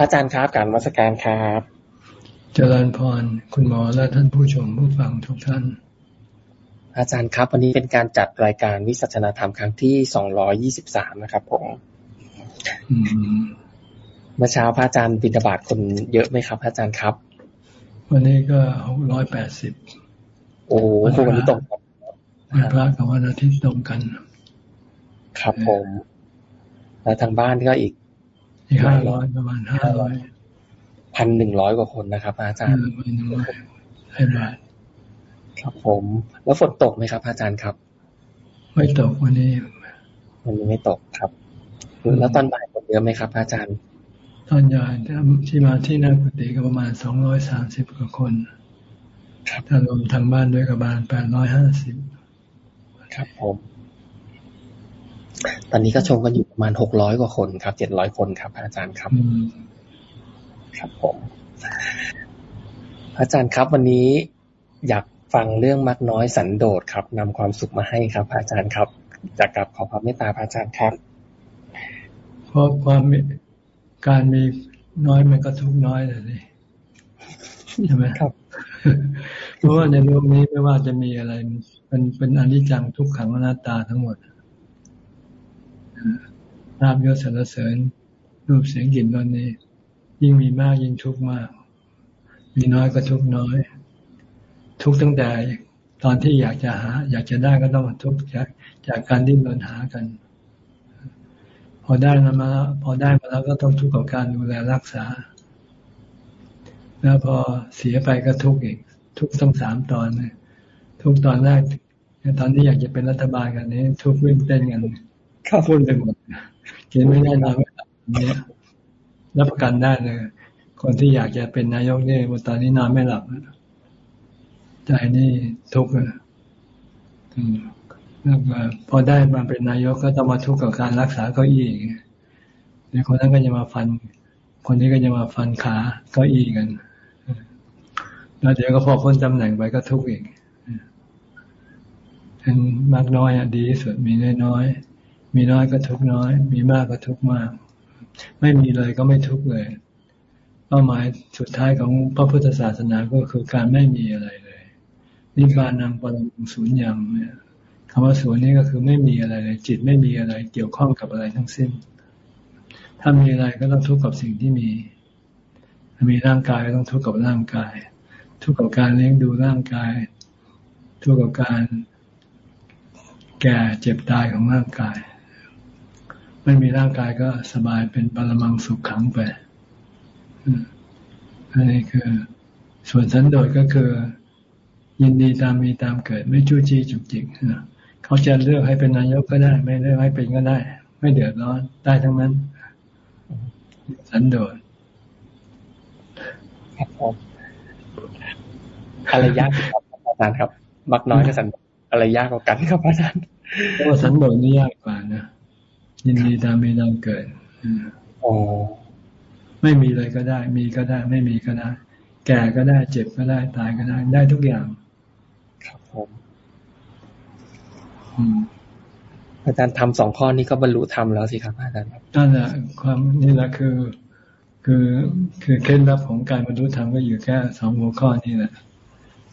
อาจารย์ครับการวัสการครับ เจริญพร คุณหมอและท่านผู้ชมผู้ฟังทุกท่าน อาจารย์ครับวันนี้เป็นการจัดรายการวิสัชนาธรรมครั้งที่สองร้อยี่สิบสามนะครับผมเมื่อเช้าพระอาจารย์บิณฑบาตคนเยอะไหมครับอาจารย์ครับ วันนี้ก็หกร้อยแปดสิบโอ้โหวันนี้ตรงวันพระกับวันอาทิตย์ตรงกัน ครับผม แล้วทางบ้านก็อีก อีกห้าร้อยประมาณห้าร้อยพันหนึ่งร้อยกว่าคนนะครับ อาจารย์ให้บาทครับผม แล้วฝนตกไหมครับ อาจารย์ครับ ไม่ตกวันนี้วันนี้ไม่ตกครับ แล้วตอนบ่ายฝนเยอะไหมครับ อาจารย์ ตอนบ่ายที่มาที่นักปฏิก็ประมาณสองร้อยสามสิบกว่าคนถ้ารวมทางบ้านด้วยกับบ้านแปดร้อยห้าสิบครับผม ตอนนี้ก็ชมกันอยู่ประมาณหกร้อยกว่าคนครับเจ็ดร้อยคนครับอาจารย์ครับ ครับผมอาจารย์ครับวันนี้อยากฟังเรื่องมักน้อยสันโดษครับนำความสุขมาให้ครับ อาจารย์ครับจากกับขอความเมตตาพระอาจารย์ครับ เพราะความการมีน้อยมันก็ทุกน้อยเลยใช่ไหมครับเพราะว่าในโลกนี้ไม่ว่าจะมีอะไรเป็นเป็นอนิจจังทุกขังอนัตตาทั้งหมด ลาบยศสรรเสริญ รูปเสียงกลิ่นรสนี้ ยิ่งมีมากยิ่งทุกข์มาก มีน้อยก็ทุกข์น้อย ทุกข์ตั้งแต่ตอนที่อยากจะหา อยากจะได้ก็ต้องทุกข์จากจากการดิ้นรนหากัน พอได้มา พอได้มาแล้วก็ต้องทุกข์กับการดูแลรักษา แล้วพอเสียไปก็ทุกข์อีก ทุกข์ต้องสามตอนเลยทุกตอนแรกตอนนี้อยากจะเป็นรัฐบาลกันนี้ ทุกวิ่งเต้นกันข้าพุ่นไปหมด กินไม่ได้นอนไม่หลับนี้รับประกันได้เลย คนที่อยากจะเป็นนายกเนี่ยตอนนี้นอนไม่หลับใจนี่ทุกข์นะแล้วพอได้มาเป็นนายกก็ต้องมาทุกข์กับการรักษาเก้าอี้เดี๋ยวคนนั้นก็จะมาฟัน คนนี้ก็จะมาฟันขาเก้าอี้กันแล้วเดี๋ยวก็พอพ้นตำแหน่งไปก็ทุกข์อีกเป็นมากน้อยอะดีที่สุดมีน้อยๆ มีน้อยก็ทุกน้อย มีมากก็ทุกมาก ไม่มีเลยก็ไม่ทุกเลย เป้าหมายสุดท้ายของพระพุทธศาสนาก็คือการไม่มีอะไรเลยนิพพานังปรมังศูนย์ยังเนี่ยคำว่าศูนย์นี้ก็คือไม่มีอะไรเลย จิตไม่มีอะไรเกี่ยวข้องกับอะไรทั้งสิ้น ถ้ามีอะไรก็ต้องทุกข์กับสิ่งที่มีถ้ามีร่างกายก็ต้องทุกข์กับร่างกาย ทุกข์กับการเลี้ยงดูร่างกาย ทุกข์กับการแก่เจ็บตายของร่างกาย ไม่มีร่างกายก็สบายเป็นปรมังสุขขังไปอันนี้คือ ส่วนสันโดษก็คือ ยินดีตามมีตามเกิด ไม่จู้จี้จุกจิกเขาจะเลือกให้เป็นนายกก็ได้ ไม่เลือกให้เป็นก็ได้ ไม่เดือดร้อนได้ทั้งนั้น สันโดษครับผมอะไรยากครับอาจารย์ครับ มักน้อยกับสันโดษอะไรยากกว่ากันครับอาจารย์เพราะสันโดษนี่ยากกว่านะ ยินดีตามมีตามเกิดอ๋อไม่มีเลยก็ได้ มีก็ได้ ไม่มีก็ได้ แก่ก็ได้ เจ็บก็ได้ ตายก็ได้ ได้ทุกอย่าง ครับผมอาจารย์ทำสองข้อนี้ก็บรรลุธรรมแล้วสิครับอาจารย์นั่นแหละความนี่แหละคือ คือคือเคล็ดลับของการบรรลุธรรมก็อยู่แค่สองหัวข้อนี้แหละ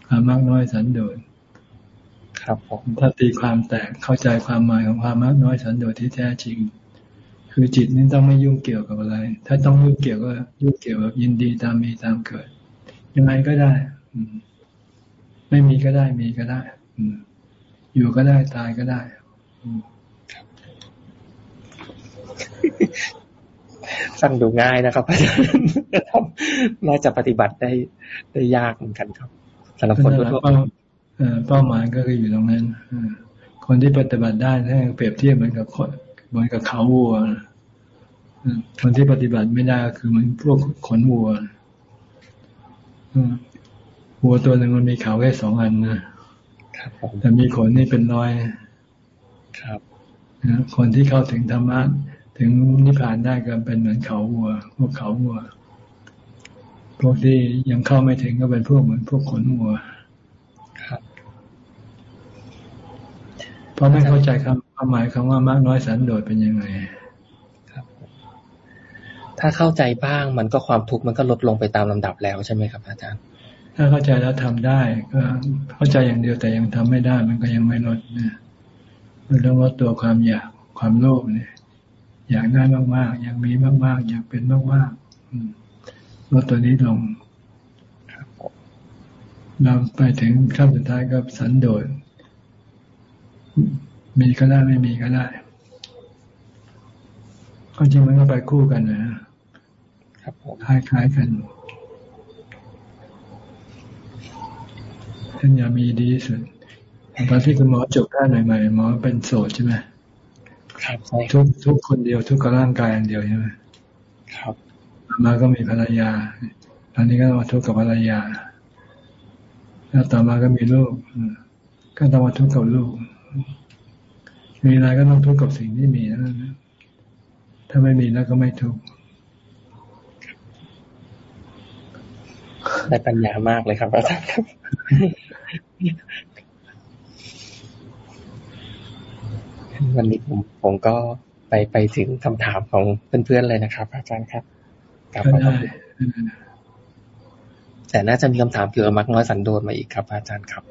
ความมากน้อยสันโดษ ครับผมถ้าตีความแตกเข้าใจความหมายของความมากน้อยสันโดษที่แท้จริง คือจิตนี่ต้องไม่ยุ่งเกี่ยวกับอะไร ถ้าต้องยุ่งเกี่ยวก็ยุ่งเกี่ยวกับยินดีตามมีตามเกิด ยังไงก็ได้ อืไม่มีก็ได้มีก็ได้ อือยู่ก็ได้ตายก็ได้ฟังดูง่ายนะครับอาจารย์น่าจะปฏิบัติได้ได้ยากเหมือนกันครับสำหรับคนทั่วไป เป้าหมายก็คืออยู่ตรงนั้นคนที่ปฏิบัติได้ถ้าเปรียบเทียบเหมือนกับเหมือนกับเขาวัวคนที่ปฏิบัติไม่ได้ก็คือเหมือนพวกขนวัววัวตัวหนึ่งมันมีเขาแค่สองอันนะแต่มีขนนี่เป็นร้อยครับคนที่เข้าถึงธรรมะถึงนิพพานได้ก็เป็นเหมือนเขาวัว พวกเขาวัว พวกที่ยังเข้าไม่ถึงก็เป็นพวกเหมือนพวกขนวัว เพราะไม่เข้าใจคำความหมายคำว่ามากน้อยสันโดษเป็นยังไงครับถถ้าเข้าใจบ้างมันก็ความทุกข์มันก็ลดลงไปตามลำดับแล้วใช่ไหมครับ อาจารย์ ถ้าเข้าใจแล้วทำได้ ก็เข้าใจอย่างเดียวแต่ยังทำไม่ได้ มันก็ยังไม่ลดนะมันต้องลดตัวความอยากความโลภเนี่ย อยากได้มากๆอยากมีมากๆอยากเป็นมากๆลดตัวนี้ลงเราไปถึงขั้นสุดท้ายก็สันโดษ มีก็ได้ไม่มีก็ได้ก็จริงมันก็ไปคู่กันนะครับคล้ายๆกันท่านอย่ามีดีสุดตอนที่คุณหมอจบด้านใหม่ๆหมอเป็นโสดใช่ไหมครับใช่ทุกทุกคนเดียวทุกกับร่างกายอันเดียวใช่ไหมครับมาก็มีภรรยา ตอนนี้ก็มาทุกข์กับภรรยา แล้วต่อมาก็มีลูก ก็ต้องมาทุกข์กับลูก มีอะไรก็ต้องทุกข์กับสิ่งที่มีนะถ้าไม่มีแล้วก็ไม่ทุกข์ได้ปัญญามากเลยครับอาจารย์ครับวันนี้ผมผมก็ไปไปถึงคำถามของเพื่อนๆเลยนะครับ อาจารย์ครับกลับมาแต่น่าจะมีคำถามเกี่ยวกับมักน้อยสันโดษมาอีกครับ อาจารย์ครับ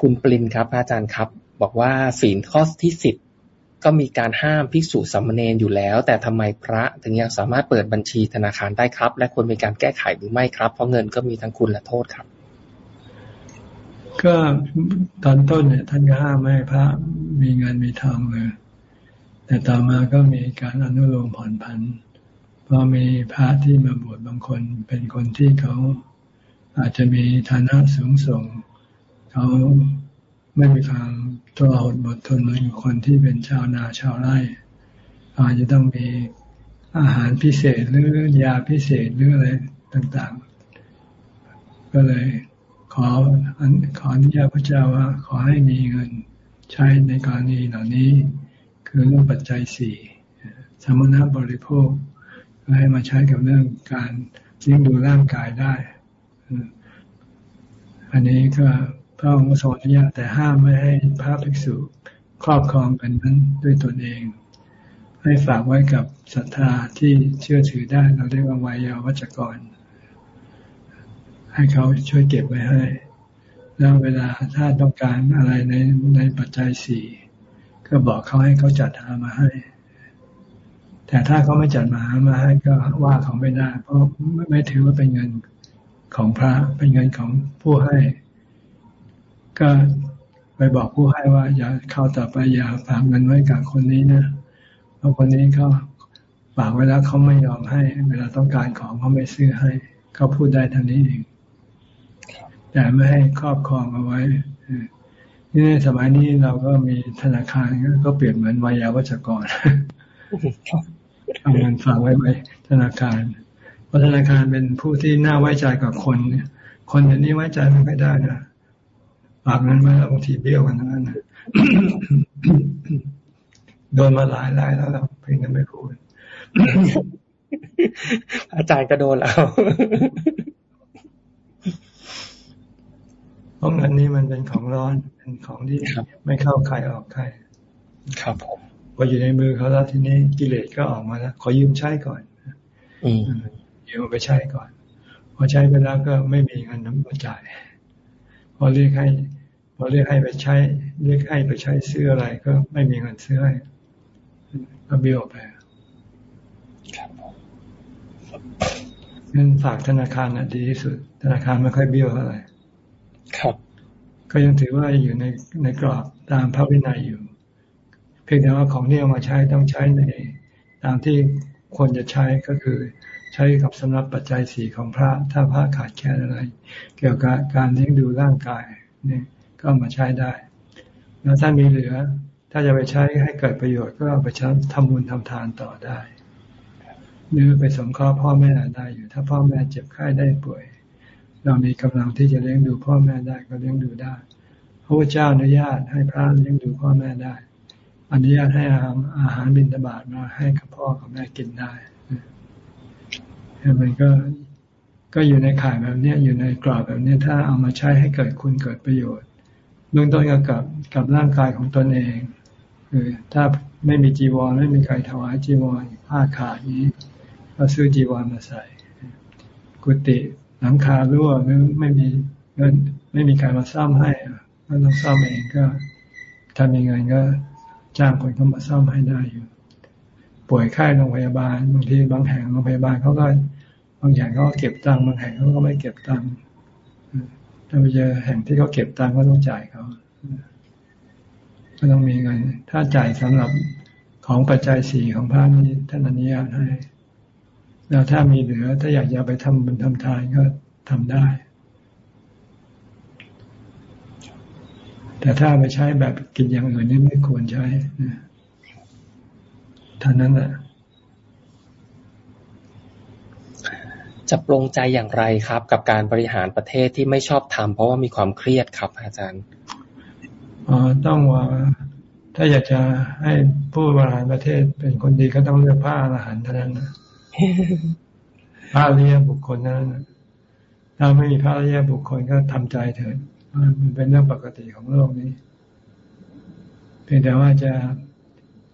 คุณปรินครับ อาจารย์ครับ บอกว่าศีลข้อที่สิบก็มีการห้ามภิกษุสามเณรอยู่แล้ว แต่ทำไมพระถึงยังสามารถเปิดบัญชีธนาคารได้ครับ และควรมีการแก้ไขหรือไม่ครับ เพราะเงินก็มีทั้งคุณและโทษครับ ก็ตอนต้นเนี่ย ท่านก็ห้ามไม่พระมีเงินมีทองเลยแต่ต่อมาก็มีการอนุโลมผ่อนผันเพราะมีพระที่มาบวชบางคนเป็นคนที่เขาอาจจะมีฐานะสูงส่ง เขาไม่มีความตัวอดบททนเหมือนคนที่เป็นชาวนาชาวไร่อาจจะต้องมีอาหารพิเศษหรือยาพิเศษหรืออะไรต่างๆ ก็เลยขอขออนุญาตพระเจ้าว่า ขอให้มีเงินใช้ในกรณีเหล่านี้ คือเรื่องปัจจัยสี่สมณบริโภคให้มาใช้กับเรื่องการเลี้ยงดูร่างกายได้ อันนี้ก็ พระองค์ทรงอนุญาตแต่ห้ามไม่ให้พระภิกษุครอบครองกันนั้นด้วยตนเอง ให้ฝากไว้กับศรัทธาที่เชื่อถือได้เราเรียกว่าวิยาวัจกร ให้เขาช่วยเก็บไว้ให้ แล้วเวลาถ้าต้องการอะไรในในปัจจัยสี่ก็บอกเขาให้เขาจัดหามาให้ แต่ถ้าเขาไม่จัดมาหามาให้ก็ว่าเขาไม่ได้ เพราะไม่ถือว่าเป็นเงินของพระเป็นเงินของผู้ให้ ก็ไปบอกผู้ให้ว่า อย่าเข้าต่อไปอย่าฝากเงินไว้กับคนนี้นะเพราะคนนี้เขาฝากไว้แล้วเขาไม่ยอมให้ เวลาต้องการของเขาไม่ซื้อให้เขาพูดได้ทันนี้เองแต่ไม่ให้ครอบครองเอาไว้นี่ในสมัยนี้เราก็มีธนาคารก็เปลี่ยนเหมือนวายาวัจกรเอาเงินฝากไว้ไว้ธนาคารเพราะธนาคารเป็นผู้ที่น่าไว้ใจกับคนคนอย่างนี้ไว้ใจไม่ได้นะ ฝากเงินไว้แล้วบางทีเบี้ยวกันทั้งนั้นโดนมาหลายรายแล้วเราเพียงแต่ไม่พูดอาจารย์ก็โดนแล้วเพราะเงินนี้มันเป็นของร้อนเป็นของที่ไม่เข้าใครออกใคร ครับผมพออยู่ในมือเขาแล้วทีนี้กิเลสก็ออกมาแล้วขอยืมใช้ก่อนยืมไปใช้ก่อน พอใช้ไปแล้วก็ไม่มีเงินน้ำมาจ่ายพอเรียกให้ พอเรียกให้ไปใช้ เรียกให้ไปใช้ซื้ออะไรก็ไม่มีเงินซื้อให้ก็เบี้ยวไปเงินฝากธนาคารน่ะดีที่สุด ธนาคารไม่ค่อยเบี้ยวเท่าไหร่ครับ ก็ยังถือว่าอยู่ในในกรอบตามพระวินัยอยู่ เพียงแต่ว่าของนี้เอามาใช้ต้องใช้ในตามที่ควรจะใช้ก็คือใช้กับสำหรับปัจจัยสี่ของพระถ้าพระขาดแคลนอะไร เกี่ยวกับการเลี้ยงดูร่างกายเนี่ย ก็มาใช้ได้ แล้วถ้ามีเหลือ ถ้าจะไปใช้ให้เกิดประโยชน์ก็เอาไปใช้ทำบุญทำทานต่อได้ หรือไปสมข้อพ่อแม่ได้อยู่ ถ้าพ่อแม่เจ็บไข้ได้ป่วย เรามีกำลังที่จะเลี้ยงดูพ่อแม่ได้ก็เลี้ยงดูได้พระเจ้าอนุญาตให้พระเลี้ยงดูพ่อแม่ได้อนุญาตให้อาหารบิณฑบาตมาให้กับพ่อกับแม่กินได้มันก็ก็อยู่ในข่ายแบบนี้อยู่ในกรอบแบบนี้ถ้าเอามาใช้ให้เกิดคุณเกิดประโยชน์ เบื้องต้นกับกับร่างกายของตนเองคือถ้าไม่มีจีวรไม่มีใครถวายจีวรผ้าขาดนี้ ก็ซื้อจีวรมาใส่ กุฏิหลังคารั่วหรือไม่มีเงินไม่มีใครมาซ่อมให้ก็ต้องซ่อมเองก็ทำยังไงก็จ้างคนเข้ามาซ่อมให้ได้อยู่ ป่วยไข้โรงพยาบาลบางทีบางแห่งโรงพยาบาลเขาก็บางแห่งเขาก็เก็บตังค์บางแห่งเขาก็ไม่เก็บตังค์ ถ้าไปเจอแห่งที่เขาเก็บตังก็ต้องจ่ายเขาก็ต้องมีเงิน ถ้าจ่ายสำหรับของปัจจัยสี่ของพระนี้ท่านอนุญาตให้ แล้วถ้ามีเหลือ ถ้าอยากจะไปทำบุญทำทานก็ทำได้ แต่ถ้าไปใช้แบบกินอย่างอื่นนี่ไม่ควรใช้ท่านั้นแหละ จะปรงใจอย่างไรครับ กับการบริหารประเทศที่ไม่ชอบทำเพราะว่ามีความเครียดครับ อาจารย์อ๋อต้องว่าถ้าอยากจะให้ผู้บริหารประเทศเป็นคนดีก็ต้องเลือกพระอรหันต์เท่านั้นนะพระเรียบุคคลนั้นถ้าไม่มีพระเรียบุคคลก็ทำใจเถิดมันเป็นเรื่องปกติของโลกนี้ เพียงแต่ว่าจะ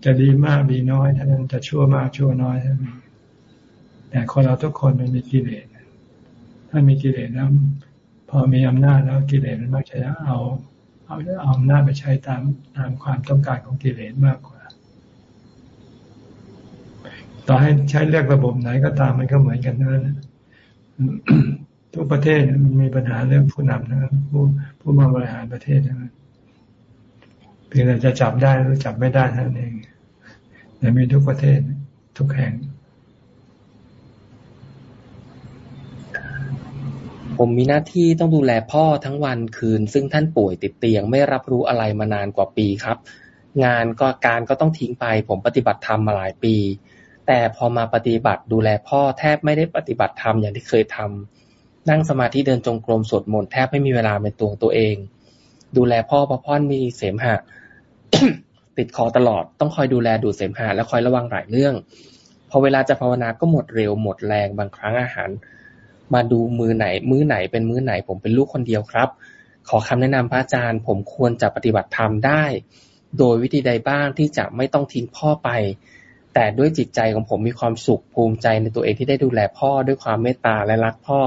จะดีมากดีน้อยเท่านั้นจะชั่วมากชั่วน้อยเท่านั้น แต่คนเราทุกคนมันมีกิเลสถ้ามีกิเลสแล้วพอมีอำนาจแล้วกิเลสมันมักจะเอาเอาเอาหน้าไปใช้ตามตามความต้องการของกิเลสมากกว่า ต่อให้ใช้เลือกระบบไหนก็ตามมันก็เหมือนกันนั่นทุกประเทศมันมีปัญหาเรื่องผู้นำนะผู้ผู้มาบริหารประเทศนะเพียงแต่จะจับได้หรือจับไม่ได้เท่านั้นเองแต่มีทุกประเทศทุกแห่ง ผมมีหน้าที่ต้องดูแลพ่อทั้งวันคืน ซึ่งท่านป่วยติดเตียง ไม่รับรู้อะไรมานานกว่าปีครับ งานก็การก็ต้องทิ้งไป ผมปฏิบัติธรรมมาหลายปี แต่พอมาปฏิบัติดูแลพ่อแทบไม่ได้ปฏิบัติธรรมอย่างที่เคยทำนั่งสมาธิเดินจงกรมสวดมนต์แทบไม่มีเวลาเป็นตัวตัวเอง ดูแลพ่อเพราะพ่อมีเสมหะติดคอตลอดต้องคอยดูแลดูเสมหะและคอยระวังหลายเรื่อง พอเวลาจะภาวนาก็หมดเร็วหมดแรงบางครั้งอาหาร มาดูมือไหน มื้อไหนเป็นมื้อไหน ผมเป็นลูกคนเดียวครับ ขอคำแนะนำพระอาจารย์ ผมควรจะปฏิบัติธรรมได้ โดยวิธีใดบ้างที่จะไม่ต้องทิ้งพ่อไป แต่ด้วยจิตใจของผมมีความสุขภูมิใจในตัวเองที่ได้ดูแลพ่อด้วยความเมตตาและรักพ่อ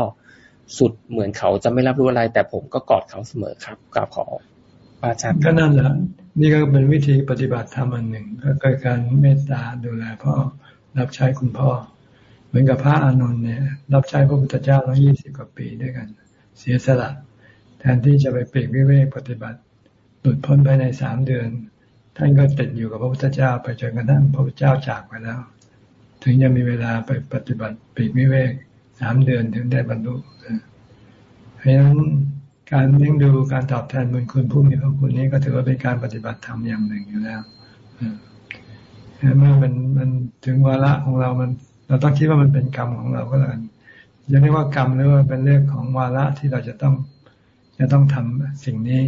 สุดเหมือนเขาจะไม่รับรู้อะไร แต่ผมก็กอดเขาเสมอครับกราบขอพระอาจารย์ก็นั่นแหละนี่ก็เป็นวิธีปฏิบัติธรรมอันหนึ่ง ก็คือการเมตตาดูแลพ่อรับใช้คุณพ่อ เหมือนกับพระอานนท์เนี่ย รับใช้พระพุทธเจ้าตั้งยี่สิบกว่าปีด้วยกัน เสียสละแทนที่จะไปเปรกวิเวกปฏิบัติหลุดพ้นภายในสามเดือน ท่านก็ติดอยู่กับพระพุทธเจ้า ไปจนกระทั่งพระพุทธเจ้าจากไปแล้ว ถึงยังมีเวลาไปปฏิบัติปีกวิเวกสามเดือนถึงได้บรรลุเพราะฉะนั้นการเลี้ยงดูการตอบแทนบุญคุณผู้มีพระคุณนี้ก็ถือว่าเป็นการปฏิบัติธรรมอย่างหนึ่งอยู่แล้วเมื่อมันมันถึงวาระของเรามัน เราต้องคิดว่ามันเป็นกรรมของเราก็แล้วกันจะเรียกว่ากรรมหรือว่าเป็นเรื่องของวาระที่เราจะต้องจะต้องทำสิ่งนี้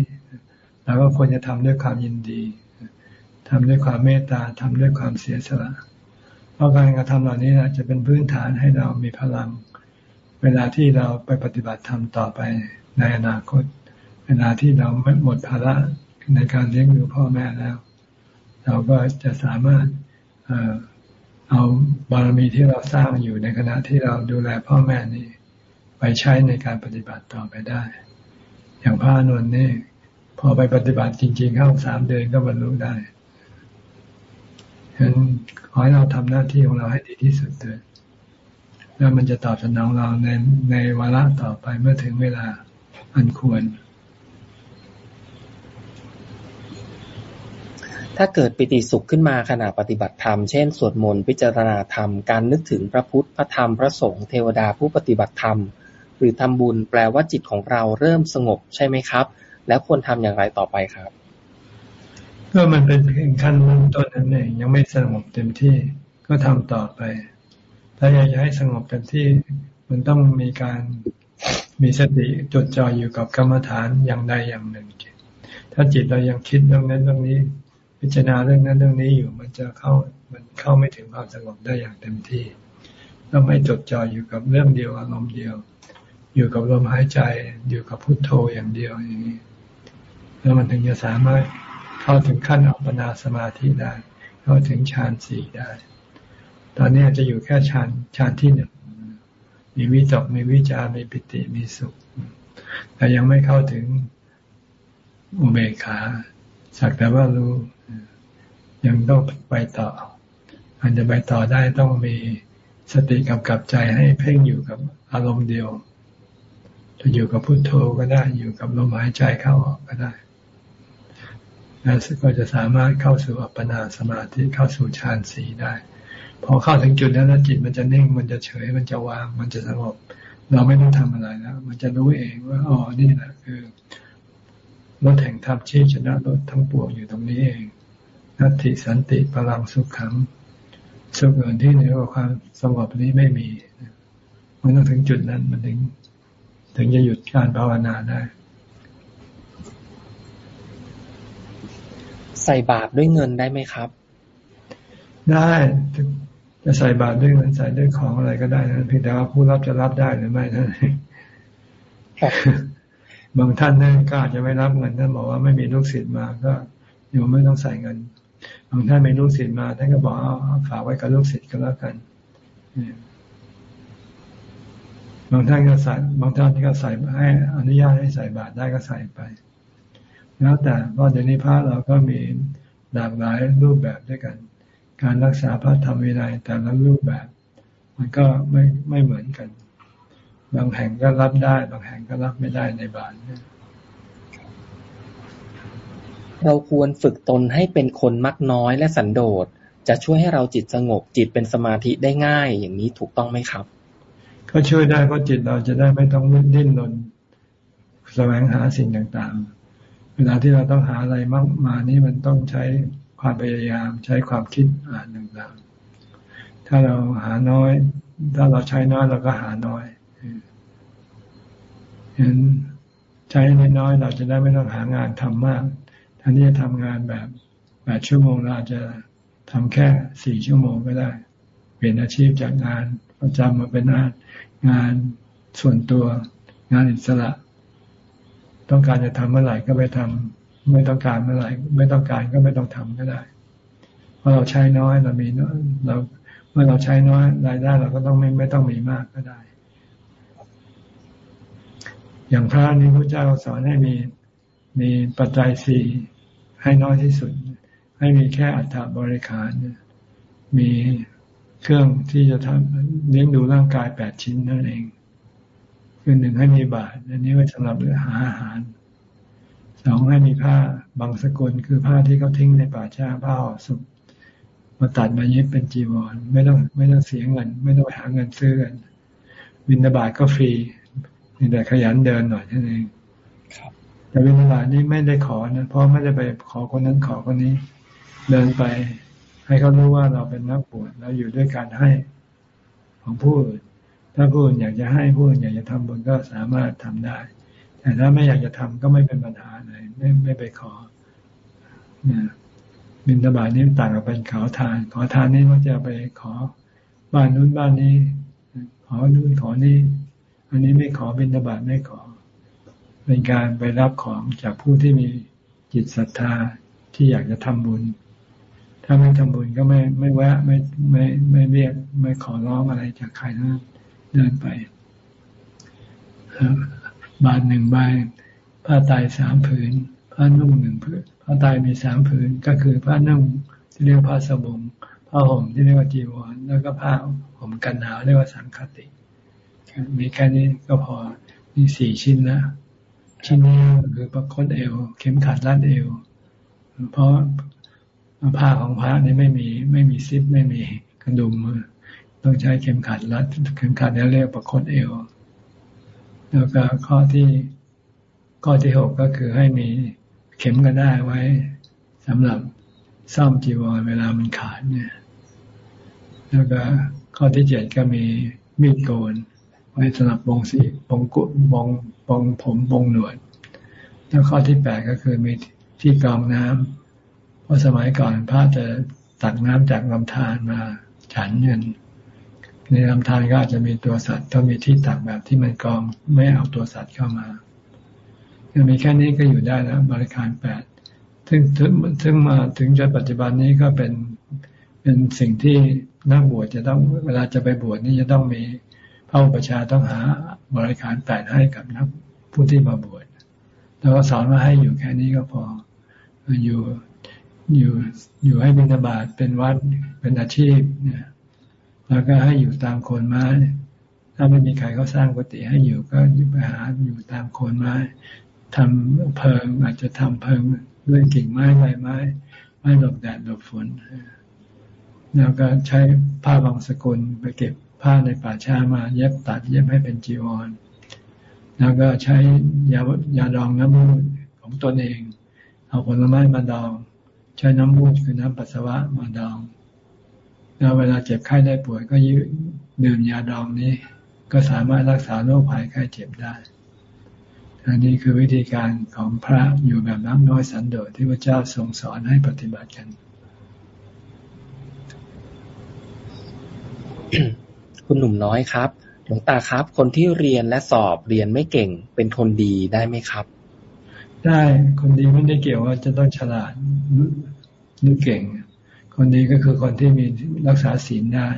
เราก็ควรจะทำด้วยความยินดีทำด้วยความเมตตาทำด้วยความเสียสละ เพราะการกระทำเหล่านี้นะจะเป็นพื้นฐานให้เรามีพลัง เวลาที่เราไปปฏิบัติธรรมต่อไปในอนาคต เวลาที่เราไม่หมดภาระในการเลี้ยงดูพ่อแม่แล้ว เราก็จะสามารถ เอาบารมีที่เราสร้างอยู่ในขณะที่เราดูแลพ่อแม่นี่ไปใช้ในการปฏิบัติต่อไปได้ อย่างพระนนท์นี่พอไปปฏิบัติจริงๆเข้าสามเดือนก็บรรลุได้ฉะนั้นขอให้เราทำหน้าที่ของเราให้ดีที่สุดเลยแล้วมันจะตอบสนองเราในในวาระต่อไปเมื่อถึงเวลาอันควร ถ้าเกิดปิติสุขขึ้นมาขณะปฏิบัติธรรม เช่น สวดมนต์ พิจารณาธรรม การนึกถึงพระพุทธ พระธรรม พระสงฆ์ เทวดาผู้ปฏิบัติธรรม หรือทำบุญ แปลว่าจิตของเราเริ่มสงบใช่ไหมครับ แล้วควรทำอย่างไรต่อไปครับ ก็มันเป็นเพียงขั้นเริ่มต้นนั่นเองยังไม่สงบเต็มที่ ก็ทำต่อไป ถ้าอยากจะให้สงบเต็มที่ มันต้องมีการมีสติจดจ่ออยู่กับกรรมฐานอย่างใดอย่างหนึ่งถ้าจิตเรายังคิดเรื่องนั้นเรื่องนี้ พิจารณาเรื่องนั้นเรื่องนี้อยู่มันจะเข้ามันเข้าไม่ถึงความสงบได้อย่างเต็มที่ต้องให้จดจ่ออยู่กับเรื่องเดียวอารมณ์เดียว อยู่กับลมหายใจ อยู่กับพุทโธอย่างเดียวอย่างนี้แล้วมันถึงจะสามารถเข้าถึงขั้นอัปปนาสมาธิได้ เข้าถึงฌานสี่ได้ ตอนนี้จะอยู่แค่ฌานฌานที่หนึ่งมีวิตกมีวิจารมีปิติมีสุข แต่ยังไม่เข้าถึงอุเบกขาสักแต่ว่ารู้ ยังต้องไปต่ออันจะไปต่อได้ต้องมีสติกำกับใจให้เพ่งอยู่กับอารมณ์เดียว จะอยู่กับพุโทโธก็ได้อยู่กับลมหายใจเข้าออกก็ได้ แล้วก็จะสามารถเข้าสู่อัปปนาสมาธิเข้าสู่ฌานสีได้พอเข้าถึงจุดนั้นจิตมันจะนิ่งมันจะเฉยมันจะวาง มันจะสงบ เราไม่ต้องทำอะไรแล้วมันจะรู้เองว่าอ๋อนี่แหละคือรถแห่งธรรมที่ชนะรถทั้งปวงอยู่ตรงนี้เอง นัตติสันติพลังสุขขังสุขอื่นที่เหนือกว่าความสงบนี้ไม่มีมันต้องถึงจุดนั้นมันถึง ถึงจะหยุดการภาวนาได้ ใส่บาตรด้วยเงินได้ไหมครับ ได้จะใส่บาตรด้วยเงินใส่ด้วยของอะไรก็ได้นะเพียงแต่ว่าผู้รับจะรับได้หรือไม่นั่นเองบางท่านนั่นก็อาจจะไม่รับเงินท่านบอกว่าไม่มีลูกศิษย์มาก็อยู่ไม่ต้องใส่เงิน บางท่านมีลูกศิษย์มาท่านก็บอกเอาฝากไว้กับลูกศิษย์ก็แล้วกันบางท่านก็ใส่บางท่านก็ใส่ให้อนุญาตให้ใส่บาตรได้ก็ใส่ไป แล้วแต่เพราะเดี๋ยวนี้พระเราก็มีหลากหลายรูปแบบด้วยกัน การรักษาพระธรรมวินัยแต่ละรูปแบบ มันก็ไม่ไม่เหมือนกัน บางแห่งก็รับได้ บางแห่งก็รับไม่ได้ในบาตรเเราควรฝึกตนให้เป็นคนมักน้อยและสันโดษ จะช่วยให้เราจิตสงบจิตเป็นสมาธิได้ง่าย อย่างนี้ถูกต้องไหมครับ ก็ช่วยได้เพราะจิตเราจะได้ไม่ต้องดิ้นรนแสวงหาสิ่งต่างๆ เวลาที่เราต้องหาอะไรมากมานี่มันต้องใช้ความพยายามใช้ความคิดอ่านต่างๆ ถ้าเราหาน้อย ถ้าเราใช้น้อยเราก็หาน้อยเห็นใช้น้อยเราจะได้ไม่ต้องหางานทำมาก ท่านที่จะทำงานแบบแปดชั่วโมงเราจะทำแค่สี่ชั่วโมงก็ได้ เปลี่ยนอาชีพจากงานประจำมาเป็นงานงานส่วนตัวงานอิสระ ต้องการจะทำเมื่อไหร่ก็ไปทำไม่ต้องการเมื่อไหร่ ไม่ต้องการก็ไม่ต้องทำก็ได้ เพราะเราใช้น้อยเรามีน้อยเราเมื่อเราใช้น้อยรายได้เราก็ต้องไม่ไม่ต้องมีมากก็ได้ อย่างพระนี้พระเจ้าสอนให้มีมีปัจจัยสี่ ให้น้อยที่สุด ให้มีแค่อัฐบริขาร มีเครื่องที่จะทำเลี้ยงดูร่างกายแปดชิ้นนั่นเอง คือหนึ่งให้มีบาตรอันนี้ไว้สำหรับหาอาหารสองให้มีผ้าบางสกุลคือผ้าที่เขาทิ้งในป่าช้าผ้าห่อศพมาตัดมาเย็บเป็นจีวร ไม่ต้องไม่ต้องเสียเงิน ไม่ต้องไปหาเงินซื้อกันบินบาตก็ฟรีแต่ขยันเดินหน่อยนั่นเอง แต่เวินานี้ไม่ได้ขอนะเพราะไม่ได้ไปขอคนนั้นขอคนนี้ เดินไป ให้เขารู้ว่าเราเป็นนักบวชเราอยู่ด้วยการให้ของผู้อื่นถ้าผู้อื่นอยากจะให้ผู้อื่นอยากจะทำบุญก็สามารถทำได้ แต่ถ้าไม่อยากจะทำก็ไม่เป็นปัญหาเลยไม่ไม่ไปขอนะบินตบาทนี้ต่างกับเป็นขอทาน ขอทานนี่มันจะไปขอบ้านนู้นบ้านนี้ ขอนู้นขอนี่ อันนี้ไม่ขอบินตบาทไม่ขอ เป็นการไปรับของจากผู้ที่มีจิตศรัทธาที่อยากจะทำบุญ ถ้าไม่ทำบุญก็ไม่ไม่แวะไม่ไม่ไม่เรียกไม่ขอร้องอะไรจากใครนะเดินไปบาทหนึ่งใบผ้าตายสามผืนผ้านุ่งหนึ่งผืนผ้าตายมีสามผืนก็คือผ้านุ่งที่เรียกผ้าสบงผ้าห่มที่เรียกว่าจีวรแล้วก็ผ้าห่มกันหนาวเรียกว่าสังคติมีแค่นี้ก็พอมีสี่ชิ้นแล้ ชิ้นนี้คือประคตเอว เข็มขัดรัดเอว เพราะผ้าของพระนี่ไม่มีไม่มีซิปไม่มีกระดุมต้องใช้เข็มขัดรัด เข็มขัดนี่เรียกประคตเอว แล้วก็ข้อที่ข้อที่หกก็คือให้มีเข็มก็ได้ไว้สำหรับซ่อมจีวรเวลามันขาดเนี่ย แล้วก็ข้อที่เจ็ดก็มีมีดโกนไว้สำหรับบงสีบงกุบงบงผมบงหนวด แล้วข้อที่แปดก็คือมีที่กรองน้ำเพราะสมัยก่อนพระจะตักน้ำจากลำธารมาฉันเงินในลำธารก็อาจจะมีตัวสัตว์ต้องมีที่ตักแบบที่มันกรองไม่เอาตัวสัตว์เข้ามายังมีแค่นี้ก็อยู่ได้แล้วบริการแปดซึ่งซึ่งมาถึงจนปัจจุบันนี้ก็เป็นเป็นสิ่งที่นักบวชจะต้องเวลาจะไปบวชนี่จะต้องมี พระอุปชาต้องหาบริการแปดให้กับนักผู้ที่มาบวชแล้วก็สอนว่าให้อยู่แค่นี้ก็พอ อยู่อยู่อยู่ให้บิณฑบาตเป็นวัดเป็นอาชีพเนี่ยแล้วก็ให้อยู่ตามโคนไม้ ถ้าไม่มีใครเขาสร้างกุฏิให้อยู่ก็ไปหาอยู่ตามโคนไม้ทำเพิงอาจจะทำเพิงด้วยกิ่งไม้ใบไม้ไม้หลบแดดหลบฝนแล้วก็ใช้ผ้าบางสกุลไปเก็บ ผ้าในป่าช้ามาเย็บตัดเย็บให้เป็นจีวร แล้วก็ใช้ยายาดองน้ำมูดของตนเอง เอาผลไม้มาดอง ใช้น้ำมูดคือน้ำปัสสาวะมาดอง แล้วเวลาเจ็บไข้ได้ป่วยก็ยืดดื่มยาดองนี้ ก็สามารถรักษาโรคภัยไข้เจ็บได้อันนี้คือวิธีการของพระอยู่แบบน้ำน้อยสันโดษที่พระเจ้าทรงสอนให้ปฏิบัติกัน คุณหนุ่มน้อยครับ หลวงตาครับ คนที่เรียนและสอบเรียนไม่เก่ง เป็นคนดีได้ไหมครับ ได้คนดีไม่ได้เกี่ยวว่าจะต้องฉลาดหรือเก่ง คนดีก็คือคนที่มีรักษาศีลได้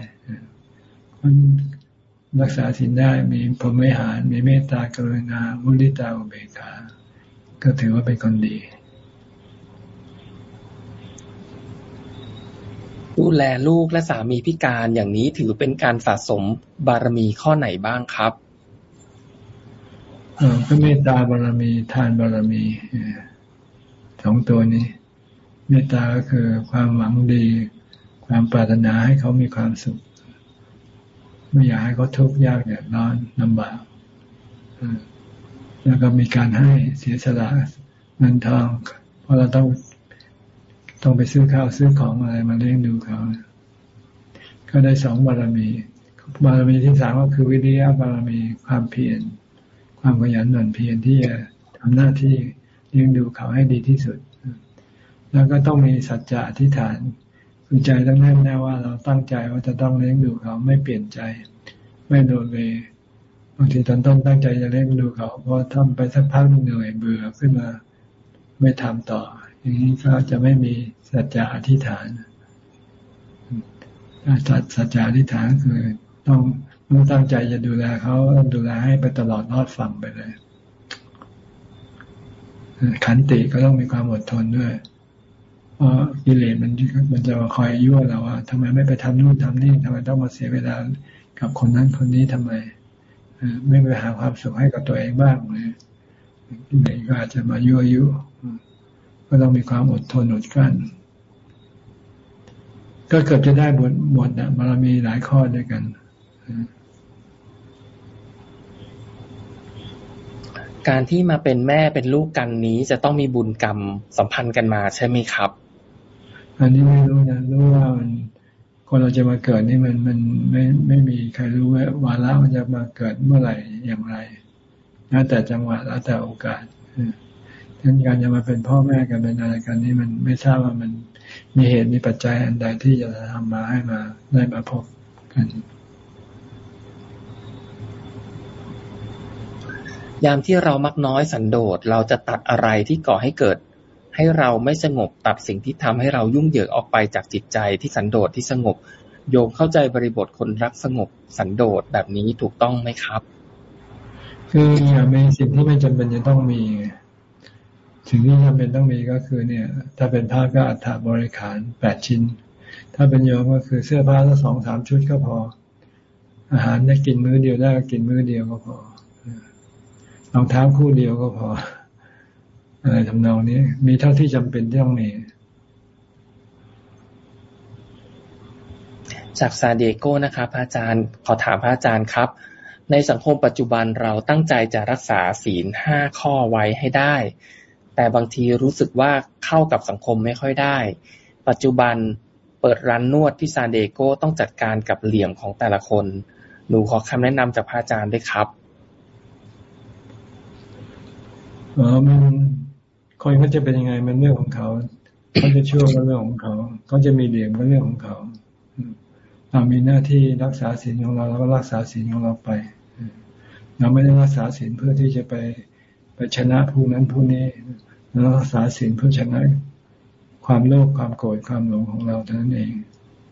คนรักษาศีลได้มีพรหมิหาร มีเมตตากรุณามุนิตาอุเบกขา ก็ถือว่าเป็นคนดี ดูแลลูกและสามีพิการอย่างนี้ถือเป็นการสะสมบารมีข้อไหนบ้างครับก็เมตตาบารมีทานบารมีสองตัวนี้ เมตตาก็คือความหวังดี ความปรารถนาให้เขามีความสุข ไม่อยากให้เขาทุกข์ยากเดือดร้อนลำบากแล้วก็มีการให้เสียสละเงินทองเพราะเราต้อง ต้องไปซื้อข้าวซื้อของอะไรมาเลี้ยงดูเขา ก็ได้สองบารมี บารมีที่สามก็คือวิริยะบารมีความเพียร ความขยันหมั่นเพียรที่จะทำหน้าที่เลี้ยงดูเขาให้ดีที่สุด แล้วก็ต้องมีสัจจะอธิษฐานคือใจต้องแน่แน่ว่าเราตั้งใจว่าจะต้องเลี้ยงดูเขาไม่เปลี่ยนใจ ไม่โดนเลยบางทีตอนต้นตั้งใจจะเลี้ยงดูเขาพอทำไปสักพักเหนื่อยเบื่อขึ้นมา ไม่ทำต่อ อย่างนี้ก็จะไม่มีสัจจะอธิษฐานสัจสัจจะอธิษฐานคือต้องต้องตั้งใจจะดูแลเขาดูแลให้ไปตลอดรอดฝั่งไปเลยขันติก็ต้องมีความอดทนด้วย เพราะกิเลสมันมันจะคอยยั่วเราว่าทำไมไม่ไปทำนู่นทำนี่ทำไมต้องมาเสียเวลากับคนนั้นคนนี้ทำไมไม่ไปหาความสุขให้กับตัวเองบ้างเลยกิเลสก็อาจจะมายั่วยุ ก็ต้องมีความอดทนอดกลั้น ก็เกือบจะได้บทหมดนะบารมีหลายข้อด้วยกัน การที่มาเป็นแม่เป็นลูกกันนี้จะต้องมีบุญกรรมสัมพันธ์กันมาใช่ไหมครับ อันนี้ไม่รู้นะรู้ว่ามันคนเราจะมาเกิดนี่มันมันไม่ไม่มีใครรู้ว่าวาระมันจะมาเกิดเมื่อไหร่อย่างไรแล้วแต่จังหวะแล้วแต่โอกาสฉะ นั้นการจะมาเป็นพ่อแม่กันเป็นอะไรกันนี่มันไม่ทราบว่ามันมีเหตุมีปัจจัยอันใดที่จะทำมาให้มาได้มาพบกัน ยามที่เรามักน้อยสันโดษเราจะตัดอะไรที่ก่อให้เกิด ให้เราไม่สงบตัดสิ่งที่ทำให้เรายุ่งเหยิงออกไปจากจิตใจที่สันโดษที่สงบ โยมเข้าใจบริบทคนรักสงบสันโดษแบบนี้ถูกต้องไหมครับ คืออย่ามีสิ่งที่ไม่จำเป็นจะต้องมี สิ่งที่จำเป็นต้องมีก็คือเนี่ย ถ้าเป็นผ้าก็อัฐบริขารแปดชิ้น ถ้าเป็นโยมก็คือเสื้อผ้าสักสองสามชุดก็พอ อาหารได้กินมื้อเดียวได้ก็กินมื้อเดียวก็พอรองเท้าคู่เดียวก็พอ อะไรทำนองนี้ มีเท่าที่จำเป็นที่ต้องมีจากซาเดโกนะครับอาจารย์ขอถามพระอาจารย์ครับ ในสังคมปัจจุบันเราตั้งใจจะรักษาศีลห้าข้อไว้ให้ได้ แต่บางทีรู้สึกว่าเข้ากับสังคมไม่ค่อยได้ ปัจจุบันเปิดร้านนวดที่ซานเดโกต้องจัดการกับเหลี่ยมของแต่ละคน หนูขอคำแนะนำจากพระอาจารย์ด้วยครับอ๋อมันคนเขาจะเป็นยังไงมันเรื่องของเขาเขาจะชั่วก็เรื่องของเขาเขาจะมีเหลี่ยมก็เรื่องของเขาเรามีหน้าที่รักษาศีลของเราเราก็รักษาศีลของเราไป เราไม่ได้รักษาศีลเพื่อที่จะไป ไปชนะผู้นั้นผู้นี้แล้วรักษาศีลเพื่อชนะความโลภความโกรธความหลงของเราเท่านั้นเอง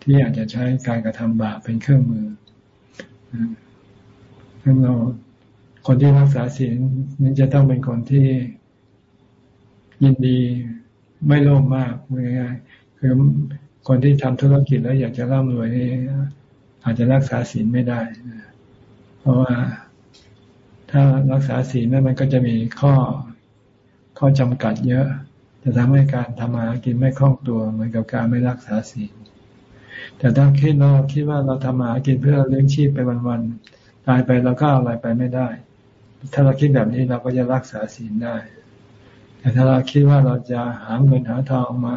ที่อาจจะใช้การกระทำบาปเป็นเครื่องมือดังเราคนที่รักษาศีลนี่จะต้องเป็นคนที่ยินดีไม่โลภมากง่ายๆคือคนที่ทำธุรกิจแล้วอยากจะร่ำรวยนี่อาจจะรักษาศีลไม่ได้ เพราะว่า ถ้ารักษาศีลนั้นมันก็จะมีข้อข้อจำกัดเยอะ จะทำให้การทำมากินไม่คล่องตัวเหมือนกับการไม่รักษาศีลแต่ถ้าคิดเราคิดว่าเราทำมากินเพื่อเลี้ยงชีพไปวันๆตายไปเราก็อะไรไปไม่ได้ ถ้าเราคิดแบบนี้เราก็จะรักษาศีลได้ แต่ถ้าเราคิดว่าเราจะหาเงินหาทองมา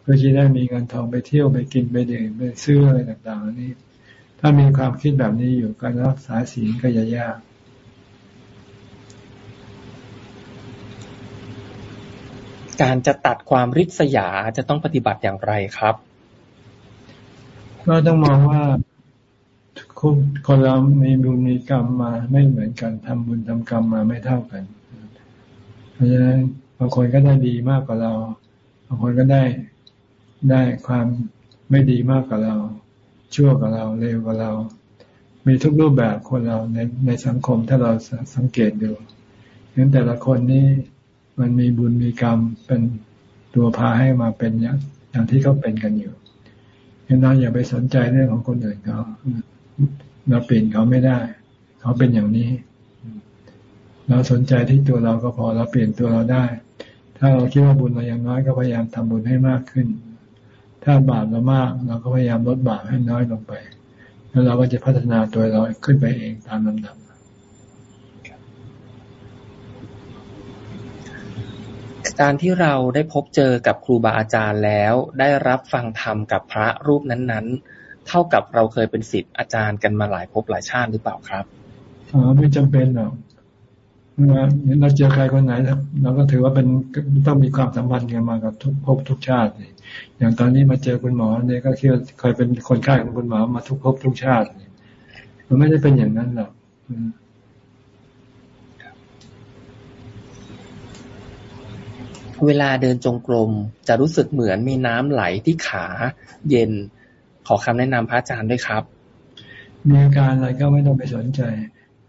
เพื่อที่ได้มีเงินทองไปเที่ยวไปกินไปดื่มไปซื้ออะไรต่างๆนี้ถ้ามีความคิดแบบนี้อยู่การรักษาศีลก็จะยาก การจะตัดความริษยาจะต้องปฏิบัติอย่างไรครับ ก็ต้องมองว่าคนเรามีบุญมีกรรมมาไม่เหมือนกันทำบุญทำกรรมมาไม่เท่ากัน เพราะฉะนั้นบางคนก็ได้ดีมากกว่าเราบางคนก็ได้ได้ความไม่ดีมากกว่าเรา ชั่วกว่าเราเร็วกว่าเรา มีทุกรูปแบบคนเราในในสังคมถ้าเราสังเกตดูงั้นแต่ละคนนี่ มันมีบุญมีกรรมเป็นตัวพาให้มาเป็นอย่างอย่างที่เขาเป็นกันอยู่ฉะนั้นอย่าไปสนใจเรื่องของคนอื่นเขาเราเปลี่ยนเขาไม่ได้ เขาเป็นอย่างนี้ เราสนใจที่ตัวเราก็พอเราเปลี่ยนตัวเราได้ ถ้าเราคิดว่าบุญเรายังน้อยก็พยายามทำบุญให้มากขึ้น ถ้าบาปเรามาก เราก็พยายามลดบาปให้น้อยลงไป แล้วเราก็จะพัฒนาตัวเราขึ้นไปเองตามลำดับ การที่เราได้พบเจอกับครูบาอาจารย์แล้ว ได้รับฟังธรรมกับพระรูปนั้น ๆ เท่ากับเราเคยเป็นศิษย์อาจารย์กันมาหลายภพหลายชาติหรือเปล่าครับอ๋อไม่จำเป็นหรอกเราเจอใครคนไหนเราก็ถือว่าเป็นต้องมีความสัมพันธ์กันมากับทุกภพทุกชาติอย่างตอนนี้มาเจอคุณหมอเนี่ยก็คิดว่าเคยเป็นคนไข้ของคุณหมอมาทุกภพทุกชาติ มันไม่ได้เป็นอย่างนั้นหรอก เวลาเดินจงกรมจะรู้สึกเหมือนมีน้ำไหลที่ขาเย็น ขอคำแนะนำพระอาจารย์ด้วยครับ มีอาการอะไรก็ไม่ต้องไปสนใจ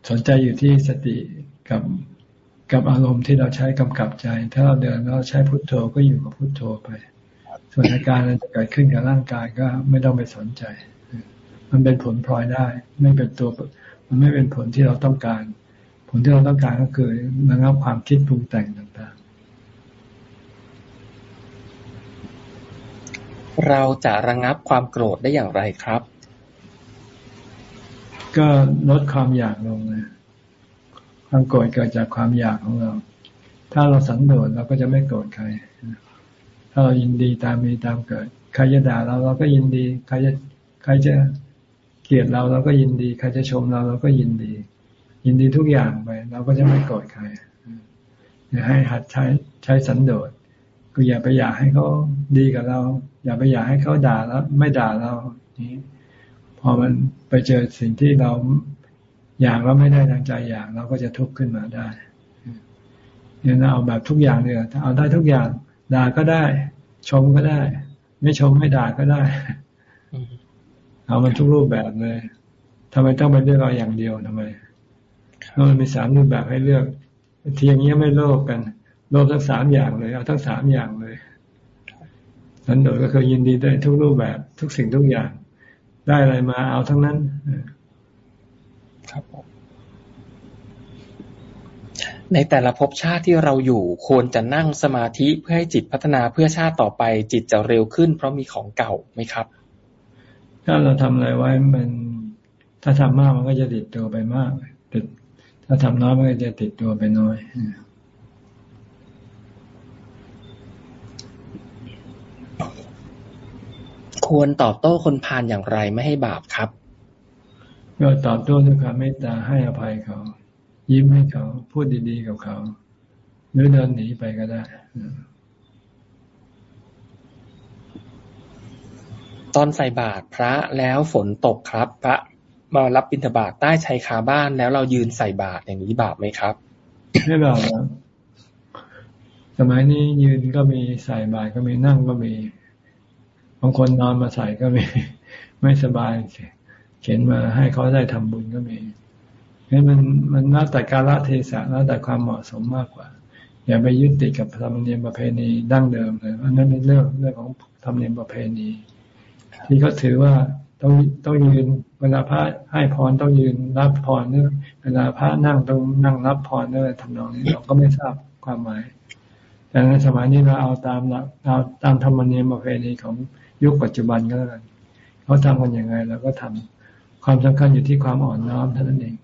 สนใจอยู่ที่สติกับกับอารมณ์ที่เราใช้กำกับใจ ถ้าเราเดินเราใช้พุทโธก็อยู่กับพุทโธไป ส่วนอาการอะไรจะเกิดขึ้นกับร่างกายก็ไม่ต้องไปสนใจ มันเป็นผลพลอยได้ ไม่เป็นตัว มันไม่เป็นผลที่เราต้องการ ผลที่เราต้องการก็คือระงับความคิดปรุงแต่งต่าง เราจะระงับความโกรธได้อย่างไรครับ ก็ลดความอยากลงนะความโกรธเกิดจากความอยากของเรา ถ้าเราสันโดษเราก็จะไม่โกรธใคร ถ้าเรายินดีตามมีตามเกิด ใครจะด่าเราเราก็ยินดี ใครจะใครจะเกลียดเราเราก็ยินดี ใครจะชมเราเราก็ยินดี ยินดีทุกอย่างไป เราก็จะไม่โกรธใครอย่าให้หัดใช้ใช้สันโดษคืออย่าไปอยากให้เขาดีกับเรา อย่าไปอยากให้เขาด่าแล้วไม่ด่าเรานี้พอมันไปเจอสิ่งที่เราอยากแล้วไม่ได้ดังใจอยากเราก็จะทุกข์ขึ้นมาได้เนี่ยนะเอาแบบทุกอย่างเลยเอาได้ทุกอย่าง ด่าก็ได้ ชมก็ได้ ไม่ชมไม่ด่าก็ได้เอามันทุกรูปแบบเลยทำไมต้องไปเลือกเราอย่างเดียวทำไมเรามีสามรูปแบบให้เลือกทีอย่างนี้ไม่โลภกันโลภทั้งสามอย่างเลย เอาทั้งสามอย่างเลย สันโดษก็คือยินดีได้ทุกรูปแบบ ทุกสิ่งทุกอย่าง ได้อะไรมาเอาทั้งนั้นครับในแต่ละภพชาติที่เราอยู่ควรจะนั่งสมาธิเพื่อให้จิตพัฒนาเพื่อชาติต่อไป จิตจะเร็วขึ้น เพราะมีของเก่าไหมครับ ถ้าเราทำอะไรไว้มันถ้าทำมากมันก็จะติดตัวไปมากติดถ้าทำน้อยมันก็จะติดตัวไปน้อย ควรตอบโต้คนพาลอย่างไรไม่ให้บาปครับก็ตอบโต้ด้วยความเมตตาให้อภัยเขา ยิ้มให้เขา พูดดีๆกับเขา หรือเดินหนีไปก็ได้ตอนใส่บาตรพระแล้วฝนตกครับ พระมารับบิณฑบาตใต้ชายคาบ้านแล้วเรายืนใส่บาตรอย่างนี้บาปไหมครับไม่บาปครับสมัยนี้ยืนก็มีใส่บาตรก็มีนั่งก็มี บางคนนอนมาใส่ก็มี ไม่สบายเขียนมาให้เขาได้ทำบุญก็มีนี่มันมันน่าแต่การละเทศะแล้วแต่ความเหมาะสมมากกว่า อย่าไปยึดติดกับธรรมเนียมประเพณีดั้งเดิมเลยอันนั้นเป็นเรื่องเรื่องของธรรมเนียมประเพณี ที่เขาถือว่าต้องต้องยืนเวลาพระให้พรต้องยืนรับพรเนื่อเวลาพระนั่งต้องนั่งรับพรเนื่อทำนองนี้เราก็ไม่ทราบความหมายแต่ในสมัยนี้เราเอาตามเอาตามธรรมเนียมประเพณีของ ยุคปัจจุบันก็แล้วกันเขาทำกันยังไงเราก็ทำความสำคัญอยู่ที่ความอ่อนน้อมเท่านั้นเอง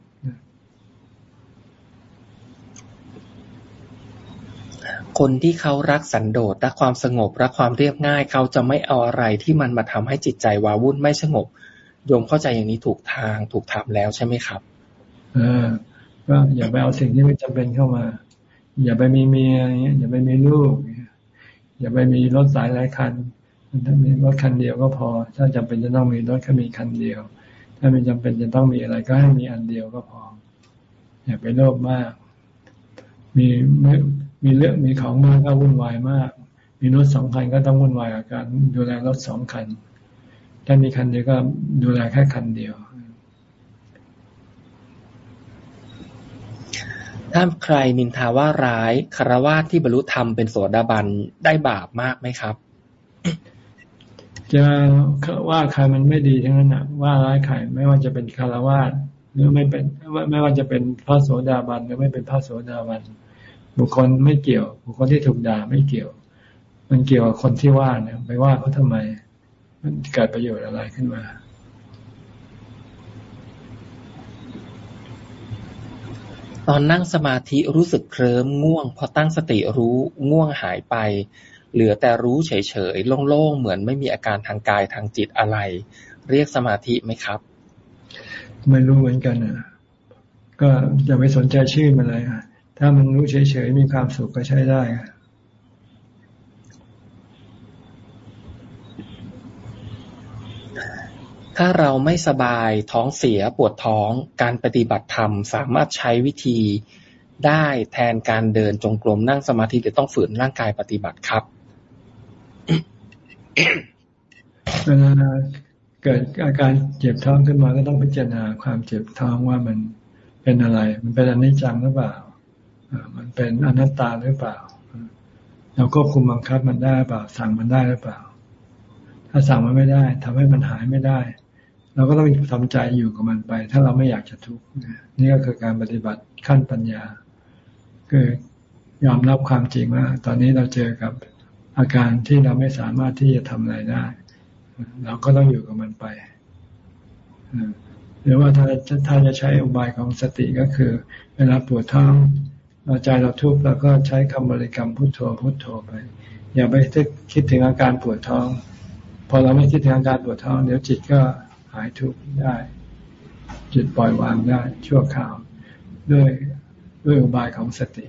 คนที่เขารักสันโดษรักความสงบรักความเรียบง่าย เขาจะไม่เอาอะไรที่มันมาทำให้จิตใจวาวุ่นไม่สงบโยมเข้าใจอย่างนี้ถูกทางถูกทำแล้วใช่ไหมครับ เออก็อย่าไปเอาสิ่งที่ไม่จำเป็นเข้ามา อย่าไปมีเมียอย่าไปมีลูกอย่าไปมีรถสายหลายคัน ถ้ามีรถคันเดียวก็พอ ถ้าจำเป็นจะต้องมีรถก็มีคันเดียว ถ้าไม่จำเป็นจะต้องมีอะไรก็ให้มีอันเดียวก็พอ อย่าไปโลภมาก มีมีเรื่องมีของมากก็วุ่นวายมาก มีรถสองคันก็ต้องวุ่นวายกับการดูแลรถสองคันถ้ามีคันเดียวก็ดูแลแค่คันเดียว ถ้าใครนินทาว่าร้ายคารวะที่บรรลุธรรมเป็นโสดาบันได้บาปมากไหมครับ จะว่าใครมันไม่ดีทั้งนั้นนะว่าร้ายใครไม่ว่าจะเป็นคารวะหรือไม่เป็นไม่ว่าจะเป็นพระโสดาบันหรือไม่เป็นพระโสดาบันบุคคลไม่เกี่ยว บุคคลที่ถูกด่าไม่เกี่ยว มันเกี่ยวกับคนที่ว่าเนี่ยไปว่าเขาทำไม มันเกิดประโยชน์อะไรขึ้นมาตอนนั่งสมาธิรู้สึกเคลิ้มง่วง พอตั้งสติรู้ง่วงหายไป เหลือแต่รู้เฉยๆ โล่งๆ เหมือนไม่มีอาการทางกายทางจิตอะไร เรียกสมาธิไหมครับ ไม่รู้เหมือนกันอะ ก็อย่าไปสนใจชื่อมันเลยอะถ้ามันรู้เฉยๆ มีความสุขก็ใช้ได้ถ้าเราไม่สบายท้องเสียปวดท้องการปฏิบัติธรรม สามารถใช้วิธีได้แทนการเดินจงกรมนั่งสมาธิหรือต้องฝืนร่างกายปฏิบัติครับ เวลาเกิดอาการเจ็บท้องขึ้นมาก็ต้องพิจารณาความเจ็บท้องว่ามันเป็นอะไร มันเป็นอนิจจังหรือเปล่า มันเป็นอนัตตาหรือเปล่า เราควบคุมบังคับมันได้เปล่า สั่งมันได้หรือเปล่า ถ้าสั่งมันไม่ได้ทำให้มันหายไม่ได้ เราก็ต้องทำใจอยู่กับมันไป ถ้าเราไม่อยากจะทุกข์นี่ก็คือการปฏิบัติขั้นปัญญา คือยอมรับความจริงว่า ตอนนี้เราเจอกับ อาการที่เราไม่สามารถที่จะทำอะไรได้ เราก็ต้องอยู่กับมันไปหรือว่าถ้าถ้าจะใช้อุบายของสติก็คือ เวลาปวดท้องใจเราทุกข์เราก็ใช้คำบริกรรมพุทโธพุทโธไป อย่าไปคิดถึงอาการปวดท้อง พอเราไม่คิดถึงอาการปวดท้องเดี๋ยวจิตก็หายทุกข์ได้ จิตปล่อยวางได้ชั่วคราว ด้วยด้วยอุบายของสติ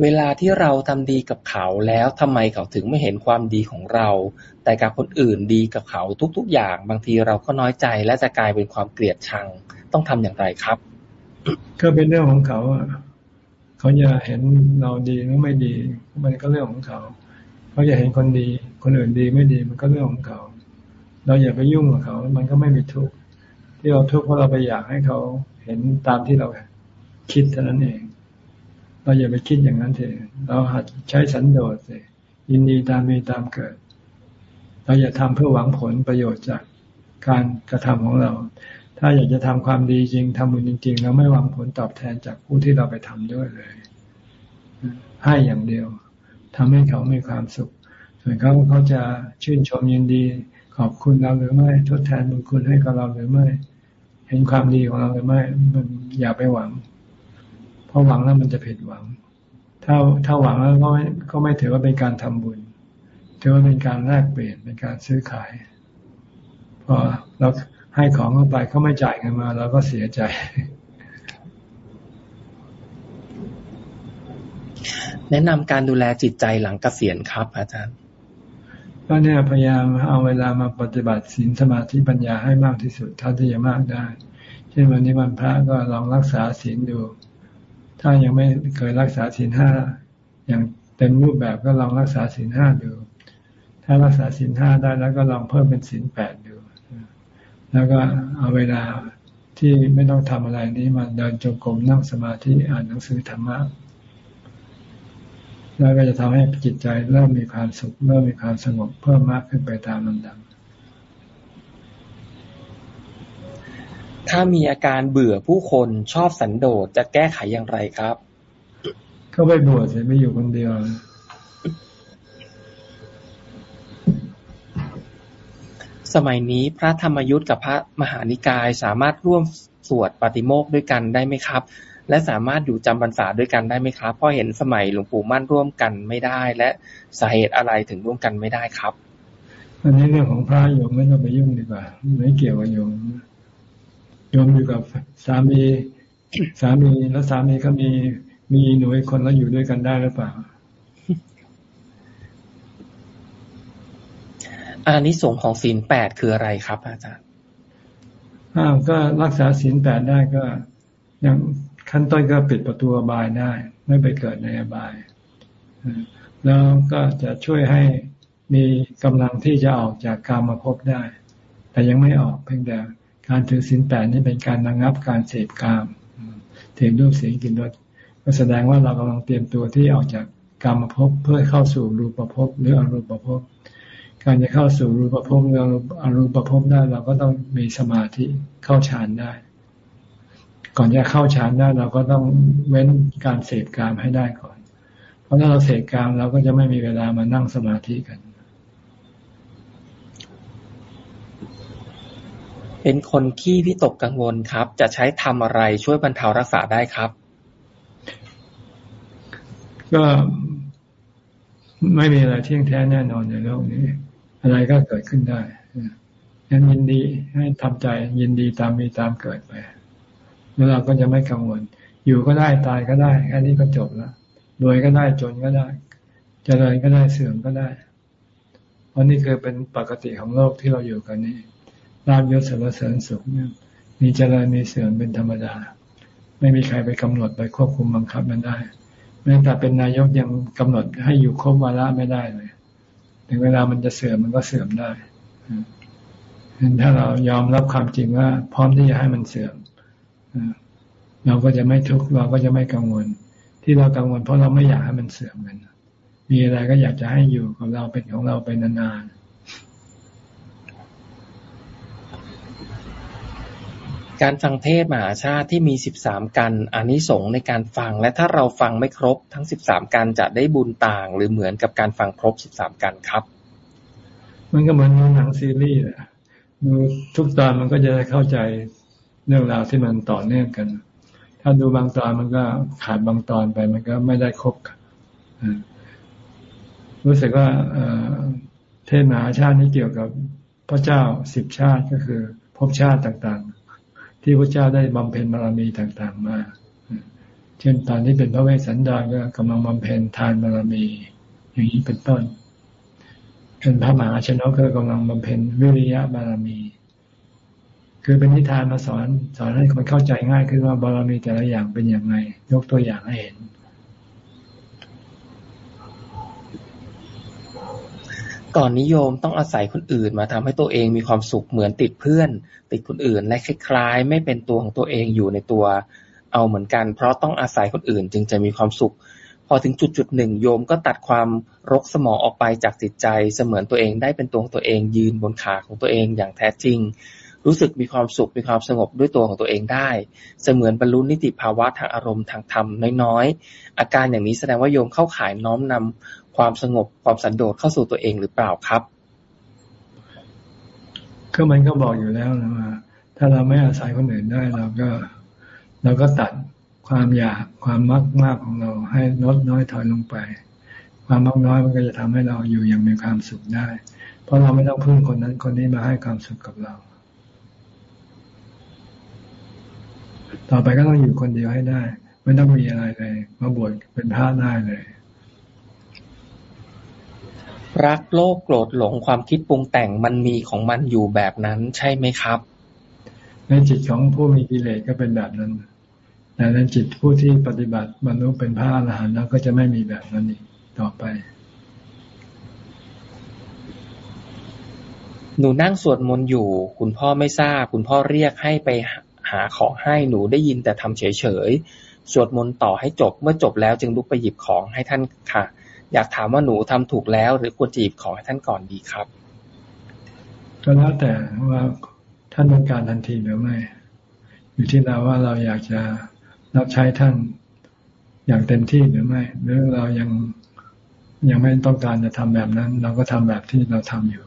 เวลาที่เราทำดีกับเขาแล้วทำไมเขาถึงไม่เห็นความดีของเรา แต่กับคนอื่นดีกับเขาทุกๆ อย่าง บางทีเราก็น้อยใจและจะกลายเป็นความเกลียดชัง ต้องทำอย่างไรครับ ก็เป็นเรื่องของเขาอะเขาจะเห็นเราดีหรือไม่ดี มันก็เรื่องของเขา เขาจะเห็นคนดี คนอื่นดีไม่ดีมันก็เรื่องของเขา เราอย่าไปยุ่งกับเขา มันก็ไม่มีทุกข์ที่เราทุกข์เพราะเราไปอยากให้เขาเห็นตามที่เราคิดเท่านั้นเอง เราอย่าไปคิดอย่างนั้นเถอะเราหัดใช้สันโดษสิยินดีตามมีตามเกิด เราอย่าทำเพื่อหวังผลประโยชน์จากการกระทำของเรา ถ้าอยากจะทำความดีจริงทำบุญจริงๆแล้วไม่หวังผลตอบแทนจากผู้ที่เราไปทำด้วยเลย ให้อย่างเดียวทำให้เขามีความสุข ส่วนเขาเขาจะชื่นชมยินดี ขอบคุณเราหรือไม่ ทดแทนบุญคุณให้กับเราหรือไม่ เห็นความดีของเราหรือไม่ มันอย่าไปหวัง เพราะหวังแล้วมันจะผิดหวัง ถ้าถ้าหวังแล้วก็ไม่ก็ไม่ถือว่าเป็นการทำบุญ ถือว่าเป็นการแลกเปลี่ยนเป็นการซื้อขาย พอเราให้ของเข้าไปเขาไม่จ่ายเงินมาเราก็เสียใจ แนะนำการดูแลจิตใจหลังเกษียณครับ อาจารย์ก็เนี่ยพยายามเอาเวลามาปฏิบัติศีลสมาธิปัญญาให้มากที่สุดเท่าที่จะมากได้ เช่นวันนี้วันพระก็ลองรักษาศีลดู ถ้ายังไม่เคยรักษาศีลห้าอย่างเต็มรูปแบบก็ลองรักษาศีลห้าดู ถ้ารักษาศีลห้าได้แล้วก็ลองเพิ่มเป็นศีลแปดดู แล้วก็เอาเวลาที่ไม่ต้องทำอะไรนี้มาเดินจงกรมนั่งสมาธิอ่านหนังสือธรรมะแล้วก็จะทำให้จิตใจเริ่มมีความสุขเริ่มมีความสงบเพิ่มมากขึ้นไปตามลำดับ ถ้ามีอาการเบื่อผู้คนชอบสันโดษจะแก้ไขอย่างไรครับ ก็ไปบวชเลยไม่อยู่คนเดียว สมัยนี้พระธรรมยุทธกับพระมหานิกายสามารถร่วมสวดปฏิโมกด้วยกันได้ไหมครับ และสามารถอยู่จำพรรษาด้วยกันได้ไหมครับ เพราะเห็นสมัยหลวงปู่มั่นร่วมกันไม่ได้ และสาเหตุอะไรถึงร่วมกันไม่ได้ครับอันนี้เรื่องของพระโยมไม่ต้องไปยุ่งดีกว่าไม่เกี่ยวกับโยม โยมอยู่กับสามีสามีแล้วสามีเขามีมีหนูอีกคนแล้วอยู่ด้วยกันได้หรือเปล่าอานิสงส์ของศีลแปดคืออะไรครับ อาจารย์อ้าวก็รักษาศีลแปดได้ก็ยังขั้นต้นก็ปิดประตูอบายได้ ไม่ไปเกิดในอบาย แล้วก็จะช่วยให้มีกำลังที่จะออกจากกรรมาพบได้ แต่ยังไม่ออกเพียงแต่ การถือศีลแปดนี่เป็นการระงับการเสพกามเสพรูปเสียงกลิ่นรสก็แสดงว่าเรากำลังเตรียมตัวที่ออกจากกรรมภพเพื่อเข้าสู่รูปภพหรืออรูปภพการจะเข้าสู่รูปภพหรืออรูปภพได้เราก็ต้องมีสมาธิเข้าฌานได้ ก่อนจะเข้าฌานได้เราก็ต้องเว้นการเสพกามให้ได้ก่อน เพราะถ้าเราเสพกามเราก็จะไม่มีเวลามานั่งสมาธิกัน เป็นคนขี้วิตกกังวลครับ จะใช้ทำอะไรช่วยบรรเทารักษาได้ครับ ก็ไม่มีอะไรเที่ยงแท้แน่นอนในโลกนี้ อะไรก็เกิดขึ้นได้งั้นยินดีให้ทำใจยินดีตามมีตามเกิดไปแล้วเราก็จะไม่กังวล อยู่ก็ได้ตายก็ได้อันนี้ก็จบแล้วรวยก็ได้จนก็ได้จเจริญก็ได้เสื่อมก็ได้ เพราะนี่คือเป็นปกติของโลกที่เราอยู่กันนี่ ลาบยศสารเสริญสุขเนี่ยมีเจริญมีเสื่อมเป็นธรรมดา ไม่มีใครไปกำหนดไปควบคุมบังคับมันได้แม้แต่เป็นนายกยังกำหนดให้อยู่ครบวาระไม่ได้เลยถึงเวลามันจะเสื่อมมันก็เสื่อมได้ถ้าเรายอมรับความจริงว่า พร้อมที่จะให้มันเสื่อมเราก็จะไม่ทุกข์เราก็จะไม่กังวล ที่เรากังวลเพราะเราไม่อยากให้มันเสื่อมกันมีอะไรก็อยากจะให้อยู่กับเราเป็นของเราไปนานๆ การฟังเทศมหาชาติที่มีสิบสามกันอานิสงส์ในการฟัง และถ้าเราฟังไม่ครบทั้งสิบสามกันจะได้บุญต่าง หรือเหมือนกับการฟังครบสิบสามกันครับ มันก็เหมือนดูหนังซีรีส์แหละดูทุกตอนมันก็จะได้เข้าใจเรื่องราวที่มันต่อเนื่องกัน ถ้าดูบางตอนมันก็ขาดบางตอนไป มันก็ไม่ได้ครบรู้สึกว่าเทศมหาชาตินี้เกี่ยวกับพระเจ้าสิบชาติก็คือภพชาติต่าง ที่พระเจ้าได้บำเพ็ญบารมีต่างๆ มาเช่นตอนที่เป็นพระเวสสันดรก็กำลังบำเพ็ญทานบารมี อย่างนี้เป็นต้นเป็นพระมหาชนกก็กำลังบำเพ็ญวิริยะบารมี คือเป็นนิทานมาสอนสอนให้คนเข้าใจง่ายขึ้นว่าบารมีแต่ละอย่างเป็นอย่างไรยกตัวอย่างให้เห็น ก่อนนิยมต้องอาศัยคนอื่นมาทำให้ตัวเองมีความสุข เหมือนติดเพื่อน ติดคนอื่น และคล้ายๆ ไม่เป็นตัวของตัวเองอยู่ในตัว เอาเหมือนกัน เพราะต้องอาศัยคนอื่นจึงจะมีความสุข พอถึงจุดจุดหนึ่งโยมก็ตัดความรกสมองออกไปจากจิตใจ เสมือนตัวเองได้เป็นตัวของตัวเองยืนบนขาของตัวเองอย่างแท้จริง รู้สึกมีความสุขมีความสงบด้วยตัวของตัวเองได้ เสมือนบรรลุนิติภาวะทางอารมณ์ทางธรรมน้อยๆ อาการอย่างนี้แสดงว่าโยมเข้าขายน้อมนำ ความสงบความสันโดษเข้าสู่ตัวเองหรือเปล่าครับ ก็มันก็บอกอยู่แล้วนะว่า ถ้าเราไม่อาศัยคนอื่นได้เราก็เราก็ตัดความอยากความมักมากของเราให้ลดน้อยถอยลงไป ความมักน้อยมันก็จะทำให้เราอยู่อย่างมีความสุขได้ เพราะเราไม่ต้องพึ่งคนนั้นคนนี้มาให้ความสุขกับเรา ต่อไปก็ต้องอยู่คนเดียวให้ได้ ไม่ต้องมีอะไรเลยมาบวชเป็นพระได้เลย รัก โลภ โกรธ หลง ความคิดปรุงแต่งมันมีของมันอยู่แบบนั้นใช่ไหมครับ ในจิตของผู้มีกิเลสก็เป็นแบบนั้นในแต่ในจิตผู้ที่ปฏิบัติบรรลุเป็นพระอรหันต์แล้วก็จะไม่มีแบบนั้นอีกต่อไป หนูนั่งสวดมนต์อยู่ คุณพ่อไม่ทราบ คุณพ่อเรียกให้ไปหาของให้หนูได้ยินแต่ทำเฉยๆ สวดมนต์ต่อให้จบ เมื่อจบแล้วจึงลุกไปหยิบของให้ท่านค่ะ อยากถามว่าหนูทำถูกแล้ว หรือควรจะหยิบขอให้ท่านก่อนดีครับ ก็แล้วแต่ว่าท่านต้องการทันทีหรือไม่ อยู่ที่เราว่าเราอยากจะรับใช้ท่านอย่างเต็มที่หรือไม่ หรือเรายังยังไม่ต้องการจะทำแบบนั้น เราก็ทำแบบที่เราทำอยู่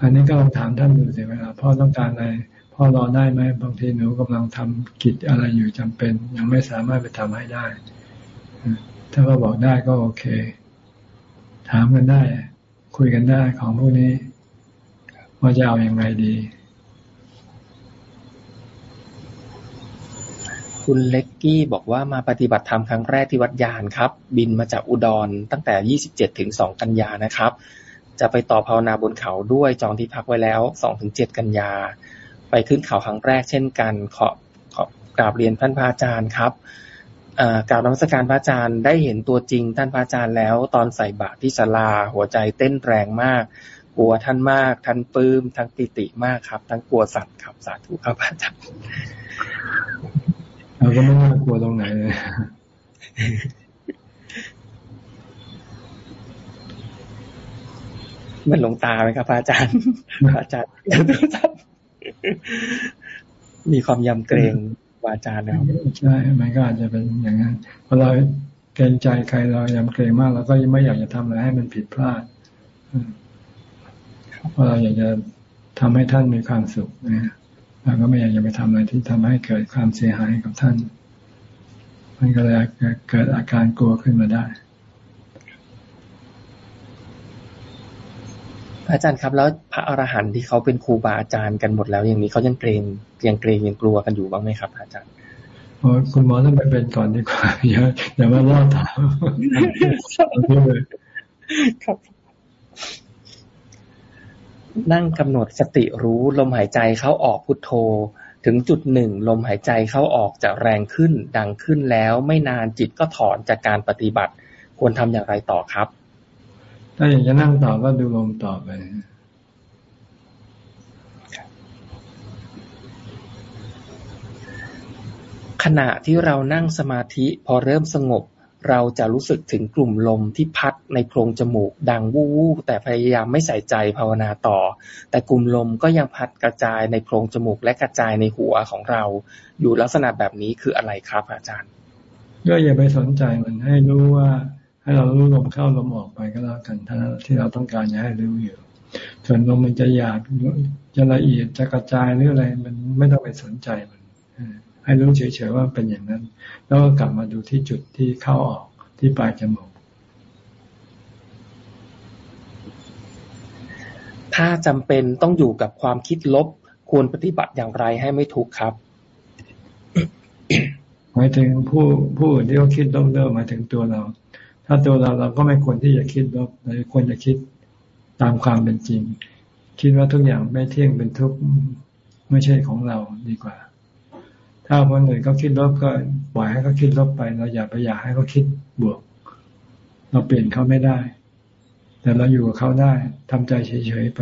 อันนี้ก็ลองถามท่านดูสิว่าพ่อต้องการอะไรพ่อรอได้ไหมบางทีหนูกำลังทำกิจอะไรอยู่จำเป็น ยังไม่สามารถไปทำให้ได้ ถ้าเขาบอกได้ก็โอเค ถามกันได้ คุยกันได้ของพวกนี้ ว่าจะเอาอยัางไงดี คุณเล็กกี้บอกว่ามาปฏิบัติธรรมครั้งแรกที่วัดยานครับ บินมาจากอุดรตั้งแต่ 27ถึง2กันยานะครับ จะไปต่อภาวนาบนเขาด้วยจองที่พักไว้แล้ว2ถึง7กันยา ไปขึ้นเขาครั้งแรกเช่นกันขอขอกราบเรียนท่านพระอาจารย์ครับ กราบนมัสการพระอาจารย์ได้เห็นตัวจริงท่านพระอาจารย์แล้ว ตอนใส่บาตรที่ศาลาหัวใจเต้นแรงมากกลัวท่านมากท่านปลื้มทั้งปิติมากครับ ทั้งกลัวสัตว์ครับสาธุครับอาจารย์เราก็ไม่น่ากลัวตรงไหนเลยมันหลงตาไหมครับอาจารย์อาจารย์มีความยำเกรง วาจาแล้วใช่มันก็อาจจะเป็นอย่างนั้นพอเราเกรงใจใครเรายำเกรงมากเราก็ยังไม่อยากจะทำอะไรให้มันผิดพลาดเพราะเราอยากจะทำให้ท่านมีความสุขนะเราก็ไม่อยากจะไปทำอะไรที่ทำให้เกิดความเสียหายกับท่าน มันก็เลยเกิดอาการกลัวขึ้นมาได้ อาจารย์ครับ แล้วพระอรหันต์ที่เขาเป็นครูบาอาจารย์กันหมดแล้วอย่างนี้เขายังเกรงยังเกรงยังกลัวกันอยู่บ้างไหมครับ อาจารย์โอ้คุณหมอต้องไปเป็นก่อนดีกว่าอย่าอย่ามาล่อถามครับ นั่งกำหนดสติรู้ลมหายใจเข้าออกพุทโธ ถึงจุดหนึ่งลมหายใจเข้าออกจะแรงขึ้น ดังขึ้นแล้วไม่นานจิตก็ถอนจากการปฏิบัติ ควรทำอย่างไรต่อครับ ถ้าอยากจะนั่งต่อก็ดูลมต่อไปขณะที่เรานั่งสมาธิพอเริ่มสงบ เราจะรู้สึกถึงกลุ่มลมที่พัดในโพรงจมูก ดังวู้วู้แต่พยายามไม่ใส่ใจภาวนาต่อ แต่กลุ่มลมก็ยังพัดกระจายในโพรงจมูกและกระจายในหัวของเรา อยู่ลักษณะแบบนี้คืออะไรครับอาจารย์ก็อย่าไปสนใจมันให้รู้ว่า ให้เรารู้ลมเข้าลมออกไปก็แล้วกันท่าที่เราต้องการจะให้รู้อยู่ ส่วนลมมันจะหยาบจะละเอียดจะกระจายหรืออะไร มันไม่ต้องไปสนใจมันให้รู้เฉยๆว่าเป็นอย่างนั้น แล้วก็กลับมาดูที่จุดที่เข้าออกที่ปลายจมูกถ้าจำเป็นต้องอยู่กับความคิดลบ ควรปฏิบัติอย่างไรให้ไม่ทุกข์ครับหมายถึงผู้ผู้อื่นที่เขาคิดลบเลิกหมายถึงตัวเรา ถ้าตัวเราเราก็ไม่ควรที่จะคิดลบเราควรจะคิดตามความเป็นจริง คิดว่าทุกอย่างไม่เที่ยงเป็นทุกข์ไม่ใช่ของเราดีกว่า ถ้าคนอื่นเขาคิดลบก็ปล่อยให้เขาคิดลบไปเราอย่าไปอยากให้เขาคิดบวก เราเปลี่ยนเขาไม่ได้ แต่เราอยู่กับเขาได้ทำใจเฉยๆไป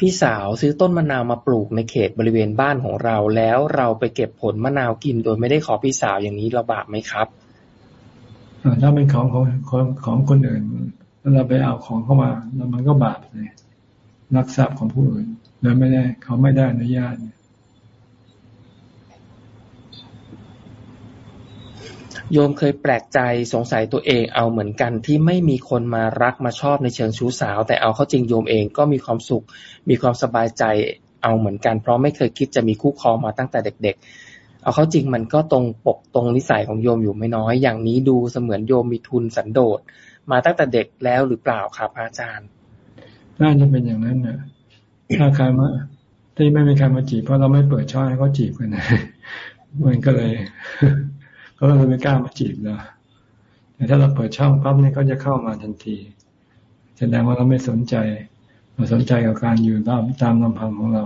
พี่สาวซื้อต้นมะนาวมาปลูกในเขตบริเวณบ้านของเรา แล้วเราไปเก็บผลมะนาวกิน โดยไม่ได้ขอพี่สาวอย่างนี้เราบาปไหมครับถ้าเป็นของของของของคนอื่นแล้วเราไปเอาของเข้ามาแล้วมันก็บาปเลยรักทรัพย์ของผู้อื่นโดยไม่ได้เขาไม่ได้อนุญาต โยมเคยแปลกใจสงสัยตัวเองเอาเหมือนกันที่ไม่มีคนมารักมาชอบในเชิงชู้สาว แต่เอาเข้าจริงโยมเองก็มีความสุข มีความสบายใจเอาเหมือนกัน เพราะไม่เคยคิดจะมีคู่ครองมาตั้งแต่เด็ก ๆ เอาเข้าจริงมันก็ตรงปกตรงนิสัยของโยมอยู่ไม่น้อย อย่างนี้ดูเสมือนโยมมีทุนสันโดษมาตั้งแต่เด็กแล้วหรือเปล่าครับอาจารย์น่าจะเป็นอย่างนั้นนะถ้าใครมาที่ไม่มีใครมาจีบเพราะเราไม่เปิดช่องให้เขาจีบกันนะมันก็เลย เขาก็เลยไม่กล้ามาจีบเราแต่ถ้าเราเปิดช่องปั๊บเนี่ยเขาจะเข้ามาทันที แสดงว่าเราไม่สนใจ เราสนใจกับการอยู่ตามตามลำพังของเรา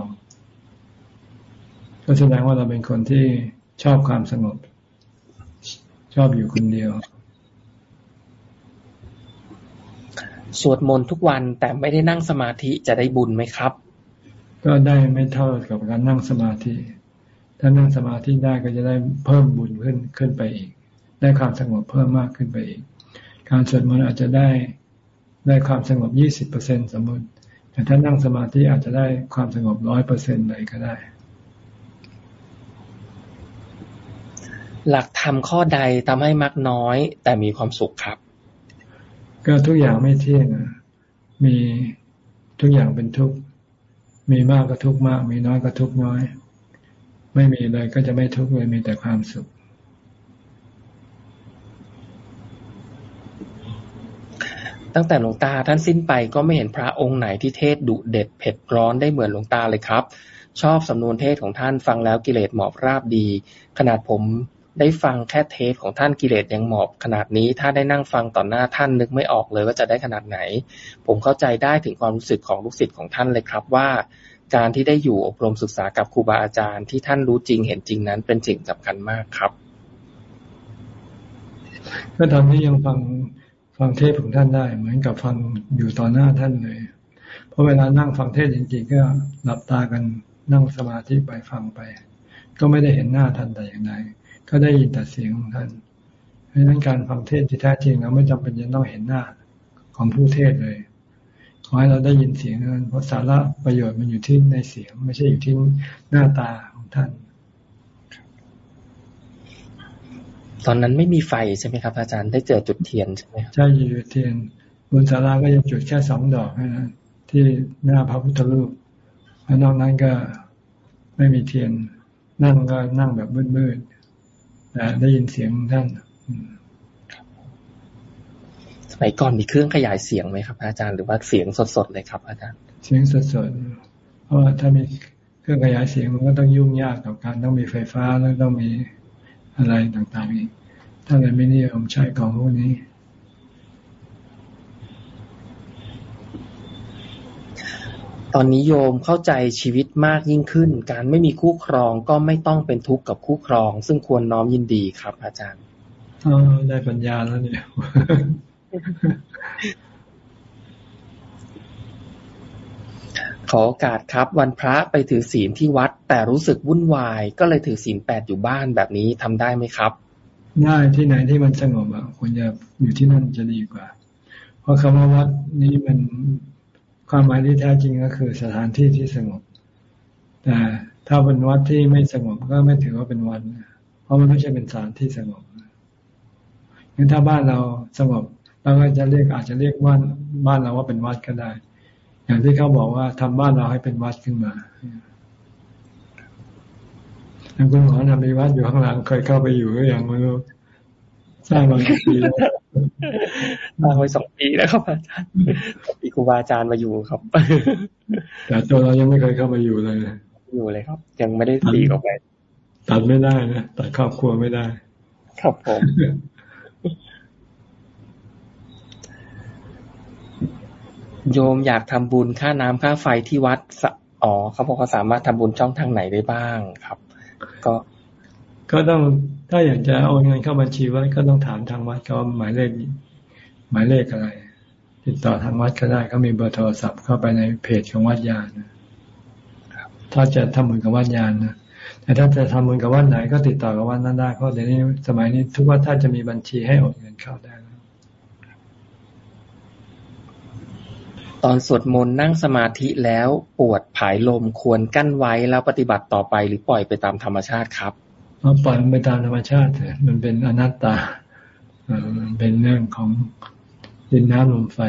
ก็แสดงว่าเราเป็นคนที่ชอบความสงบ ชอบอยู่คนเดียว สวดมนต์ทุกวันแต่ไม่ได้นั่งสมาธิจะได้บุญไหมครับ ก็ได้ไม่เท่ากับการนั่งสมาธิ ถ้านั่งสมาธิได้ก็จะได้เพิ่มบุญขึ้นขึ้นไปอีก ได้ความสงบเพิ่มมากขึ้นไปอีก การสวดมนต์อาจจะได้ได้ความสงบยี่สิบเปอร์เซ็นสมมติแต่ถ้านั่งสมาธิอาจจะได้ความสงบร้อยเปอร์เซ็นต์เลยก็ได้ หลักธรรมข้อใดทำให้มักน้อย แต่มีความสุขครับ ก็ทุกอย่างไม่เที่ยงมีทุกอย่างเป็นทุกข์มีมากก็ทุกข์มาก มีน้อยก็ทุกข์น้อย ไม่มีเลยก็จะไม่ทุกข์เลยมีแต่ความสุข ตั้งแต่หลวงตาท่านสิ้นไปก็ไม่เห็นพระองค์ไหนที่เทศดุเด็ดเผ็ดร้อนได้เหมือนหลวงตาเลยครับ ชอบสำนวนเทศของท่านฟังแล้วกิเลสหมอบราบดี ขนาดผมได้ฟังแค่เทศของท่านกิเลสยังหมอบขนาดนี้ ถ้าได้นั่งฟังต่อหน้าท่านนึกไม่ออกเลยว่าจะได้ขนาดไหน ผมเข้าใจได้ถึงความรู้สึกของลูกศิษย์ของท่านเลยครับว่า การที่ได้อยู่อบรมศึกษากับครูบาอาจารย์ที่ท่านรู้จริงเห็นจริงนั้น เป็นสิ่งสำคัญมากครับ ก็ตอนนี้ยังฟังฟังเทศของท่านได้ เหมือนกับฟังอยู่ต่อหน้าท่านเลย เพราะเวลานั่งฟังเทศจริงๆ ก็หลับตากันนั่งสมาธิไปฟังไป ก็ไม่ได้เห็นหน้าท่านแต่อย่างใดก็ได้ยินแต่เสียงของท่านเพราะฉะนั้นการฟังเทศที่แท้จริงเราไม่จำเป็นจะต้องเห็นหน้าของผู้เทศเลย ให้เราได้ยินเสียงนั้นเพราะสาระประโยชน์มันอยู่ที่ในเสียง ไม่ใช่อยู่ที่หน้าตาของท่าน ตอนนั้นไม่มีไฟใช่ไหมครับอาจารย์ได้เจอจุดเทียนใช่ไหมใช่จุดเทียนบนศาลาก็ยังจุดแค่สองดอกนะที่หน้าพระพุทธรูปแล้วนอกนั้นก็ไม่มีเทียน นั่งก็นั่งแบบมืดๆแต่ได้ยินเสียงท่าน สมัยก่อนมีเครื่องขยายเสียงไหมครับ อาจารย์หรือว่าเสียงสดๆเลยครับ อาจารย์ เสียงสดๆเพราะว่าถ้ามีเครื่องขยายเสียงมันก็ต้องยุ่งยากกับการต้องมีไฟฟ้าแล้วต้องมีอะไรต่างๆอีกถ้าเลยไม่นิยมใช้ของพวกนี้ตอนนี้โยมเข้าใจชีวิตมากยิ่งขึ้น การไม่มีคู่ครองก็ไม่ต้องเป็นทุกข์กับคู่ครอง ซึ่งควรน้อมยินดีครับ อาจารย์อ๋อได้ปัญญาแล้วเนี่ย ขอโอกาสครับ วันพระไปถือศีลที่วัด แต่รู้สึกวุ่นวาย ก็เลยถือศีลแปดอยู่บ้านแบบนี้ทำได้ไหมครับ ได้ที่ไหนที่มันสงบอะควรจะอยู่ที่นั่นจะดีกว่า เพราะคำว่าวัดนี้มันความหมายที่แท้จริงก็คือสถานที่ที่สงบ แต่ถ้าเป็นวัดที่ไม่สงบก็ไม่ถือว่าเป็นวัดเพราะมันไม่ใช่เป็นสถานที่สงบงั้นถ้าบ้านเราสงบ เราก็จะเรียกอาจจะเรียกบ้านบ้านเราว่าเป็นวัดก็ได้ อย่างที่เขาบอกว่าทำบ้านเราให้เป็นวัดขึ้นมาแล้วคุณหมอนำมีวัดอยู่ข้างหลังเคยเข้าไปอยู่หรือยังไม่รู้สร้างมากี่ปีแล้วสร้างไว้สองปีแล้วครับอาจารย์ปีครูบาอาจารย์มาอยู่ครับ แต่ตัวเรายังไม่เคยเข้ามาอยู่เลยอยู่เลยครับ ยังไม่ได้ตีออกไปตัดไม่ได้นะตัดครอบครัวไม่ได้ ครับผม โยมอยากทำบุญค่าน้ำค่าไฟที่วัดอ๋อเขาบอกเขาสามารถทำบุญช่องทางไหนได้บ้างครับ ก็ก็ต้องถ้าอยากจะโอนเงินเข้าบัญชีวัดก็ต้องถามทางวัดเขาหมายเลขหมายเลขอะไร ติดต่อทางวัดก็ได้เขามีเบอร์โทรศัพท์เข้าไปในเพจของวัดยานนะถ้าจะทำบุญกับวัดยานนะแต่ถ้าจะทำบุญกับวัดไหนก็ติดต่อกับวัดนั้นได้เพราะเดี๋ยวนี้สมัยนี้ทุกวัดถ้าจะมีบัญชีให้โอนเงินเข้าได้ ตอนสวดมนต์นั่งสมาธิแล้วปวดผายลมควรกั้นไว้แล้วปฏิบัติต่อไปหรือปล่อยไปตามธรรมชาติครับปล่อยไปตามธรรมชาติเถอะมันเป็นอนัตตามันเป็นเรื่องของดินน้ำลมไฟ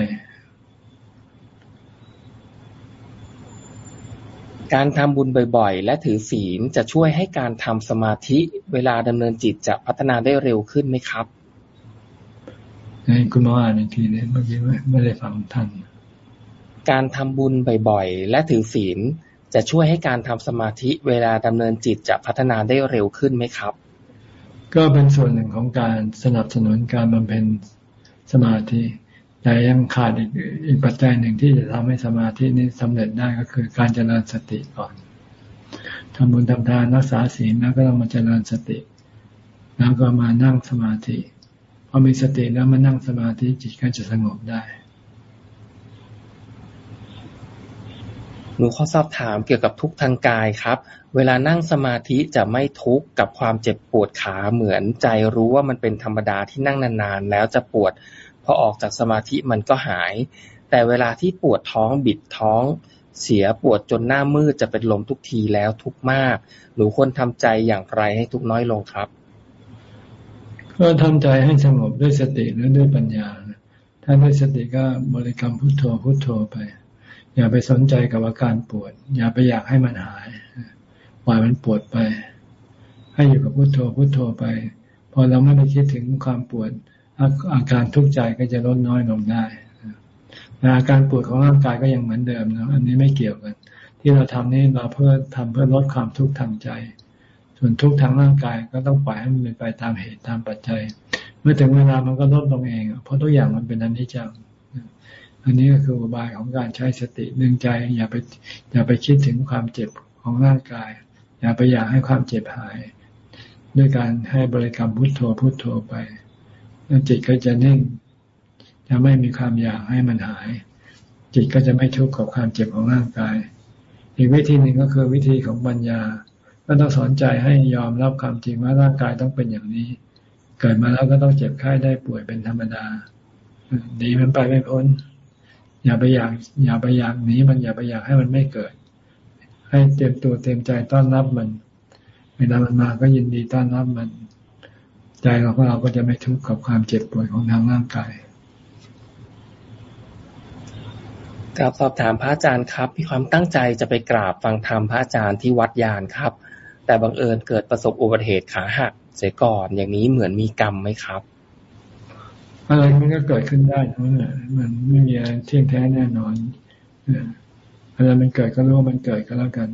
การทำบุญบ่อยๆ และถือศีลจะช่วยให้การทำสมาธิเวลาดำเนินจิตจะพัฒนาได้เร็วขึ้นไหมครับให้คุณหมออ่านอีกทีนึงเมื่อกี้ไม่ได้ฟังท่าน การทำบุญบ่อยๆ และถือศีล จะช่วยให้การทำสมาธิเวลาดำเนินจิตจะพัฒนาได้เร็วขึ้นไหมครับ ก็เป็นส่วนหนึ่งของการสนับสนุนการบำเพ็ญสมาธิ แต่ยังขาดอีกอีกปัจจัยหนึ่งที่จะทำให้สมาธินี้สำเร็จได้ก็คือการเจริญสติก่อนทำบุญทำทานรักษาศีลแล้วก็ต้องมาเจริญสติ แล้วก็มานั่งสมาธิพอมีสติแล้วมานั่งสมาธิจิตก็จะสงบได้ หนูขอสอบถามเกี่ยวกับทุกทางกายครับ เวลานั่งสมาธิจะไม่ทุกข์กับความเจ็บปวดขาเหมือนใจรู้ว่ามันเป็นธรรมดาที่นั่งนานๆแล้วจะปวด พอออกจากสมาธิมันก็หาย แต่เวลาที่ปวดท้องบิดท้อง เสียปวดจนหน้ามืดจะเป็นลมทุกทีแล้วทุกมาก หนูควรทำใจอย่างไรให้ทุกน้อยลงครับ ก็ทำใจให้สงบด้วยสติหรือด้วยปัญญาถ้าด้วยสติก็บริกรรมพุทโธพุทโธไป อย่าไปสนใจกับอาการปวด อย่าไปอยากให้มันหายปล่อยมันปวดไป ให้อยู่กับพุโทโธพุโทโธไปพอเราไม่ไปคิดถึงความปวดอาการทุกข์ใจก็จะลดน้อยลงได้แต่อาการปวดของร่างกายก็ยังเหมือนเดิมนะอันนี้ไม่เกี่ยวกัน ที่เราทำนี่เราเพื่อทำเพื่อลดความทุกข์ทางใจ ส่วนทุกข์ทางร่างกายก็ต้องปล่อยให้มันเป็นไปตามเหตุตามปัจจัย เมื่อถึงเวลามันก็ลดลงเอง เพราะทุกอย่างมันเป็นอนิจจัง อันนี้ก็คืออุบายของการใช้สติดึงใจ อย่าไปอย่าไปคิดถึงความเจ็บของร่างกาย อย่าไปอยากให้ความเจ็บหาย ด้วยการให้บริกรรมพุทโธพุทโธไปแล้วจิตก็จะนิ่งจะไม่มีความอยากให้มันหาย จิตก็จะไม่ทุกข์กับความเจ็บของร่างกาย อีกวิธีหนึ่งก็คือวิธีของปัญญา ก็ต้องสอนใจให้ยอมรับความจริงว่าร่างกายต้องเป็นอย่างนี้ เกิดมาแล้วก็ต้องเจ็บไข้ได้ป่วยเป็นธรรมดาดีมันไปไม่พ้น อย่าไปอยาก อย่าไปอยากหนีมันอย่าไปอยากให้มันไม่เกิด ให้เตรียมตัวเตรียมใจต้อนรับมัน เวลามันมาก็ยินดีต้อนรับมัน ใจเราก็เราก็จะไม่ทุกข์กับความเจ็บป่วดของทางร่างกายกราบสอบถามพระอาจารย์ครับมีความตั้งใจจะไปกราบฟังธรรมพระอาจารย์ที่วัดยานครับ แต่บังเอิญเกิดประสบอุบัติเหตุขาหักเสียก่อนอย่างนี้เหมือนมีกรรมไหมครับ อะไรมันก็เกิดขึ้นได้ทั้งนั้นมันไม่มีอะไรเที่ยงแท้แน่นอนอะไรมันเกิดก็รู้ว่ามันเกิดก็แล้วกัน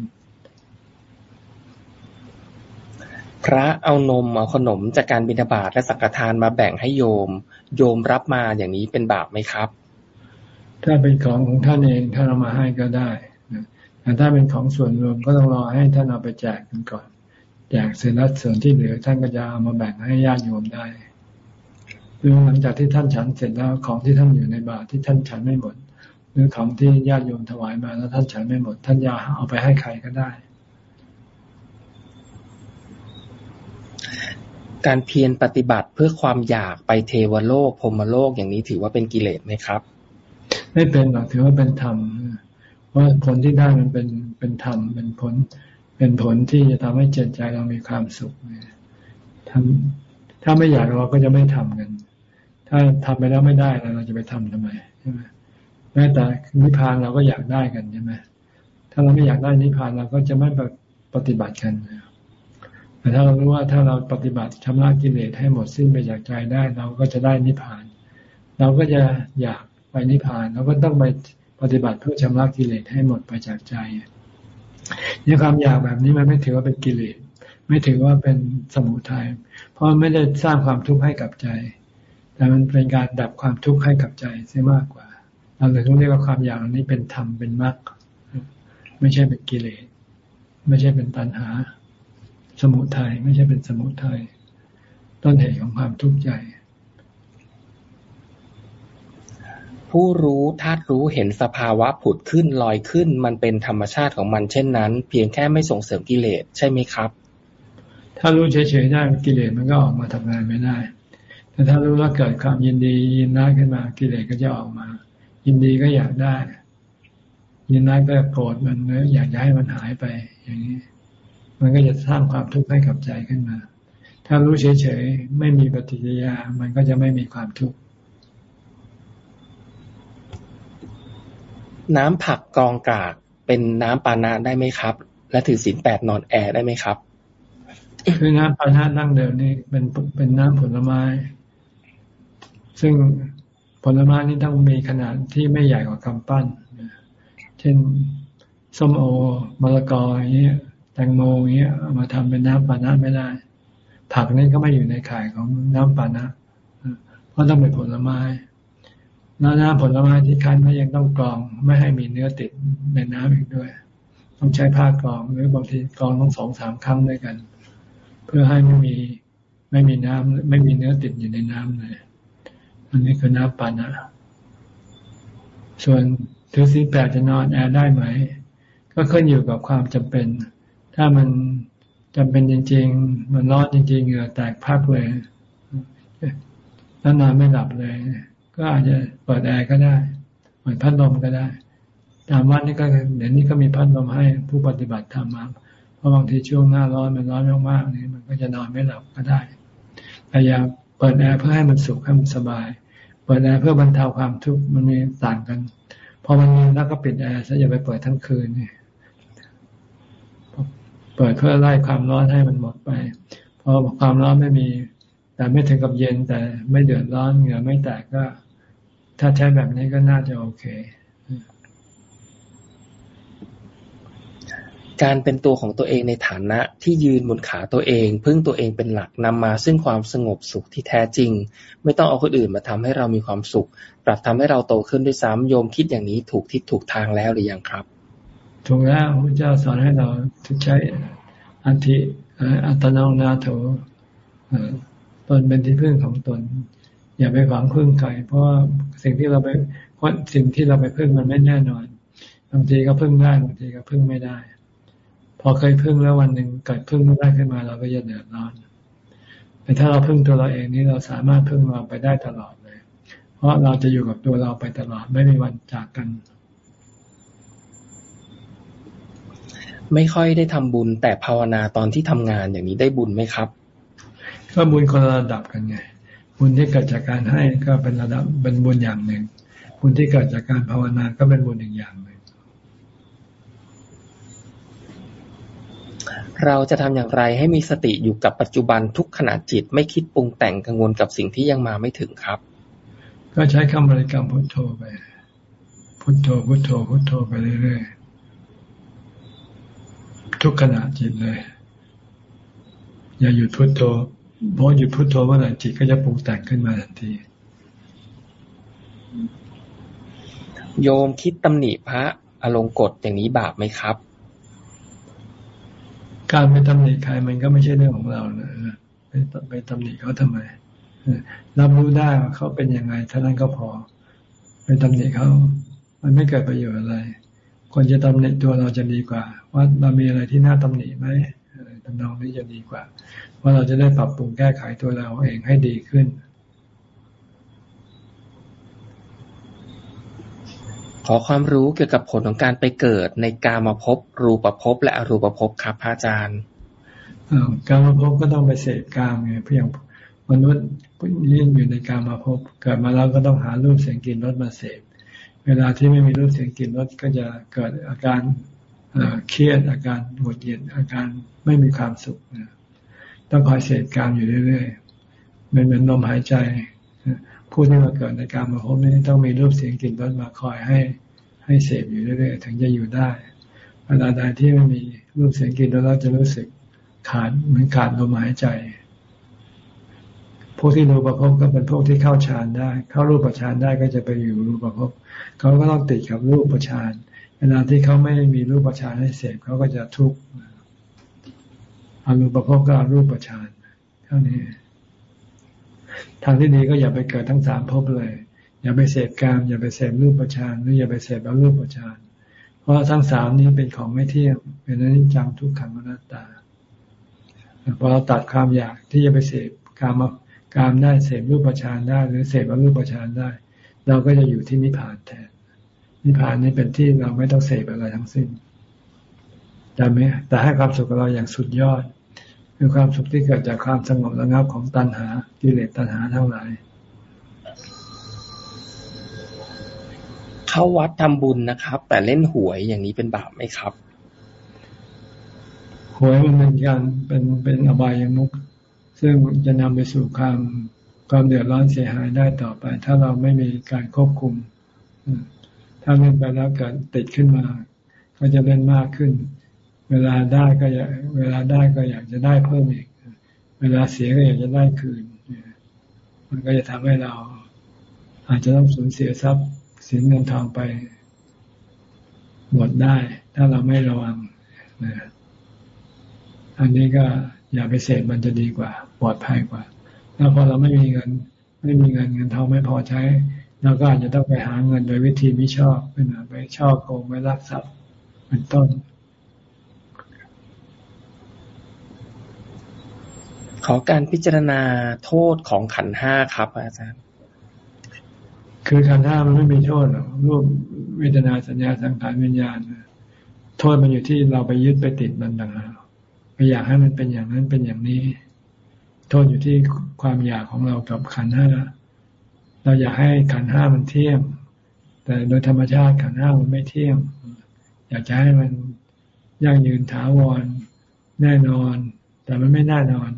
พระเอานมเอาขนมจากการบิณฑบาตและสังฆทานมาแบ่งให้โยม โยมรับมาอย่างนี้เป็นบาปไหมครับ ถ้าเป็นของของท่านเองถ้าเรามาให้ก็ได้แต่ถ้าเป็นของส่วนรวมก็ต้องรอให้ท่านเอาไปแจกกันก่อนแจกเสร็จแล้วส่วนที่เหลือท่านก็จะเอามาแบ่งให้ญาติโยมได้ หรือหลังจากที่ท่านฉันเสร็จแล้วของที่ท่านอยู่ในบาตรที่ท่านฉันไม่หมด หรือของที่ญาติโยมถวายมาแล้วท่านฉันไม่หมด ท่านยาเอาไปให้ใครก็ได้ การเพียรปฏิบัติเพื่อความอยากไปเทวโลกพรมโลกอย่างนี้ถือว่าเป็นกิเลสไหมครับ ไม่เป็นหรอกถือว่าเป็นธรรมเพราะผลที่ได้มันเป็นเป็นธรรมเป็นผล เป็นผลที่จะทำให้จิตใจเรามีความสุขทำถ้าไม่อยากเราก็จะไม่ทำกัน ถ้าทำไปแล้วไม่ได้เราจะไปทำทำไมใช่ไหมแม้แต่นิพพานเราก็อยากได้กันใช่ไหมถ้าเราไม่อยากได้นิพพานเราก็จะไม่ปฏิบัติกันแต่ถ้าเรารู้ว่าถ้าเราปฏิบัติชำระกิเลสให้หมดสิ้นไปจากใจได้ เราก็จะได้นิพพาน เราก็จะอยากไปนิพพานเราก็ต้องไปปฏิบัติเพื่อชำระกิเลสให้หมดไปจากใจนี่ความอยากแบบนี้มันไม่ถือว่าเป็นกิเลสไม่ถือว่าเป็นสมุทัยเพราะไม่ได้สร้างความทุกข์ให้กับใจ แต่มันเป็นการดับความทุกข์ให้กับใจเสียมากกว่า เราเลยต้องเรียกว่าความอยากนี้เป็นธรรมเป็นมรรคไม่ใช่เป็นกิเลส ไม่ใช่เป็นตัณหา สมุทัยไม่ใช่เป็นสมุทัยต้นเหตุของความทุกข์ใจ ผู้รู้ธาตุรู้เห็นสภาวะผุดขึ้นลอยขึ้น มันเป็นธรรมชาติของมันเช่นนั้น เพียงแค่ไม่ส่งเสริมกิเลสใช่ไหมครับ ถ้ารู้เฉยๆได้กิเลสมันก็ออกมาทำงานไม่ได้ แต่ถ้ารู้แล้วเกิดความยินดียินร้ายขึ้นมา กิเลสก็จะออกมา ยินดีก็อยากได้ ยินร้ายก็โกรธมันเอยากจะให้มันหายไป อย่างนี้ มันก็จะสร้างความทุกข์ให้กับใจขึ้นมา ถ้ารู้เฉยๆไม่มีปฏิกิริยา มันก็จะไม่มีความทุกข์น้ำผักกองกากเป็นน้ำปานะได้ไหมครับ และถือศีลแปดนอนแอร์ได้ไหมครับ คือน้ำปานะนั่งเดิมนี่เป็นเป็นน้ำผลไม้ ซึ่งผลไม้นี้ต้องมีขนาดที่ไม่ใหญ่กว่ากำปั้น เช่นส้มโอมะละกออย่างเงี้ยแตงโมอย่างเงี้ยมาทำเป็นน้ำปานะไม่ได้ ผักนี่ก็ไม่อยู่ในข่ายของน้ำปานะ เพราะต้องเป็นผลไม้แล้วน้ำผลไม้ที่คั้นก็ยังต้องกรองไม่ให้มีเนื้อติดในน้ำอีกด้วย ต้องใช้ผ้ากรองหรือบางทีกรองต้องสองสามครั้งด้วยกัน เพื่อให้ไม่มีไม่มีน้ำไม่มีเนื้อติดอยู่ในน้ำเลย อันนี้คือน้ำปานะ ส่วนถือสีแปดจะนอนแอร์ได้ไหม ก็ขึ้นอยู่กับความจำเป็น ถ้ามันจำเป็นจริง ๆ มันร้อนจริงๆเหงื่อแตกพักเลยแล้วนอนไม่หลับเลย ก็อาจจะเปิดแอร์ก็ได้เปิดพัดลมก็ได้ ตามวัดนี่ก็เดี๋ยวนี้ก็มีพัดลมให้ผู้ปฏิบัติทำมาเพราะบางทีช่วงหน้าร้อนมันร้อนมากๆนี่มันก็จะนอนไม่หลับก็ได้พยายาม เปิดแอร์เพื่อให้มันสุขให้มันสบาย เปิดแอร์เพื่อบรรเทาความทุกข์มันมีต่างกัน พอมันมีแล้วก็ปิดแอร์ซะอย่าไปเปิดทั้งคืนนี่เปิดเพื่อไล่ความร้อนให้มันหมดไปพอความร้อนไม่มี แต่ไม่ถึงกับเย็นแต่ไม่เดือดร้อนเหงื่อไม่แตกก็ ถ้าใช้แบบนี้ก็น่าจะโอเค การเป็นตัวของตัวเองในฐานะที่ยืนบนขาตัวเอง พึ่งตัวเองเป็นหลักนำมาซึ่งความสงบสุขที่แท้จริง ไม่ต้องเอาคนอื่นมาทำให้เรามีความสุข ปรับทำให้เราโตขึ้นด้วยซ้ำโยมคิดอย่างนี้ถูกทิศถูกทางแล้วหรือยังครับ ถูกแล้วพระเจ้าสอนให้เราใช้อัติอัตโนนาโถตนเป็นที่พึ่งของตน อย่าไปหวังพึ่งใครเพราะว่าสิ่งที่เราไปสิ่งที่เราไปพึ่งมันไม่แน่นอนบางทีก็พึ่งได้บางทีก็พึ่งไม่ได้ พอเคยพึ่งแล้ววันหนึ่งเกิดพึ่งไม่ได้ขึ้นมาเราก็จะเดือดร้อนแต่ถ้าเราพึ่งตัวเราเองนี่เราสามารถพึ่งเราไปได้ตลอดเลย เพราะเราจะอยู่กับตัวเราไปตลอดไม่มีวันจากกัน ไม่ค่อยได้ทำบุญ แต่ภาวนาตอนที่ทำงานอย่างนี้ได้บุญไหมครับ ก็บุญคนละระดับกันไงบุญที่เกิดจากการให้ก็เป็นระดับเป็นบุญอย่างหนึ่งบุญที่เกิดจากการภาวนาก็เป็นบุญอีกอย่าง เราจะทำอย่างไรให้มีสติอยู่กับปัจจุบันทุกขณะจิต ไม่คิดปรุงแต่งกังวลกับสิ่งที่ยังมาไม่ถึงครับ ก็ใช้คำบริกรรมพุทโธไป พุทโธพุทโธพุทโธไปเรื่อยๆทุกขณะจิตเลย อย่าหยุดพุทโธเพราะหยุดพุทโธเมื่อไหร่จิตก็จะปรุงแต่งขึ้นมาทันที โยมคิดตำหนิพระอารมณ์กฎอย่างนี้บาปไหมครับ การไปตำหนิใครมันก็ไม่ใช่เรื่องของเรานะไปไปตำหนิเขาทำไมรับรู้ได้ว่าเขาเป็นยังไงเท่านั้นก็พอ ไปตำหนิเขา มันไม่เกิดประโยชน์อะไรคนจะตำหนิตัวเราจะดีกว่า ว่าเรามีอะไรที่น่าตำหนิไหมตำนองนี้จะดีกว่า ว่าเราจะได้ปรับปรุงแก้ไขตัวเราเองให้ดีขึ้น อความรู้เกี่ยวกับผลของการไปเกิดในกามาพบรูปภพ และอรูปภพครับพระอาจารย์กามาพบก็ต้องไปเสพกามไงเพียงมนุษย์ยิ่งอยู่ในกามาพบเกิดมาแล้วก็ต้องหารูปเสียงกลิ่นรสมาเสพ เวลาที่ไม่มีรูปเสียงกลิ่นรสก็จะเกิดอาการเครียดอาการหงุดหงิดอาการไม่มีความสุขต้องคอยเสพกามอยู่เรื่อยๆเป็นเหมือนลมหายใจ ผู้ที่มาเกิดในการมาพบนี้ต้องมีรูปเสียงกลิ่นรสมาคอยให้ให้เสพอยู่เรื่อยๆถึงจะอยู่ได้เวลาใดที่ไม่มีรูปเสียงกลิ่นรสเราจะรู้สึกขาดเหมือนขาดลมหายใจ พวกที่รูปภพก็เป็นพวกที่เข้าฌานได้ เข้ารูปฌานได้ก็จะไปอยู่รูปภพเขาก็ต้องติดกับรูปฌานเวลาที่เขาไม่มีรูปฌานให้เสพเขาก็จะทุกข์อรูปภพก็รูปฌานเท่านี้ ทางที่ดีก็อย่าไปเกิดทั้งสามภพเลย อย่าไปเสพกาม อย่าไปเสพรูปประชานหรืออย่าไปเสพอรูปประชานเพราะทั้งสามนี้เป็นของไม่เที่ยงเป็นอนิจจังทุกขังอนัตตาพอเราตัดความอยากที่จะไปเสพกามกามได้เสพรูปประชานได้ หรือเสพอรูปประชานได้ เราก็จะอยู่ที่นิพพานแทนนิพพานนี้เป็นที่เราไม่ต้องเสพอะไรทั้งสิ้นแต่ไหมแต่ให้ความสุขกับเราอย่างสุดยอด คือความสุขที่เกิดจากความสงบระงับของตัณหากิเลสตัณหาทั้งหลายเข้าวัดทำบุญนะครับ แต่เล่นหวยอย่างนี้เป็นบาปไหมครับหวยมันเป็นการเป็นเป็นอบายมุกซึ่งจะนำไปสู่ความความเดือดร้อนเสียหายได้ต่อไป ถ้าเราไม่มีการควบคุม ถ้าเล่นไปแล้วเกิดติดขึ้นมา ก็จะเล่นมากขึ้น เวลาได้ก็อยากเวลาได้ก็อยากจะได้เพิ่มอีก เวลาเสียก็อยากจะได้คืน มันก็จะทำให้เรา อาจจะต้องสูญเสียทรัพย์สินเงินทองไปหมดได้ ถ้าเราไม่ระวังนะอันนี้ก็อย่าไปเสพมันจะดีกว่า ปลอดภัยกว่า แล้วพอเราไม่มีเงิน ไม่มีเงินเงินทองไม่พอใช้เราก็อาจจะต้องไปหาเงินโดยวิธีมิชอบเป็นไปช่อโกงไปลักทรัพย์เป็นต้น ข อการพิจารณาโทษของขันห้าครับ อาจารย์ คือขันห้ามันไม่มีโทษหรอกรูปเวทนาสัญญาสังขารวิญญาณโทษมันอยู่ที่เราไปยึดไปติดมันต่างหากไปอยากให้มันเป็นอย่างนั้นเป็นอย่างนี้ โทษอยู่ที่ความอยากของเรากับขันห้าเราอยากให้ขันห้ามันเที่ยง แต่โดยธรรมชาติขันห้ามันไม่เที่ยง อยากจะให้มันยั่งยืนถาวรแน่นอน แต่มันไม่แน่นอน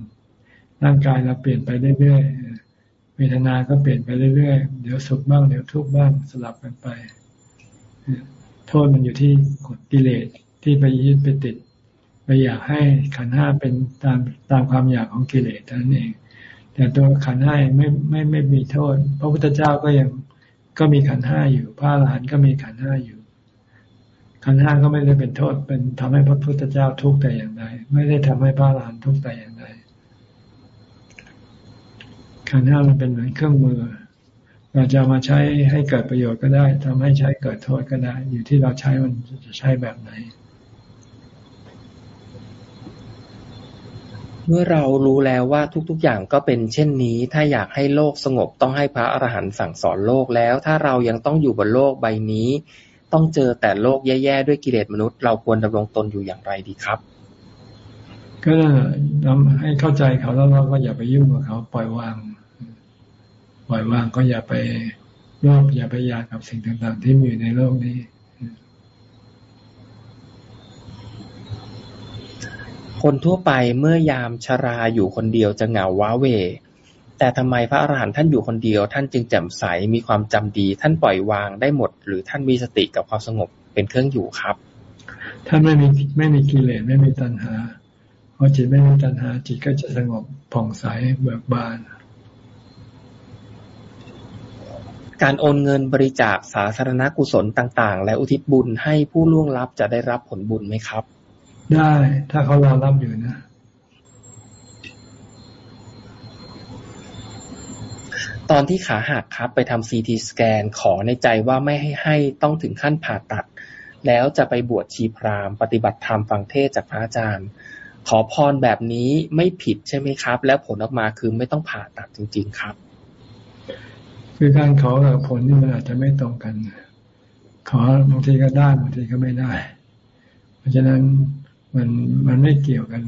ร่างกายเราเปลี่ยนไปเรื่อยๆเวทนาก็เปลี่ยนไปเรื่อยๆ เดี๋ยวสุขบ้างเดี๋ยวทุกข์บ้างสลับกันไป โทษมันอยู่ที่กฎกิเลสที่ไปยึดไปติด ไปอยากให้ขันห้าเป็นตามตามความอยากของกิเลสนั่นเอง แต่ตัวขันห้าไม่ไม่ไม่มีโทษ พระพุทธเจ้าก็ยังก็มีขันห้าอยู่ พระอรหันต์ก็มีขันห้าอยู่ขันห้าก็ไม่ได้เป็นโทษเป็นทำให้พระพุทธเจ้าทุกข์แต่อย่างใดไม่ได้ทำให้พระอรหันต์ทุกข์แต่อย่างใด ขันห้ามันเป็นเหมือนเครื่องมือ เราจะมาใช้ให้เกิดประโยชน์ก็ได้ทำให้ใช้เกิดโทษก็ได้ อยู่ที่เราใช้มันจะใช้แบบไหน เมื่อเรารู้แล้วว่าทุกๆอย่างก็เป็นเช่นนี้ ถ้าอยากให้โลกสงบต้องให้พระอรหันต์สั่งสอนโลกแล้ว ถ้าเรายังต้องอยู่บนโลกใบนี้ ต้องเจอแต่โลกแย่ๆด้วยกิเลสมนุษย์ เราควรดำรงตนอยู่อย่างไรดีครับก็ทำให้เข้าใจเขาแล้วเราก็อย่าไปยุ่งกับเขาปล่อยวางป ล่อยวางก็อย่าไปรอบอย่าไปอยากกับสิ่งต่าง ๆ ที่มีอยู่ในโลกนี้ คนทั่วไปเมื่อยามชราอยู่คนเดียวจะเหงาว้าเว แต่ทำไมพระอรหันต์ท่านอยู่คนเดียว ท่านจึงแจ่มใสมีความจำดี ท่านปล่อยวางได้หมด หรือท่านมีสติกับความสงบเป็นเครื่องอยู่ครับ ท่านไม่มีไม่มีกิเลสไม่มีตัณหาพอจิตไม่มีตัณหาจิตก็จะสงบผ่องใสเบิกบาน การโอนเงินบริจาคสาธารณกุศลต่าง ๆ และอุทิศบุญให้ผู้ล่วงลับจะได้รับผลบุญไหมครับ ได้ ถ้าเขารอรับอยู่นะ ตอนที่ขาหักครับ ไปทำซีทีสแกนขอในใจว่าไม่ให้ให้ต้องถึงขั้นผ่าตัด แล้วจะไปบวชชีพรามปฏิบัติธรรมฟังเทศจากพระอาจารย์ ขอพรแบบนี้ไม่ผิดใช่ไหมครับ แล้วผลออกมาคือไม่ต้องผ่าตัดจริง ๆ ครับ คือการขอกับผลนี่มันอาจจะไม่ตรงกัน ขอบางทีก็ได้บางทีก็ไม่ได้ เพราะฉะนั้นมันมันไม่เกี่ยวกัน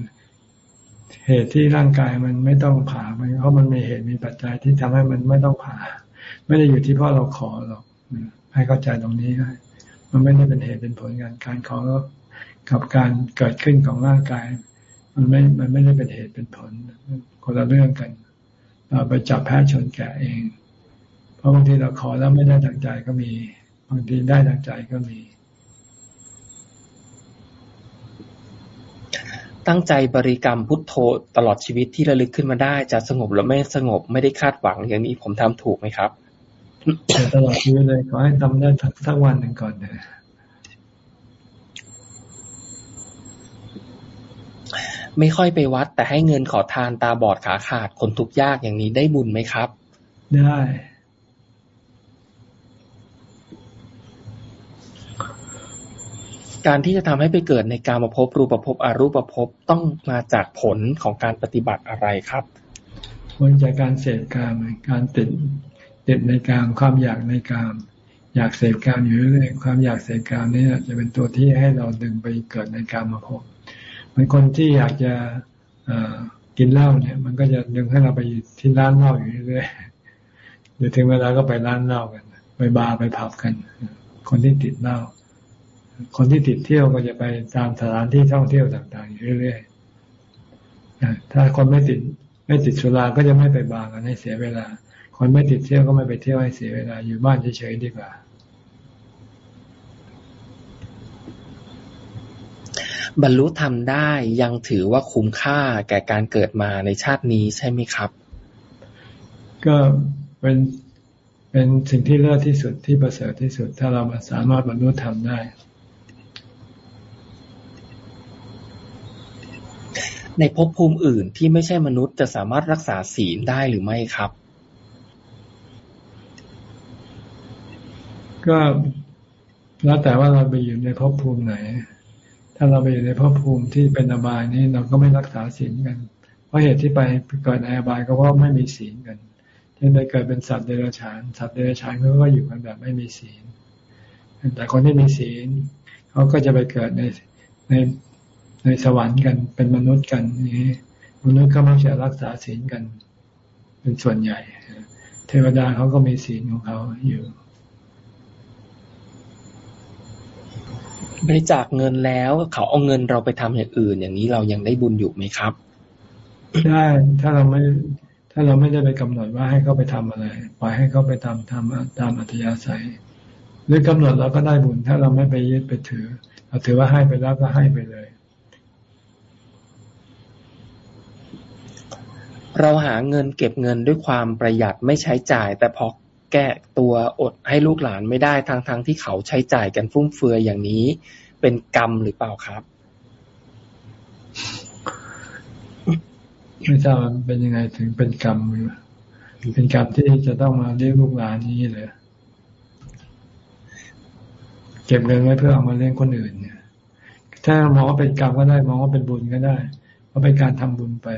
เหตุที่ร่างกายมันไม่ต้องผ่ามันเพราะมันมีเหตุมีปัจจัยที่ทำให้มันไม่ต้องผ่า ไม่ได้อยู่ที่พราะเราขอหรอกให้เข้าใจตรงนี้ได้มันไม่ได้เป็นเหตุเป็นผลกันการขอกับการเกิดขึ้นของร่างกาย มันไม่ มันไม่ได้เป็นเหตุเป็นผลคนละเรื่องกัน เราไปจับแพ้ชนแก่เอง ราะบางทีเราขอแล้วไม่ได้ดังใจก็มี บางทีได้ดังใจก็มี ตั้งใจบริกรรมพุทโธตลอดชีวิตที่ระลึกขึ้นมาได้ จะสงบหรือไม่สงบไม่ได้คาดหวังอย่างนี้ผมทำถูกไหมครับตลอดชีวิตเลยขอให้ทำได้สักวันหนึ่งก่อนเลยไม่ค่อยไปวัด แต่ให้เงินขอทานตาบอดขาขาดคนทุกข์ยากอย่างนี้ได้บุญไหมครับ ได้ การที่จะทำให้ไปเกิดในการมาพบรูปภพอรูปภพต้องมาจากผลของการปฏิบัติอะไรครับผลจากการเสพกามการติดติดในกามความอยากในกาม อยากเสพกามอยู่เรื่อยความอยากเสพกามนี่จะเป็นตัวที่ให้เราดึงไปเกิดในการมาพบเหมือนคนที่อยากจะกินเหล้าเนี่ย มันก็จะดึงให้เราไปที่ร้านเหล้าอยู่เรื่อยเดี๋ยวถึงเวลาก็ไปร้านเหล้ากัน ไปบาร์ไปผับกัน คนที่ติดเหล้า คนที่ติดเที่ยวก็จะไปตามสถานที่ท่องเที่ยวต่างๆอยู่เรื่อยๆถ้าคนไม่ติดไม่ติดสุราก็จะไม่ไปบาร์กันให้เสียเวลา คนไม่ติดเที่ยวก็ไม่ไปเที่ยวให้เสียเวลา อยู่บ้านเฉยๆดีกว่า บรรลุธรรมได้ยังถือว่าคุ้มค่าแก่การเกิดมาในชาตินี้ใช่ไหมครับ ก็เป็นเป็นสิ่งที่เลิศที่สุดที่ประเสริฐที่สุด ถ้าเราสามารถบรรลุธรรมได้ ในภพภูมิอื่นที่ไม่ใช่มนุษย์จะสามารถรักษาศีลได้หรือไม่ครับ ก็แล้วแต่ว่าเราไปอยู่ในภพภูมิไหน ถ้าเราไปอยู่ในภพภูมิที่เป็นอบายนี้เราก็ไม่รักษาศีลกัน เพราะเหตุที่ไปเกิดในอบายก็เพราะไม่มีศีลกันเช่นไปเกิดเป็นสัตว์เดรัจฉาน สัตว์เดรัจฉานเขาก็อยู่กันแบบไม่มีศีล แต่คนที่มีศีลเขาก็จะไปเกิดในใน ในสวรรค์กันเป็นมนุษย์กันนี้มนุษย์ก็มักจะรักษาศีลกัน เป็นส่วนใหญ่ เทวดาเขาก็มีศีลของเขาอยู่ บริจาคเงินแล้วเขาเอาเงินเราไปทำอย่างอื่น อย่างนี้เรายังได้บุญอยู่ไหมครับได้ถ้าเราไม่ถ้าเราไม่ได้ไปกำหนดว่าให้เขาไปทำอะไรปล่อยให้เขาไปทำทำตามอัธยาศัย หรือกำหนดเราก็ได้บุญ ถ้าเราไม่ไปยึดไปถือ เราถือว่าให้ไปแล้วก็ให้ไปเลย เราหาเงินเก็บเงินด้วยความประหยัดไม่ใช้จ่าย แต่พอแก้ตัวอดให้ลูกหลานไม่ได้ทั้งทั้งที่เขาใช้จ่ายกันฟุ่มเฟือยอย่างนี้ เป็นกรรมหรือเปล่าครับไม่ทราบเป็นยังไงถึงเป็นกรรมเป็นกรรมที่จะต้องมาเลี้ยงลูกหลานนี้เลยเก็บเงินไว้เพื่อเอามาเลี้ยงคนอื่นเนี่ย ถ้ามองว่าเป็นกรรมก็ได้ มองว่าเป็นบุญก็ได้เพราะเป็นการทำบุญไป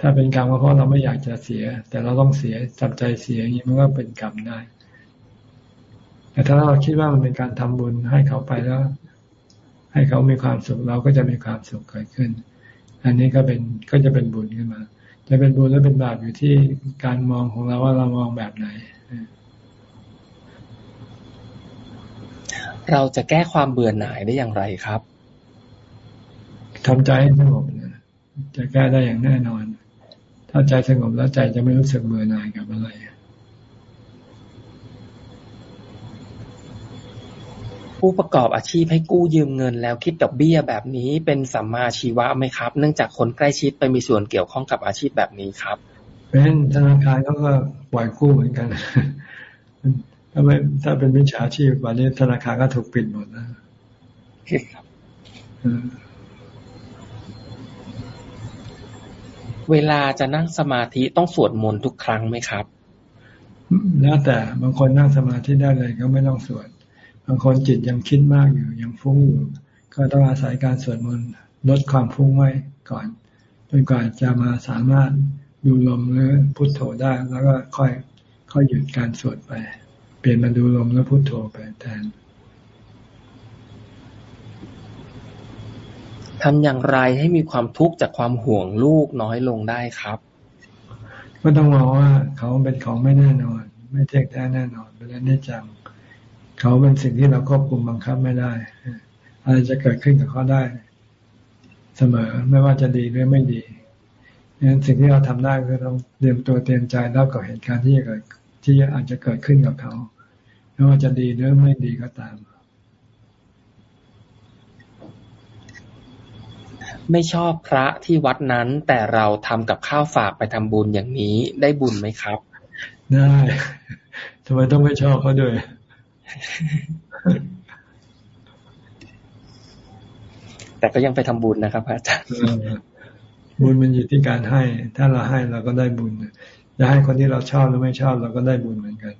ถ้าเป็นกรรมก็เพราะเราไม่อยากจะเสีย แต่เราต้องเสียจับใจเสียอย่างนี้มันก็เป็นกรรมได้ แต่ถ้าเราคิดว่ามันเป็นการทำบุญให้เขาไปแล้ว ให้เขามีความสุขเราก็จะมีความสุขเกิดขึ้น อันนี้ก็เป็นก็จะเป็นบุญขึ้นมา จะเป็นบุญหรือเป็นบาปอยู่ที่การมองของเราว่าเรามองแบบไหน เราจะแก้ความเบื่อหน่ายได้อย่างไรครับทำใจให้สงบนะจะแก้ได้อย่างแน่นอน ถ้าใจสงบแล้วใจจะไม่รู้สึกเบื่อหน่ายกับอะไรผู้ประกอบอาชีพให้กู้ยืมเงินแล้วคิดดอกเบี้ยแบบนี้เป็นสัมมาชีวะไหมครับ เนื่องจากคนใกล้ชิดไปมีส่วนเกี่ยวข้องกับอาชีพแบบนี้ครับเป็นธนาคารเขาก็ปล่อยกู้เหมือนกัน ถ้าไม่ถ้าเป็นวิชาชีพวันนี้ธนาคารก็ถูกปิดหมดนะครับ เวลาจะนั่งสมาธิต้องสวดมนต์ทุกครั้งไหมครับ แล้วแต่บางคนนั่งสมาธิได้เลยก็ไม่ต้องสวด บางคนจิตยังคิดมากอยู่ยังฟุ้งอยู่ ก็ต้องอาศัยการสวดมนต์ลดความฟุ้งไว้ก่อนจนกว่าจะมาสามารถดูลมหรือพุทโธได้ แล้วก็ค่อยค่อยหยุดการสวดไป เปลี่ยนมาดูลมแล้วพุทโธไปแทน ทำอย่างไรให้มีความทุกข์จากความห่วงลูกน้อยลงได้ครับ ก็ต้องมองว่าเขาเป็นของไม่แน่นอน ไม่เที่ยงแท้แน่นอนเป็นอนิจจังเขาเป็นสิ่งที่เราควบคุมบังคับไม่ได้อะไรจะเกิดขึ้นกับเขาได้ เสมอไม่ว่าจะดีหรือไม่ดีนั้นสิ่งที่เราทำได้คือต้องเตรียมตัวเตรียมใจรับกับเหตุการณ์ที่จะเกิดที่อาจจะเกิดขึ้นกับเขาไม่ว่าจะดีหรือไม่ดีก็ตาม ไม่ชอบพระที่วัดนั้น แต่เราทำกับข้าวฝากไปทำบุญอย่างนี้ได้บุญไหมครับ ได้ทำไมต้องไม่ชอบเขาด้วยแต่ก็ยังไปทำบุญนะครับอาจารย์บุญมันอยู่ที่การให้ ถ้าเราให้เราก็ได้บุญจะให้คนที่เราชอบหรือไม่ชอบเราก็ได้บุญเหมือนกัน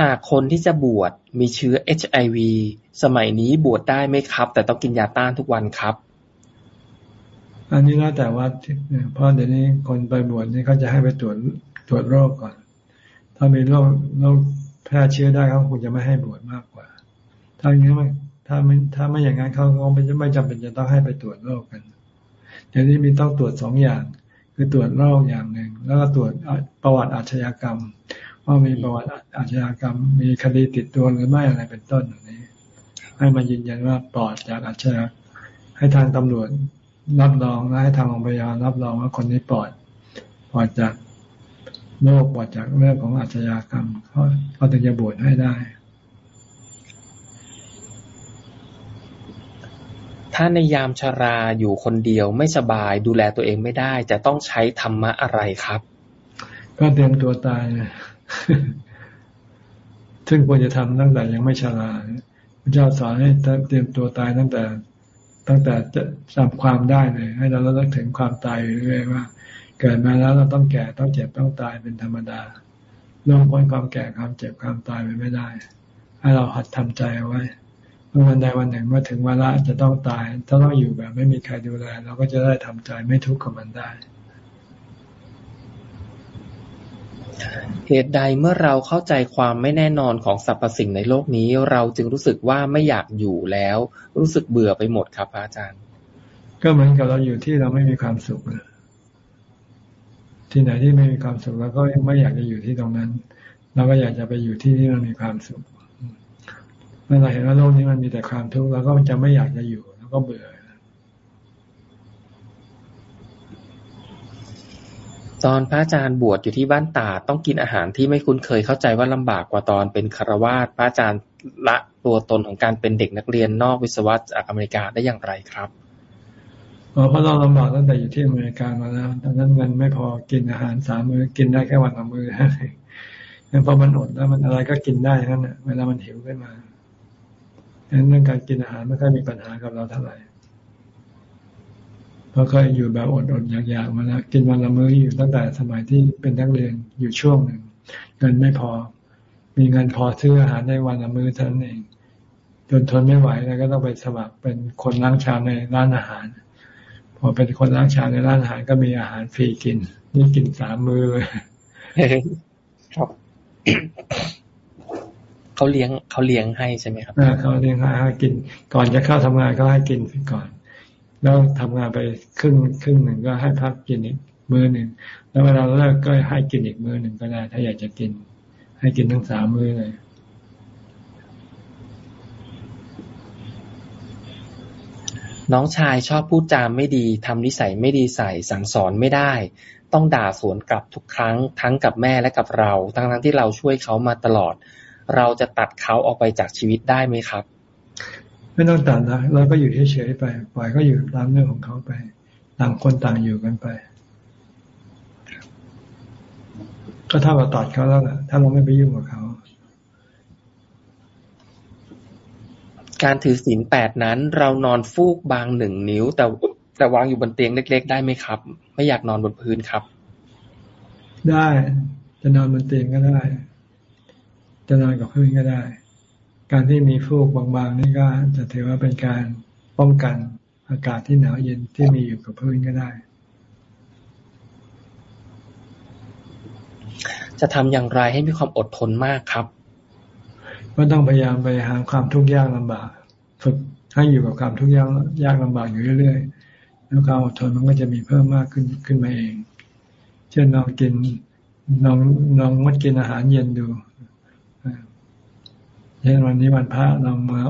หากคนที่จะบวชมีเชื้อเอชไอวี สมัยนี้บวชได้ไหมครับ แต่ต้องกินยาต้านทุกวันครับ อันนี้แล้วแต่ว่าเพราะเดี๋ยวนี้คนไปบวชนี่เขาจะให้ไปตรวจตรวจโรคก่อน ถ้ามีโรคโรคแพร่เชื้อได้เขาคงจะไม่ให้บวชมากกว่า ถ้าอย่างนี้ถ้าไม่ถ้าไม่อย่างนั้นเขาคงไม่ไม่จำเป็นจะต้องให้ไปตรวจโรคกันเดี๋ยวนี้มีต้องตรวจสองอย่าง คือตรวจโรคอย่างหนึ่งแล้วก็ตรวจประวัติอาชญากรรม ว่ามีประวัติอาชญากรรม มีคดีติดตัวหรือไม่อะไรเป็นต้นอย่างนี้ ให้มายืนยันว่าปลอดจากอาชญาให้ทางตำรวจรับรองและให้ทางโรงพยาบาลรับรองว่าคนนี้ปลอดปลอดจากโรคปลอดจากเรื่องของอาชญากรรมเขาเขาถึงจะบวชให้ได้ ถ้าในยามชาราอยู่คนเดียวไม่สบายดูแลตัวเองไม่ได้ จะต้องใช้ธรรมะอะไรครับ ก็เตรียมตัวตาย ซึ่งควรจะทำตั้งแต่ยังไม่ชราพระเจ้าสอนให้เตรียมตัวตายตั้งแต่ตั้งแต่จะจำความได้เลย ให้เราเลิกถึงความตายเรื่อยๆว่า เกิดมาแล้วเราต้องแก่ต้องเจ็บต้องตายเป็นธรรมดาล่วงพ้นความแก่ความเจ็บความตายไปไม่ได้ ให้เราหัดทำใจเอาไว้เมื่อวันใดวันหนึ่งเมื่อถึงเวลาจะต้องตาย ถ้าต้องอยู่แบบไม่มีใครดูแล เราก็จะได้ทำใจไม่ทุกข์กับมันได้ เหตุใดเมื่อเราเข้าใจความไม่แน่นอนของสรรพสิ่งในโลกนี้ เราจึงรู้สึกว่าไม่อยากอยู่แล้ว รู้สึกเบื่อไปหมดครับอาจารย์ ก็เหมือนกับเราอยู่ที่เราไม่มีความสุขที่ไหนที่ไม่มีความสุขเราก็ไม่อยากจะอยู่ที่ตรงนั้น เราก็อยากจะไปอยู่ที่ที่มันมีความสุขเมื่อเราเห็นว่าโลกนี้มันมีแต่ความทุกข์เราก็จะไม่อยากจะอยู่แล้วก็เบื่อ ตอนพระอาจารย์บวชอยู่ที่บ้านตาต้องกินอาหารที่ไม่คุ้นเคยเข้าใจว่าลำบากกว่าตอนเป็นคารวาสพระอาจารย์ละตัวตนของการเป็นเด็กนักเรียนนอกวิศวะจากอเมริกาได้อย่างไรครับเพราะเราลำบากตั้งแต่อยู่ที่อเมริกามาแล้วตอนนั้นเงินไม่พอกินอาหารสามมื้อกินได้แค่วันละมื้องั้นพอมันอดแล้วมันอะไรก็กินได้นั่นแหละเวลามันหิวขึ้นมาดังนั้นเรื่องการกินอาหารไม่ค่อยมีปัญหากับเราเท่าไหร่ เพราะเคยอยู่แบบอดอดอยากๆมาแล้วกินวันละมื้ออยู่ตั้งแต่สมัยที่เป็นนักเรียนอยู่ช่วงหนึ่งเงินไม่พอ มีเงินพอซื้ออาหารได้วันละมื้อเท่านั้นเองจนทนไม่ไหวแล้วก็ต้องไปสมัครเป็นคนล้างชามในร้านอาหาร พอเป็นคนล้างชามในร้านอาหารก็มีอาหารฟรีกิน นี่กินสามมื้อเลยครับเขาเลี้ยงเขาเลี้ยงให้ใช่ไหมครับเขาเลี้ยงให้กิน ก่อนจะเข้าทำงานก็ให้กินก่อน แล้วทำงานไปครึ่งครึ่งหนึ่งก็ให้พักกินอีกมื้อหนึ่งแล้วเวลาเลิกก็ให้กินอีกมื้อหนึ่งก็ได้ ถ้าอยากจะกิน ให้กินทั้งสามมื้อเลยน้องชายชอบพูดจามไม่ดีทำนิสัยไม่ดีใส่สั่งสอนไม่ได้ ต้องด่าสวนกลับทุกครั้ง ทั้งกับแม่และกับเรา ทั้งทั้งที่เราช่วยเขามาตลอด เราจะตัดเขาออกไปจากชีวิตได้ไหมครับ ไม่ต้องตัดนะเราก็อยู่เฉยๆไป ปล่อยก็อยู่ตามเรื่องของเขาไป ต่างคนต่างอยู่กันไป ก็เท่ากับตัดเขาแล้วแหละถ้าเราไม่ไปยุ่งกับเขา การถือศีลแปดนั้น เรานอนฟูกบางหนึ่งนิ้ว แต่แต่วางอยู่บนเตียงเล็ก ๆ ได้ไหมครับ ไม่อยากนอนบนพื้นครับ ได้ จะนอนบนเตียงก็ได้ จะนอนกับพื้นก็ได้ การที่มีฟูกบางๆนี่ก็จะถือว่าเป็นการป้องกันอากาศที่หนาวเย็นที่มีอยู่กับพื้นก็ได้ จะทำอย่างไรให้มีความอดทนมากครับ ก็ต้องพยายามไปหาความทุกข์ยากลำบากฝึกให้อยู่กับความทุกข์ยากยากลำบากอยู่เรื่อยๆแล้วความอดทนมันก็จะมีเพิ่มมากขึ้นขึ้นมาเอง เช่นลองกินลองลองงดกินอาหารเย็นดู เช่นวันนี้วันพระเรามา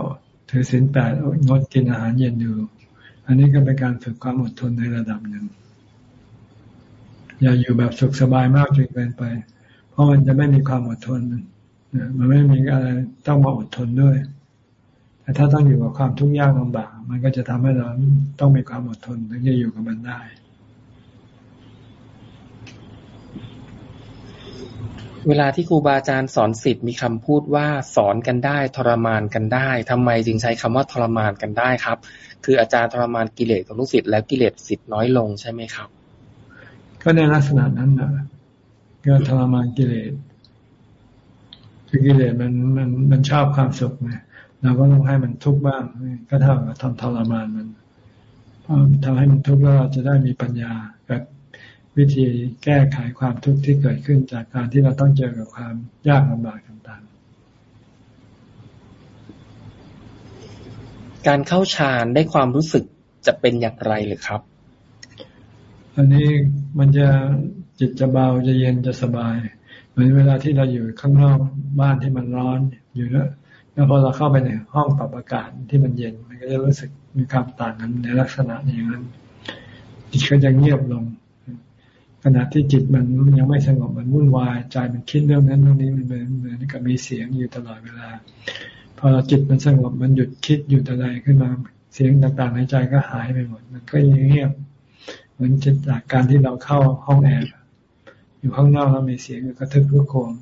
ถือศีลแปดงดกินอาหารเย็นอยู่ อันนี้ก็เป็นการฝึกความอดทนในระดับหนึ่ง อย่าอยู่แบบสุขสบายมากจนเกินไป เพราะมันจะไม่มีความอดทนมันไม่มีอะไรต้องมาอดทนด้วย แต่ถ้าต้องอยู่กับความทุกข์ยากลำบาก มันก็จะทำให้เราต้องมีความอดทนถึงจะอยู่กับมันได้ เวลาที่ครูบาอาจารย์สอนสิทธิ์มีคำพูดว่าสอนกันได้ทรมานกันได้ทำไมจึงใช้คำว่าทรมานกันได้ครับ คืออาจารย์ทรมานกิเลสของลูกศิษย์แล้วกิเลสศิษย์น้อยลงใช่ไหมครับ ก็ในลักษณะนั้นนะก็ทรมานกิเลสคือกิเลสมันมันมันชอบความสุขไงเราก็ต้องให้มันทุกข์บ้าง ก็เท่ากับทำทรมานมันพอทำให้มันทุกข์แล้วเราจะได้มีปัญญาแบบ วิธีแก้ไขความทุกข์ที่เกิดขึ้นจากการที่เราต้องเจอกับความยากลำบากต่างๆ การเข้าฌานได้ความรู้สึกจะเป็นอย่างไรหรือครับ อันนี้มันจะจิตจะเบาจะเย็นจะสบาย เหมือนเวลาที่เราอยู่ข้างนอกบ้านที่มันร้อนอยู่แล้วแล้วพอเราเข้าไปในห้องปรับอากาศที่มันเย็น มันก็จะรู้สึกมีความต่างกันในลักษณะอย่างนั้นจิตก็จะเงียบลง ขณะที่จิตมันยังไม่สงบมันวุ่นวายใจมันคิดเรื่องนั้นเรื่องนี้มันเหมือนเหมือนกับมีเสียงอยู่ตลอดเวลา พอเราจิตมันสงบมันหยุดคิดหยุดอะไรขึ้นมาเสียงต่างๆในใจก็หายไปหมด มันก็เงียบเหมือนจากการที่เราเข้าห้องแอร์อยู่ข้างนอกแล้วมีเสียงกระทึกรุกโคม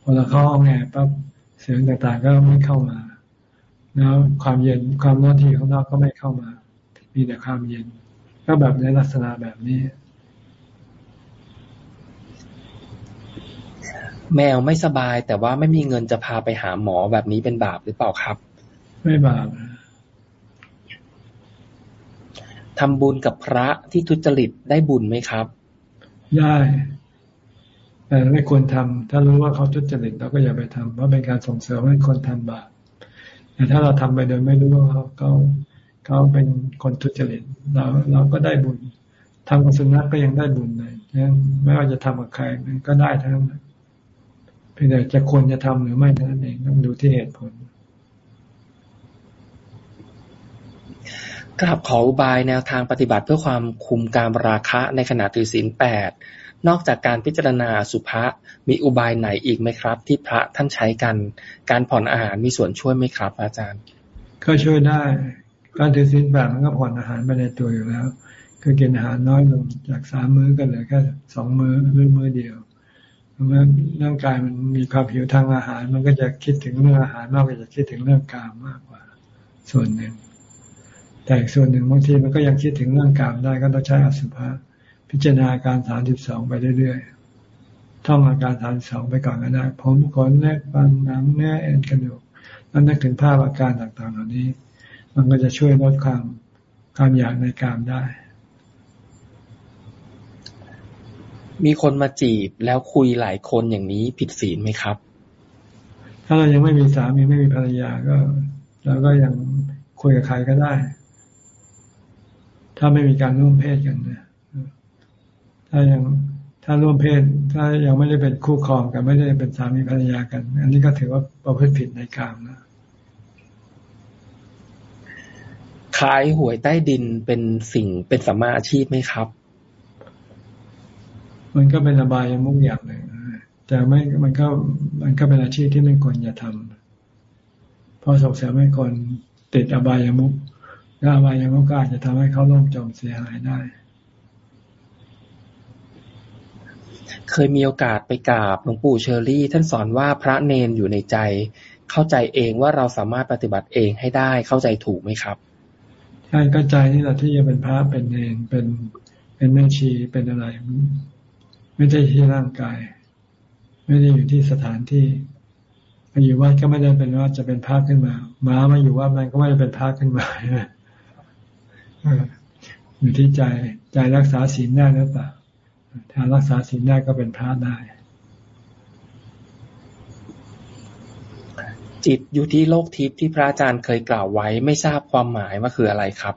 พอเราเข้าห้องแอร์ปั๊บเสียงต่างๆก็ไม่เข้ามา แล้วความเย็นความร้อนที่ข้างนอกก็ไม่เข้ามา มีแต่ความเย็น ก็แบบในลักษณะแบบนี้ แมวไม่สบาย แต่ว่าไม่มีเงินจะพาไปหาหมอแบบนี้เป็นบาปหรือเปล่าครับ ไม่บาปทำบุญกับพระที่ทุจริตได้บุญไหมครับ ได้แต่ไม่ควรทำถ้ารู้ว่าเขาทุจริตเราก็อย่าไปทำเพราะเป็นการส่งเสริมให้คนทำบาปแต่ถ้าเราทำไปโดยไม่รู้ว่าเขาเขาเขาเป็นคนทุจริตเราเราก็ได้บุญทำกับสุนัขก็ยังได้บุญเลยยังไม่ว่าจะทำกับใครมันก็ได้ทั้งนั้นเพียงแต่จะควรจะทำหรือไม่เท่านั้นเองต้องดูที่เหตุผลกราบขออุบายแนวทางปฏิบัติเพื่อความคุมการราคะในขณะถือศีลแปดนอกจากการพิจารณาสุภะมีอุบายไหนอีกไหมครับ ที่พระท่านใช้กัน การผ่อนอาหารมีส่วนช่วยไหมครับ อาจารย์ ก็ช่วยได้ การถือศีลแปดมันก็ผ่อนอาหารไปในตัวอยู่แล้ว คือกินอาหารน้อยลงจากสามมื้อก็เหลือแค่สองมื้อหรือมื้อเดียว เมื่อร่างกายมันมีความหิวทางอาหาร มันก็จะคิดถึงเรื่องอาหารมากกว่าจะคิดถึงเรื่องกามมากกว่า ส่วนหนึ่ง แต่ส่วนหนึ่งบางทีมันก็ยังคิดถึงเรื่องกามได้ก็ต้องใช้อสุภะพิจารณาการสามสิบสองไปเรื่อยๆท่องอาการสามสิบสองไปก่อนก็ได้ผมขนเล็บฟันน้ำเนื้อเอ็นกระดูกแล้วนึกถึงภาพอาการต่างๆ เหล่านี้ มันก็จะช่วยลดความความอยากในกามได้ มีคนมาจีบแล้วคุยหลายคนอย่างนี้ผิดศีลไหมครับ ถ้าเรายังไม่มีสามีไม่มีภรรยาก็เราก็ยังคุยกับใครก็ได้ ถ้าไม่มีการร่วมเพศกันนะถ้ายังถ้าร่วมเพศ ถ้ายังไม่ได้เป็นคู่ครองกันไม่ได้เป็นสามีภรรยากัน อันนี้ก็ถือว่าประพฤติผิดในกามนะขายหวยใต้ดินเป็นสิ่งเป็นสัมมาอาชีพไหมครับ มันก็เป็นอบายมุกอย่างหนึ่งแต่ไม่มันก็มันก็เป็นอาชีพที่ไม่ควรจะทำเพราะส่งเสริมให้คนติดอบายมุกถ้าอบายมุกก็อาจจะทำให้เขาล่มจมเสียหายได้ เคยมีโอกาสไปกราบหลวงปู่เชอรี่ ท่านสอนว่าพระเนนอยู่ในใจ เข้าใจเองว่าเราสามารถปฏิบัติเองให้ได้เข้าใจถูกไหมครับใช่ก็ใจนี่แหละที่จะเป็นพระเป็นเนนเป็นเป็นแม่ชีเป็นอะไร ไม่ใช่ที่ร่างกาย ไม่ได้อยู่ที่สถานที่มาอยู่วัดก็ไม่ได้เป็นว่าจะเป็นพระขึ้นมาม้ามาอยู่วัดมันก็ไม่ได้เป็นพระขึ้นมาอยู่ที่ใจใจรักษาศีลได้หรือเปล่าถ้ารักษาศีลได้ก็เป็นพระได้ จิตอยู่ที่โลกทิพย์ที่พระอาจารย์เคยกล่าวไว้ ไม่ทราบความหมายว่าคืออะไรครับ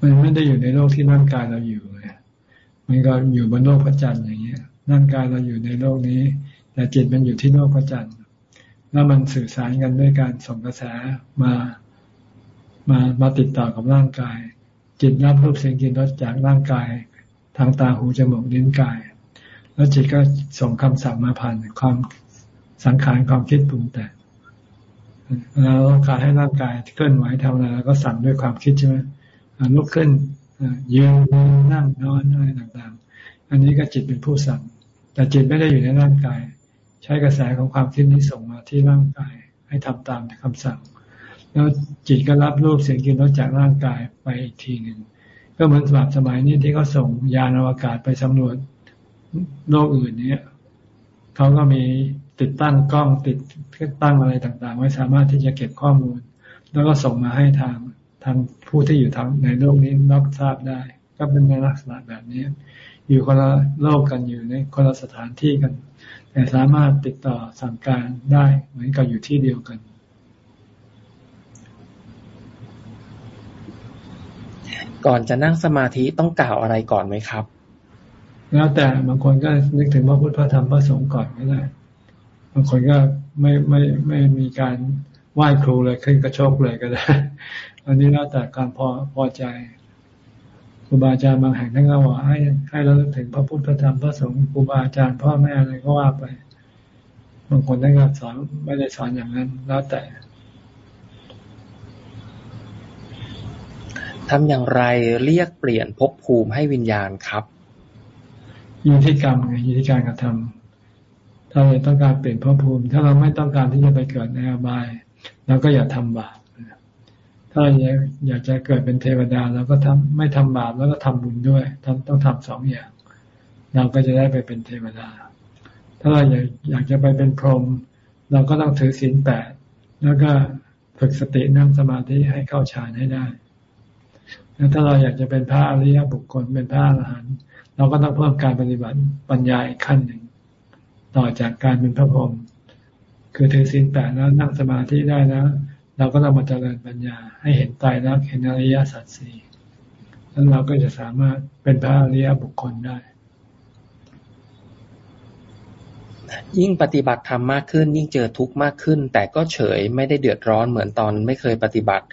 มันไม่ได้อยู่ในโลกที่ร่างกายเราอยู่เลยมันก็อยู่บนโลกพระจันทร์อย่างเงี้ย ร่างกายเราอยู่ในโลกนี้ แต่จิตมันอยู่ที่โลกพระจันทร์แล้วมันสื่อสารกันด้วยการส่งกระแสมามามาติดต่อกับร่างกาย จิตรับรูปเสียงกลิ่นรสจากร่างกาย ทางตาหูจมูกลิ้นกาย แล้วจิตก็ส่งคำสั่งมาผ่านความสังขารความคิดปรุงแต่งเราต้องการให้ร่างกายเคลื่อนไหวทำอะไรเราก็สั่งด้วยความคิดใช่ไหมลุกขึ้นยืนนั่งนอนอะไรต่างๆ อันนี้ก็จิตเป็นผู้สั่ง แต่จิตไม่ได้อยู่ในร่างกาย ใช้กระแสของความคิดนี้ส่งมาที่ร่างกาย ให้ทำตามคำสั่ง แล้วจิตก็รับรูปเสียงกลิ่นรสจากร่างกายไปอีกทีหนึ่งก็เหมือนสมับสมัยนี้ที่เขาส่งยานอวกาศไปสำรวจโลกอื่นเนี้ยเขาก็มีติดตั้งกล้องติดตั้งอะไรต่าง ๆ ไว้สามารถที่จะเก็บข้อมูล แล้วก็ส่งมาให้ทางทางผู้ที่อยู่ทางในโลกนี้รับทราบได้ ก็เป็นในลักษณะแบบนี้ อยู่คนละโลกกันอยู่ในคนละสถานที่กัน แต่สามารถติดต่อสั่งการได้เหมือนกับอยู่ที่เดียวกัน ก่อนจะนั่งสมาธิต้องกล่าวอะไรก่อนไหมครับ แล้วแต่บางคนก็นึกถึงพระพุทธพระธรรมพระสงฆ์ก่อนก็ได้บางคนก็ไม่ไม่ไม่มีการไหว้ครูเลยขึ้นกระโชกเลยก็ได้ อันนี้แล้วแต่การพอพอใจค รูบาอาจารย์บางแห่งท่านก็บอกให้ให้เราลึกถึงพระพุทธพระธรรมพระสงฆ์ครูบาอาจารย์พ่อแม่อะไรก็ว่าไปบางคนท่านก็สอนไม่ได้สอนอย่างนั้น แล้วแต่ทำอย่างไรเรียกเปลี่ยนภพภูมิให้วิญญาณครับอยู่ที่กรรมไงอยู่ที่การกระทำถ้าเราต้องการเปลี่ยนภพภูมิ ถ้าเราไม่ต้องการที่จะไปเกิดในอบายเราก็อย่าทำบาป ถ้าอยากอยากจะเกิดเป็นเทวดาเราก็ทำไม่ทำบาปแล้วก็ทำบุญด้วยทำต้องทำสองอย่าง เราก็จะได้ไปเป็นเทวดา ถ้าเราอยากอยากจะไปเป็นพรหมเราก็ต้องถือศีลแปดแล้วก็ฝึกสตินั่งสมาธิให้เข้าฌานให้ได้ แล้วถ้าเราอยากจะเป็นพระอริยบุคคลเป็นพระอรหันต์เราก็ต้องเพิ่มการปฏิบัติปัญญาอีกขั้นหนึ่ง ต่อจากการเป็นพระพรหมคือถือศีลแปดแล้วนั่งสมาธิได้แล้ว เราก็ต้องมาเจริญปัญญา ให้เห็นตายแล้วเห็นอริยสัจสี่แล้วเราก็จะสามารถเป็นพระอริยบุคคลได้ ยิ่งปฏิบัติธรรมมากขึ้น ยิ่งเจอทุกข์มากขึ้น แต่ก็เฉยไม่ได้เดือดร้อนเหมือนตอนไม่เคยปฏิบัติ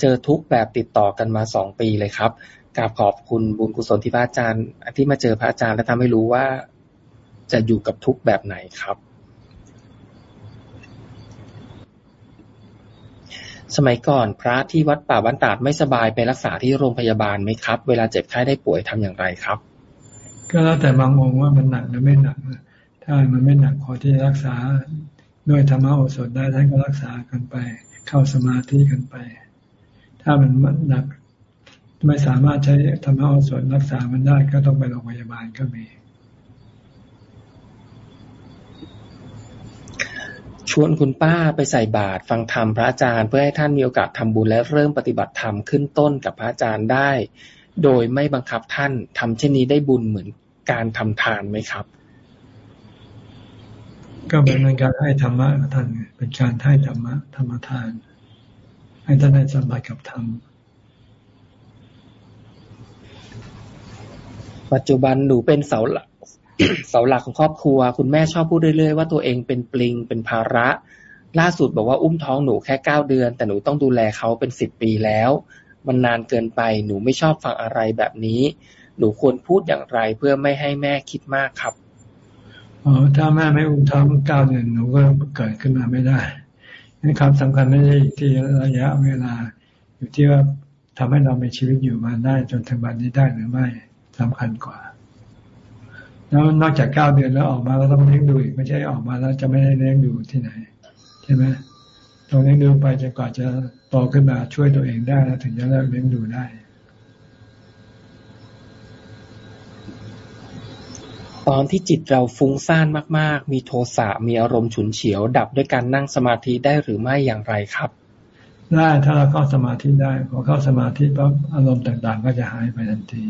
เจอทุกข์แบบติดต่อกันมาสองปีเลยครับกราบขอบคุณบุญกุศลที่พระอาจารย์ที่มาเจอพระอาจารย์และทำให้รู้ว่าจะอยู่กับทุกข์แบบไหนครับ สมัยก่อนพระที่วัดป่าบ้านตาดไม่สบายไปรักษาที่โรงพยาบาลไหมครับ เวลาเจ็บไข้ได้ป่วยทำอย่างไรครับ ก็แล้วแต่บางองค์ว่ามันหนักหรือไม่หนักถ้ามันไม่หนักพอที่จะรักษาด้วยธรรมโอสถได้ท่านก็รักษากันไป เข้าสมาธิกันไป ถ้ามันหนัก ไม่สามารถใช้ธรรมโอสถรักษามันได้ก็ต้องไปโรงพยาบาลก็มี ชวนคุณป้าไปใส่บาตรฟังธรรมพระอาจารย์เพื่อให้ท่านมีโอกาสทำบุญและเริ่มปฏิบัติธรรมขึ้นต้นกับพระอาจารย์ได้ โดยไม่บังคับท่านทำเช่นนี้ได้บุญเหมือนการทำทานไหมครับ ก็เป็นการให้ธรรมะท่านเป็นการให้ธรรมะธรรมทาน ให้ท่านได้สัมผัสกับธรรมปัจจุบันหนูเป็นเสาหลัก เสาหลักของครอบครัว คุณแม่ชอบพูดเรื่อยๆว่าตัวเองเป็นปลิงเป็นภาระ ล่าสุดบอกว่าอุ้มท้องหนูแค่เก้าเดือน แต่หนูต้องดูแลเขาเป็นสิบปีแล้ว มันนานเกินไปหนูไม่ชอบฟังอะไรแบบนี้ หนูควรพูดอย่างไรเพื่อไม่ให้แม่คิดมากครับอ๋อถ้าแม่ไม่อุ้มท้องเก้าเดือนหนูก็เกิดขึ้นมาไม่ได้นี่คำสำคัญไม่ได้ที่ระยะเวลา อยู่ที่ว่าทำให้เรามีชีวิตอยู่มาได้จนถึงวันนี้ได้หรือไม่สำคัญกว่า แล้วนอกจากเก้าเดือนแล้วออกมาก็ต้องเลี้ยงดูอีกไม่ใช่ออกมาแล้วจะไม่ได้เลี้ยงดูที่ไหนใช่ไหมต้องเลี้ยงดูไปจนกว่าจะโตขึ้นมาช่วยตัวเองได้แล้วถึงจะเลิกเลี้ยงดูได้ตอนที่จิตเราฟุ้งซ่านมาก ๆ มีโทสะ มีอารมณ์ฉุนเฉียว ดับด้วยการนั่งสมาธิได้หรือไม่อย่างไรครับ ได้ถ้าเราเข้าสมาธิได้ พอเข้าสมาธิปั๊บอารมณ์ต่าง ๆ ก็จะหายไปทันที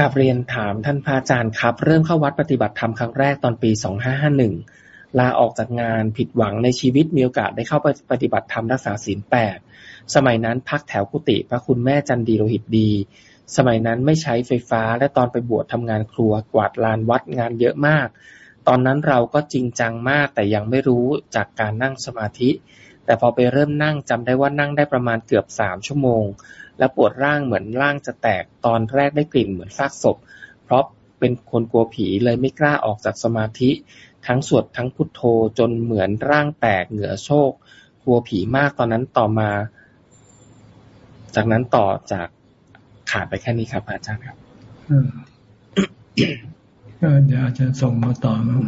กาบเรียนถามท่านพระอาจารย์ครับ เริ่มเข้าวัดปฏิบัติธรรมครั้งแรกตอนปี 2551 ลาออกจากงานผิดหวังในชีวิตมีโอกาสได้เข้าไปปฏิบัติธรรมรักษาศีลแปดสมัยนั้นพักแถวกุฏิพระคุณแม่จันดีโลหิตดี สมัยนั้นไม่ใช้ไฟฟ้าและตอนไปบวชทำงานครัวกวาดลานวัดงานเยอะมาก ตอนนั้นเราก็จริงจังมากแต่ยังไม่รู้จากการนั่งสมาธิ แต่พอไปเริ่มนั่งจำได้ว่านั่งได้ประมาณเกือบสามชั่วโมง และปวดร่างเหมือนร่างจะแตกตอนแรกได้กลิ่นเหมือนซากศพ เพราะเป็นคนกลัวผีเลยไม่กล้าออกจากสมาธิ ทั้งสวดทั้งพุทโธจนเหมือนร่างแตกเหนือโชคกลัวผีมากตอนนั้นต่อมา จากนั้นต่อจากขาดไปแค่นี้ครับ อาจารย์ครับเดี๋ยวอาจารย์ส่งมาต่อมั้ง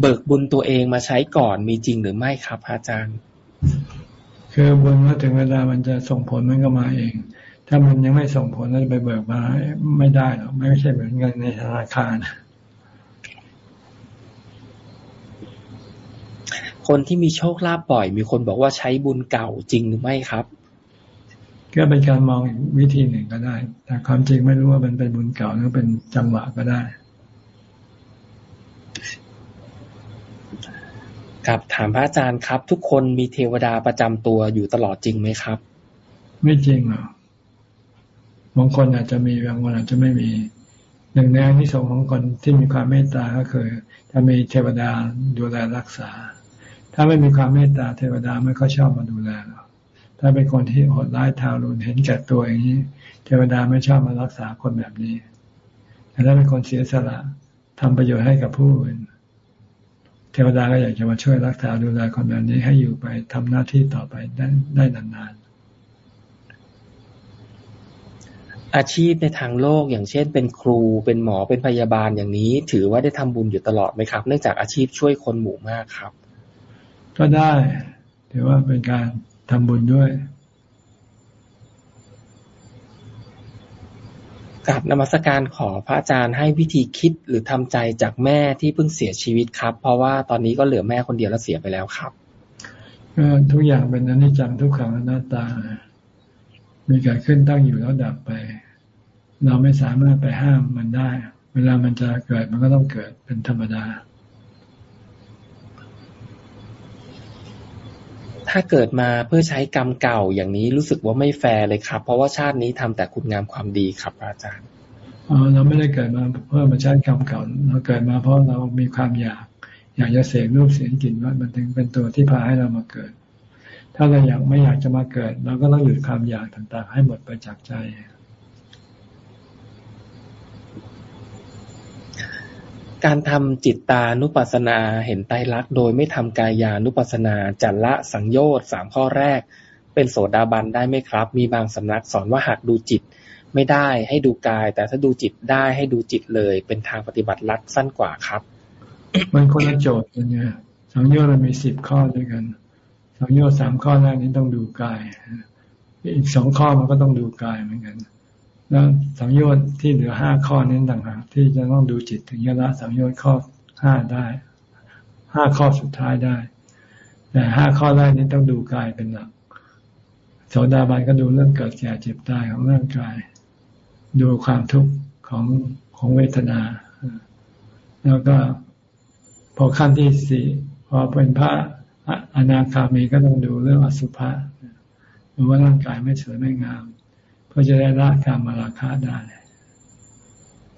เบิกบุญตัวเองมาใช้ก่อนมีจริงหรือไม่ครับอาจารย์ คือบุญเมื่อถึงเวลามันจะส่งผลมันก็มาเอง ถ้ามันยังไม่ส่งผลเราจะไปเบิกมาไม่ได้หรอกไม่ใช่เหมือนเงินในธนาคารคนที่มีโชคลาภบ่อย มีคนบอกว่าใช้บุญเก่าจริงหรือไม่ครับก็เป็นการมองวิธีหนึ่งก็ได้ แต่ความจริงไม่รู้ว่ามันเป็นบุญเก่าหรือเป็นจังหวะก็ได้ ครับ ถามพระอาจารย์ครับ ทุกคนมีเทวดาประจำตัวอยู่ตลอดจริงไหมครับ ไม่จริงหรอกบางคนอาจจะมีบางคนอาจจะไม่มีหนึ่งในอนที่สองของคนที่มีความเมตตาก็คือถ้ามีเทวดาดูแลรักษา ถ้าไม่มีความเมตตาเทวดาไม่ก็ชอบมาดูแลเราถ้าเป็นคนที่โหดร้ายทารุณเห็นแก่ตัวอย่างนี้ เทวดาไม่ชอบมารักษาคนแบบนี้แต่ถ้าเป็นคนเสียสละทำประโยชน์ให้กับผู้อื่น ทวดาก็อยากจะมาช่วยรักษาดูแลคนแบบนี้ให้อยู่ไปทำหน้าที่ต่อไปได้ได้นานอาชีพในทางโลกอย่างเช่น เป็นครูเป็นหมอเป็นพยาบาลอย่างนี้ ถือว่าได้ทำบุญอยู่ตลอดไหมครับ เนื่องจากอาชีพช่วยคนหมู่มากครับ ก็ได้ ถือว่าเป็นการทำบุญด้วย กับนมัสการขอพระอาจารย์ให้วิธีคิดหรือทำใจจากแม่ที่เพิ่งเสียชีวิตครับ เพราะว่าตอนนี้ก็เหลือแม่คนเดียวแล้วเสียไปแล้วครับก็ทุกอย่างเป็นอนิจจังทุกขังอนัตตา มีเกิดขึ้นตั้งอยู่แล้วดับไป เราไม่สามารถไปห้ามมันได้ เวลามันจะเกิดมันก็ต้องเกิดเป็นธรรมดา ถ้าเกิดมาเพื่อใช้กรรมเก่าอย่างนี้รู้สึกว่าไม่แฟร์เลยครับ เพราะว่าชาตินี้ทำแต่คุณงามความดีครับอาจารย์อ๋อเราไม่ได้เกิดมาเพื่อมาใช้กรรมเก่า เราเกิดมาเพราะเรามีความอยาก อยากจะเสกรูปเสียงกลิ่นว่ามันถึงเป็นตัวที่พาให้เรามาเกิด ถ้าเราอยากไม่อยากจะมาเกิด เราก็ต้องหยุดความอยากต่างๆ ให้หมดไปจากใจ การทำจิตตานุปัสสนาเห็นไตรลักษณ์โดยไม่ทำกายานุปัสสนาจัละสังโยชน์สามข้อแรก เป็นโสดาบันได้ไหมครับ มีบางสำนักสอนว่าหากดูจิตไม่ได้ให้ดูกาย แต่ถ้าดูจิตได้ให้ดูจิตเลย เป็นทางปฏิบัติลัดสั้นกว่าครับ มันคนละโจทย์กันเนี่ยสังโยชน์มันมีสิบข้อด้วยกันสังโยชน์สามข้อแรกนี้ต้องดูกาย อีกสองข้อมันก็ต้องดูกายเหมือนกัน แล้วสังโยชน์ที่เหลือห้าข้อนี้ต่างหากที่จะต้องดูจิตถึงจะละสังโยชน์ข้อห้าได้ห้าข้อสุดท้ายได้ แต่ห้าข้อแรกนี้ต้องดูกายเป็นหลักโสดาบันก็ดูเรื่องเกิดแก่เจ็บตายของร่างกาย ดูความทุกข์ของของเวทนา แล้วก็พอขั้นที่สี่พอเป็นพระอนาคามีก็ต้องดูเรื่องอสุภะดูว่าร่างกายไม่สวยไม่งาม ก็จะได้ละการมาราคาได้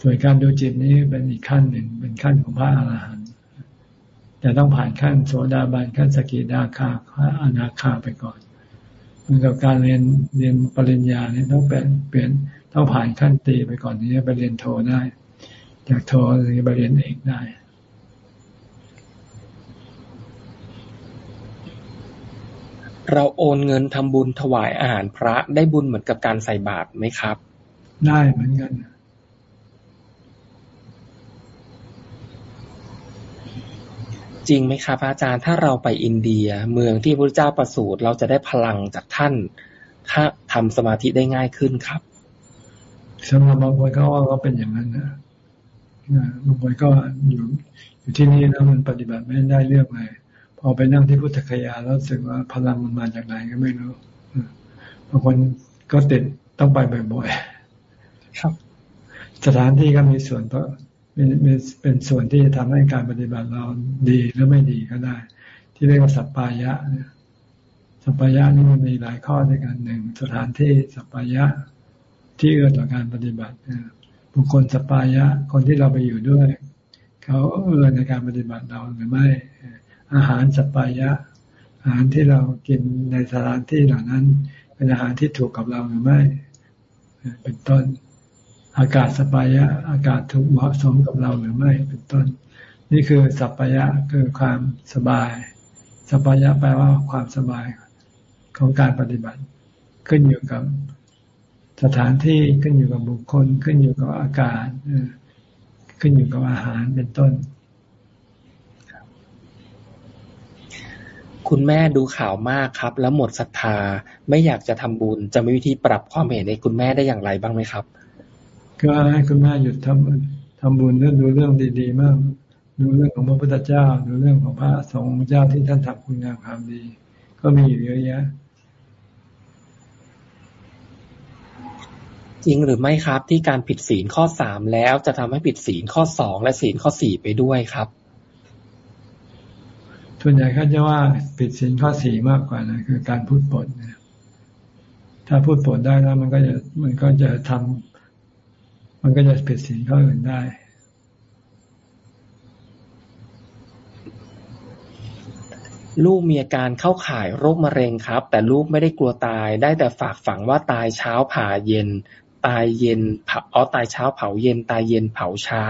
ส่วนการดูจิตนี้เป็นอีกขั้นหนึ่ง เป็นขั้นของพระอรหันต์แต่ต้องผ่านขั้นโสดาบันขั้นสกิดาคาพระอนาคาไปก่อนเหมือนกับการเรียนเรียนปริญญาเนี่ยต้องเป็นเปลี่ยนต้องผ่านขั้นตีไปก่อนที่จะไปเรียนโทได้ จากโทถึงจะไปเรียนเอกได้ เราโอนเงินทำบุญถวายอาหารพระได้บุญเหมือนกับการใส่บาตรไหมครับ ได้เหมือนกันจริงไหมครับอาจารย์ถ้าเราไปอินเดียเมืองที่พระเจ้าประสูติเราจะได้พลังจากท่าน ถ้าทำสมาธิได้ง่ายขึ้นครับสำหรับบางคนก็ว่าก็เป็นอย่างนั้นนะบางคนก็อยู่อยู่ที่นี่แล้วมันปฏิบัติไม่ได้เรื่องเลย พอไปนั่งที่พุทธคยาแล้วรู้สึกว่าพลังมันมาจากไหนก็ไม่รู้บางคนก็ติดต้องไปบ่อยๆครับ สถานที่ก็มีส่วนเพราะเป็นเป็นส่วนที่จะทำให้การปฏิบัติเราดีหรือไม่ดีก็ได้ ที่เรียกว่าสัปปายะเนี่ยสัปปายะนี่มันมีหลายข้อด้วยกันหนึ่งสถานที่สัปปายะที่เอื้อต่อการปฏิบัติบุคคลสัปปายะคนที่เราไปอยู่ด้วย เขาเอื้อในการปฏิบัติเราหรือไม่ อาหารสปายะ อาหารที่เรากินในสถานที่เหล่านั้น เป็นอาหารที่ถูกกับเราหรือไม่ เป็นต้น อากาศสปายะ อากาศถูกเหมาะสมกับเราหรือไม่ เป็นต้น นี่คือสัปายะคือความสบาย สปายะแปลว่าความสบายของการปฏิบัติ ขึ้นอยู่กับสถานที่ขึ้นอยู่กับบุคคล ขึ้นอยู่กับอากาศขึ้นอยู่กับอาหารเป็นต้น คุณแม่ดูข่าวมากครับ แล้วหมดศรัทธาไม่อยากจะทำบุญ จะมีวิธีปรับความเห็นในคุณแม่ได้อย่างไรบ้างไหมครับ ก็ให้คุณแม่หยุดทำทำบุญเรื่องดูเรื่องดีๆมาก ดูเรื่องของพระพุทธเจ้า ดูเรื่องของพระสงฆ์เจ้าที่ท่านทำคุณงามความดี ก็มีอยู่เยอะแยะจริงหรือไม่ครับ ที่การผิดศีลข้อสามแล้วจะทำให้ผิดศีลข้อสองและศีลข้อสี่ไปด้วยครับ ส่วนใหญ่เขาจะว่าผิดศีลข้อสี่มากกว่านะคือการพูดปดนี่ยถ้าพูดปดได้แล้ว มันก็จะมันก็จะทำมันก็จะผิดศีลข้ออื่นได้ลูกมีอาการเข้าข่ายโรคมะเร็งครับ แต่ลูกไม่ได้กลัวตาย ได้แต่ฝากฝังว่าตายเช้าผ่าเย็น ตายเย็นเผาอ๋อตายเช้าเผาเย็น ตายเย็นเผาเช้า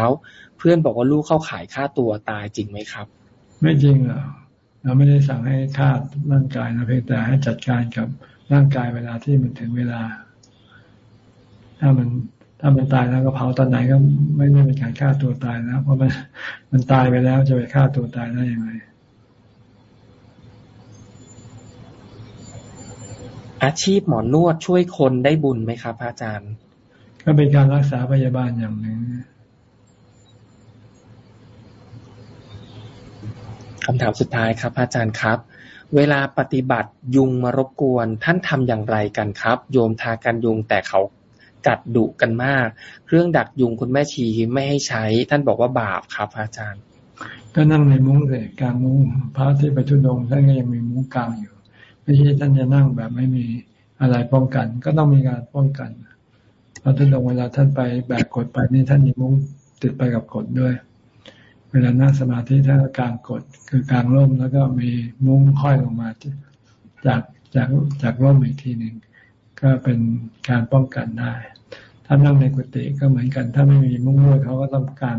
เพื่อนบอกว่าลูกเข้าข่ายฆ่าตัวตายจริงไหมครับ ไม่จริงหรอกเราไม่ได้สั่งให้ฆ่าร่างกายนะเพียงแต่ให้จัดการกับร่างกายเวลาที่มันถึงเวลา ถ้ามันถ้ามันตายแล้วก็เผาตอนไหนก็ไม่ได้เป็นการฆ่าตัวตายแล้วเพราะมันมันตายไปแล้วจะไปฆ่าตัวตายได้ยังไงอาชีพหมอนวดช่วยคนได้บุญไหมครับอาจารย์ ก็เป็นการรักษาพยาบาลอย่างหนึ่ง คำถามสุดท้ายครับอาจารย์ครับ เวลาปฏิบัติยุงมารบกวน ท่านทำอย่างไรกันครับ โยมทากันยุงแต่เขากัดดุกันมาก เครื่องดักยุงคุณแม่ชีไม่ให้ใช้ ท่านบอกว่าบาปครับ อาจารย์ ก็นั่งในมุ้งเลยกลางมุ้งพระที่ไปทุดงท่านก็ยังมีมุ้งกลางอยู่ ไม่ใช่ท่านจะนั่งแบบไม่มีอะไรป้องกัน ก็ต้องมีการป้องกันพระทุดงเวลาท่านไปแบกกดไปนี่ท่านมีมุ้งติดไปกับกดด้วย เวลานั่งสมาธิท่าก็กางกดคือกางร่มแล้วก็มีมุ้งห้อยลงมาจากจากจากร่มอีกทีหนึ่งก็เป็นการป้องกันได้ ถ้านั่งในกุฏิก็เหมือนกัน ถ้าไม่มีมุ้งลวดเขาก็ต้องการ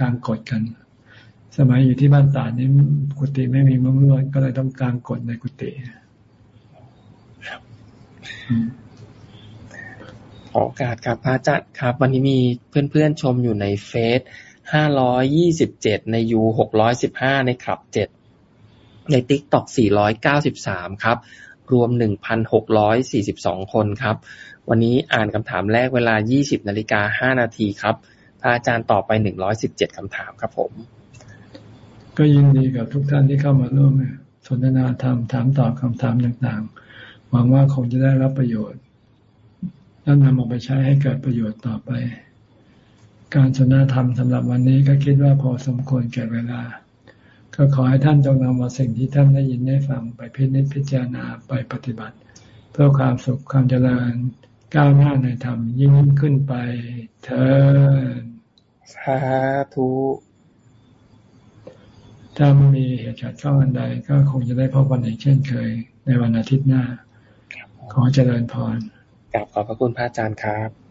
กางกลดกัน สมัยอยู่ที่บ้านตาดนี้กุฏิไม่มีมุ้งลวดก็เลยต้องกางกลดในกุฏิโอกาสครับพระอาจารย์ครับ วันนี้มีเพื่อนๆชมอยู่ในเฟซ ห้าร้อยยี่สิบเจ็ด ในยูหกร้อยสิบห้า ในคลับเจ็ด ในติ๊กต็อกสี่ร้อยเก้าสิบสามครับ รวมหนึ่งพันหกร้อยสี่สิบสองคนครับ วันนี้อ่านคำถามแรกเวลายี่สิบนาฬิกาห้านาทีครับพระอาจารย์ตอบไปหนึ่งร้อยสิบเจ็ดคำถามครับผม ก็ยินดีกับทุกท่านที่เข้ามาร่วมสนทนาธรรมถามตอบคำถามต่างๆ หวังว่าคงจะได้รับประโยชน์ แล้วนำเอาไปใช้ให้เกิดประโยชน์ต่อไป การสนทนาธรรมสำหรับวันนี้ก็คิดว่าพอสมควรแก่เวลา ก็ขอให้ท่านจงนำเอาสิ่งที่ท่านได้ยินได้ฟังไปพิจิตพิจารณาไปปฏิบัติ เพื่อความสุขความเจริญก้าวหน้าในธรรมยิ่งขึ้นไปเธอสาธุถ้าไม่มีเหตุการณ์ข้องอันใด ก็คงจะได้พบวันอีกเช่นเคย ในวันอาทิตย์หน้า ขอเจริญพรกลับขอบพระคุณพระอาจารย์ครับ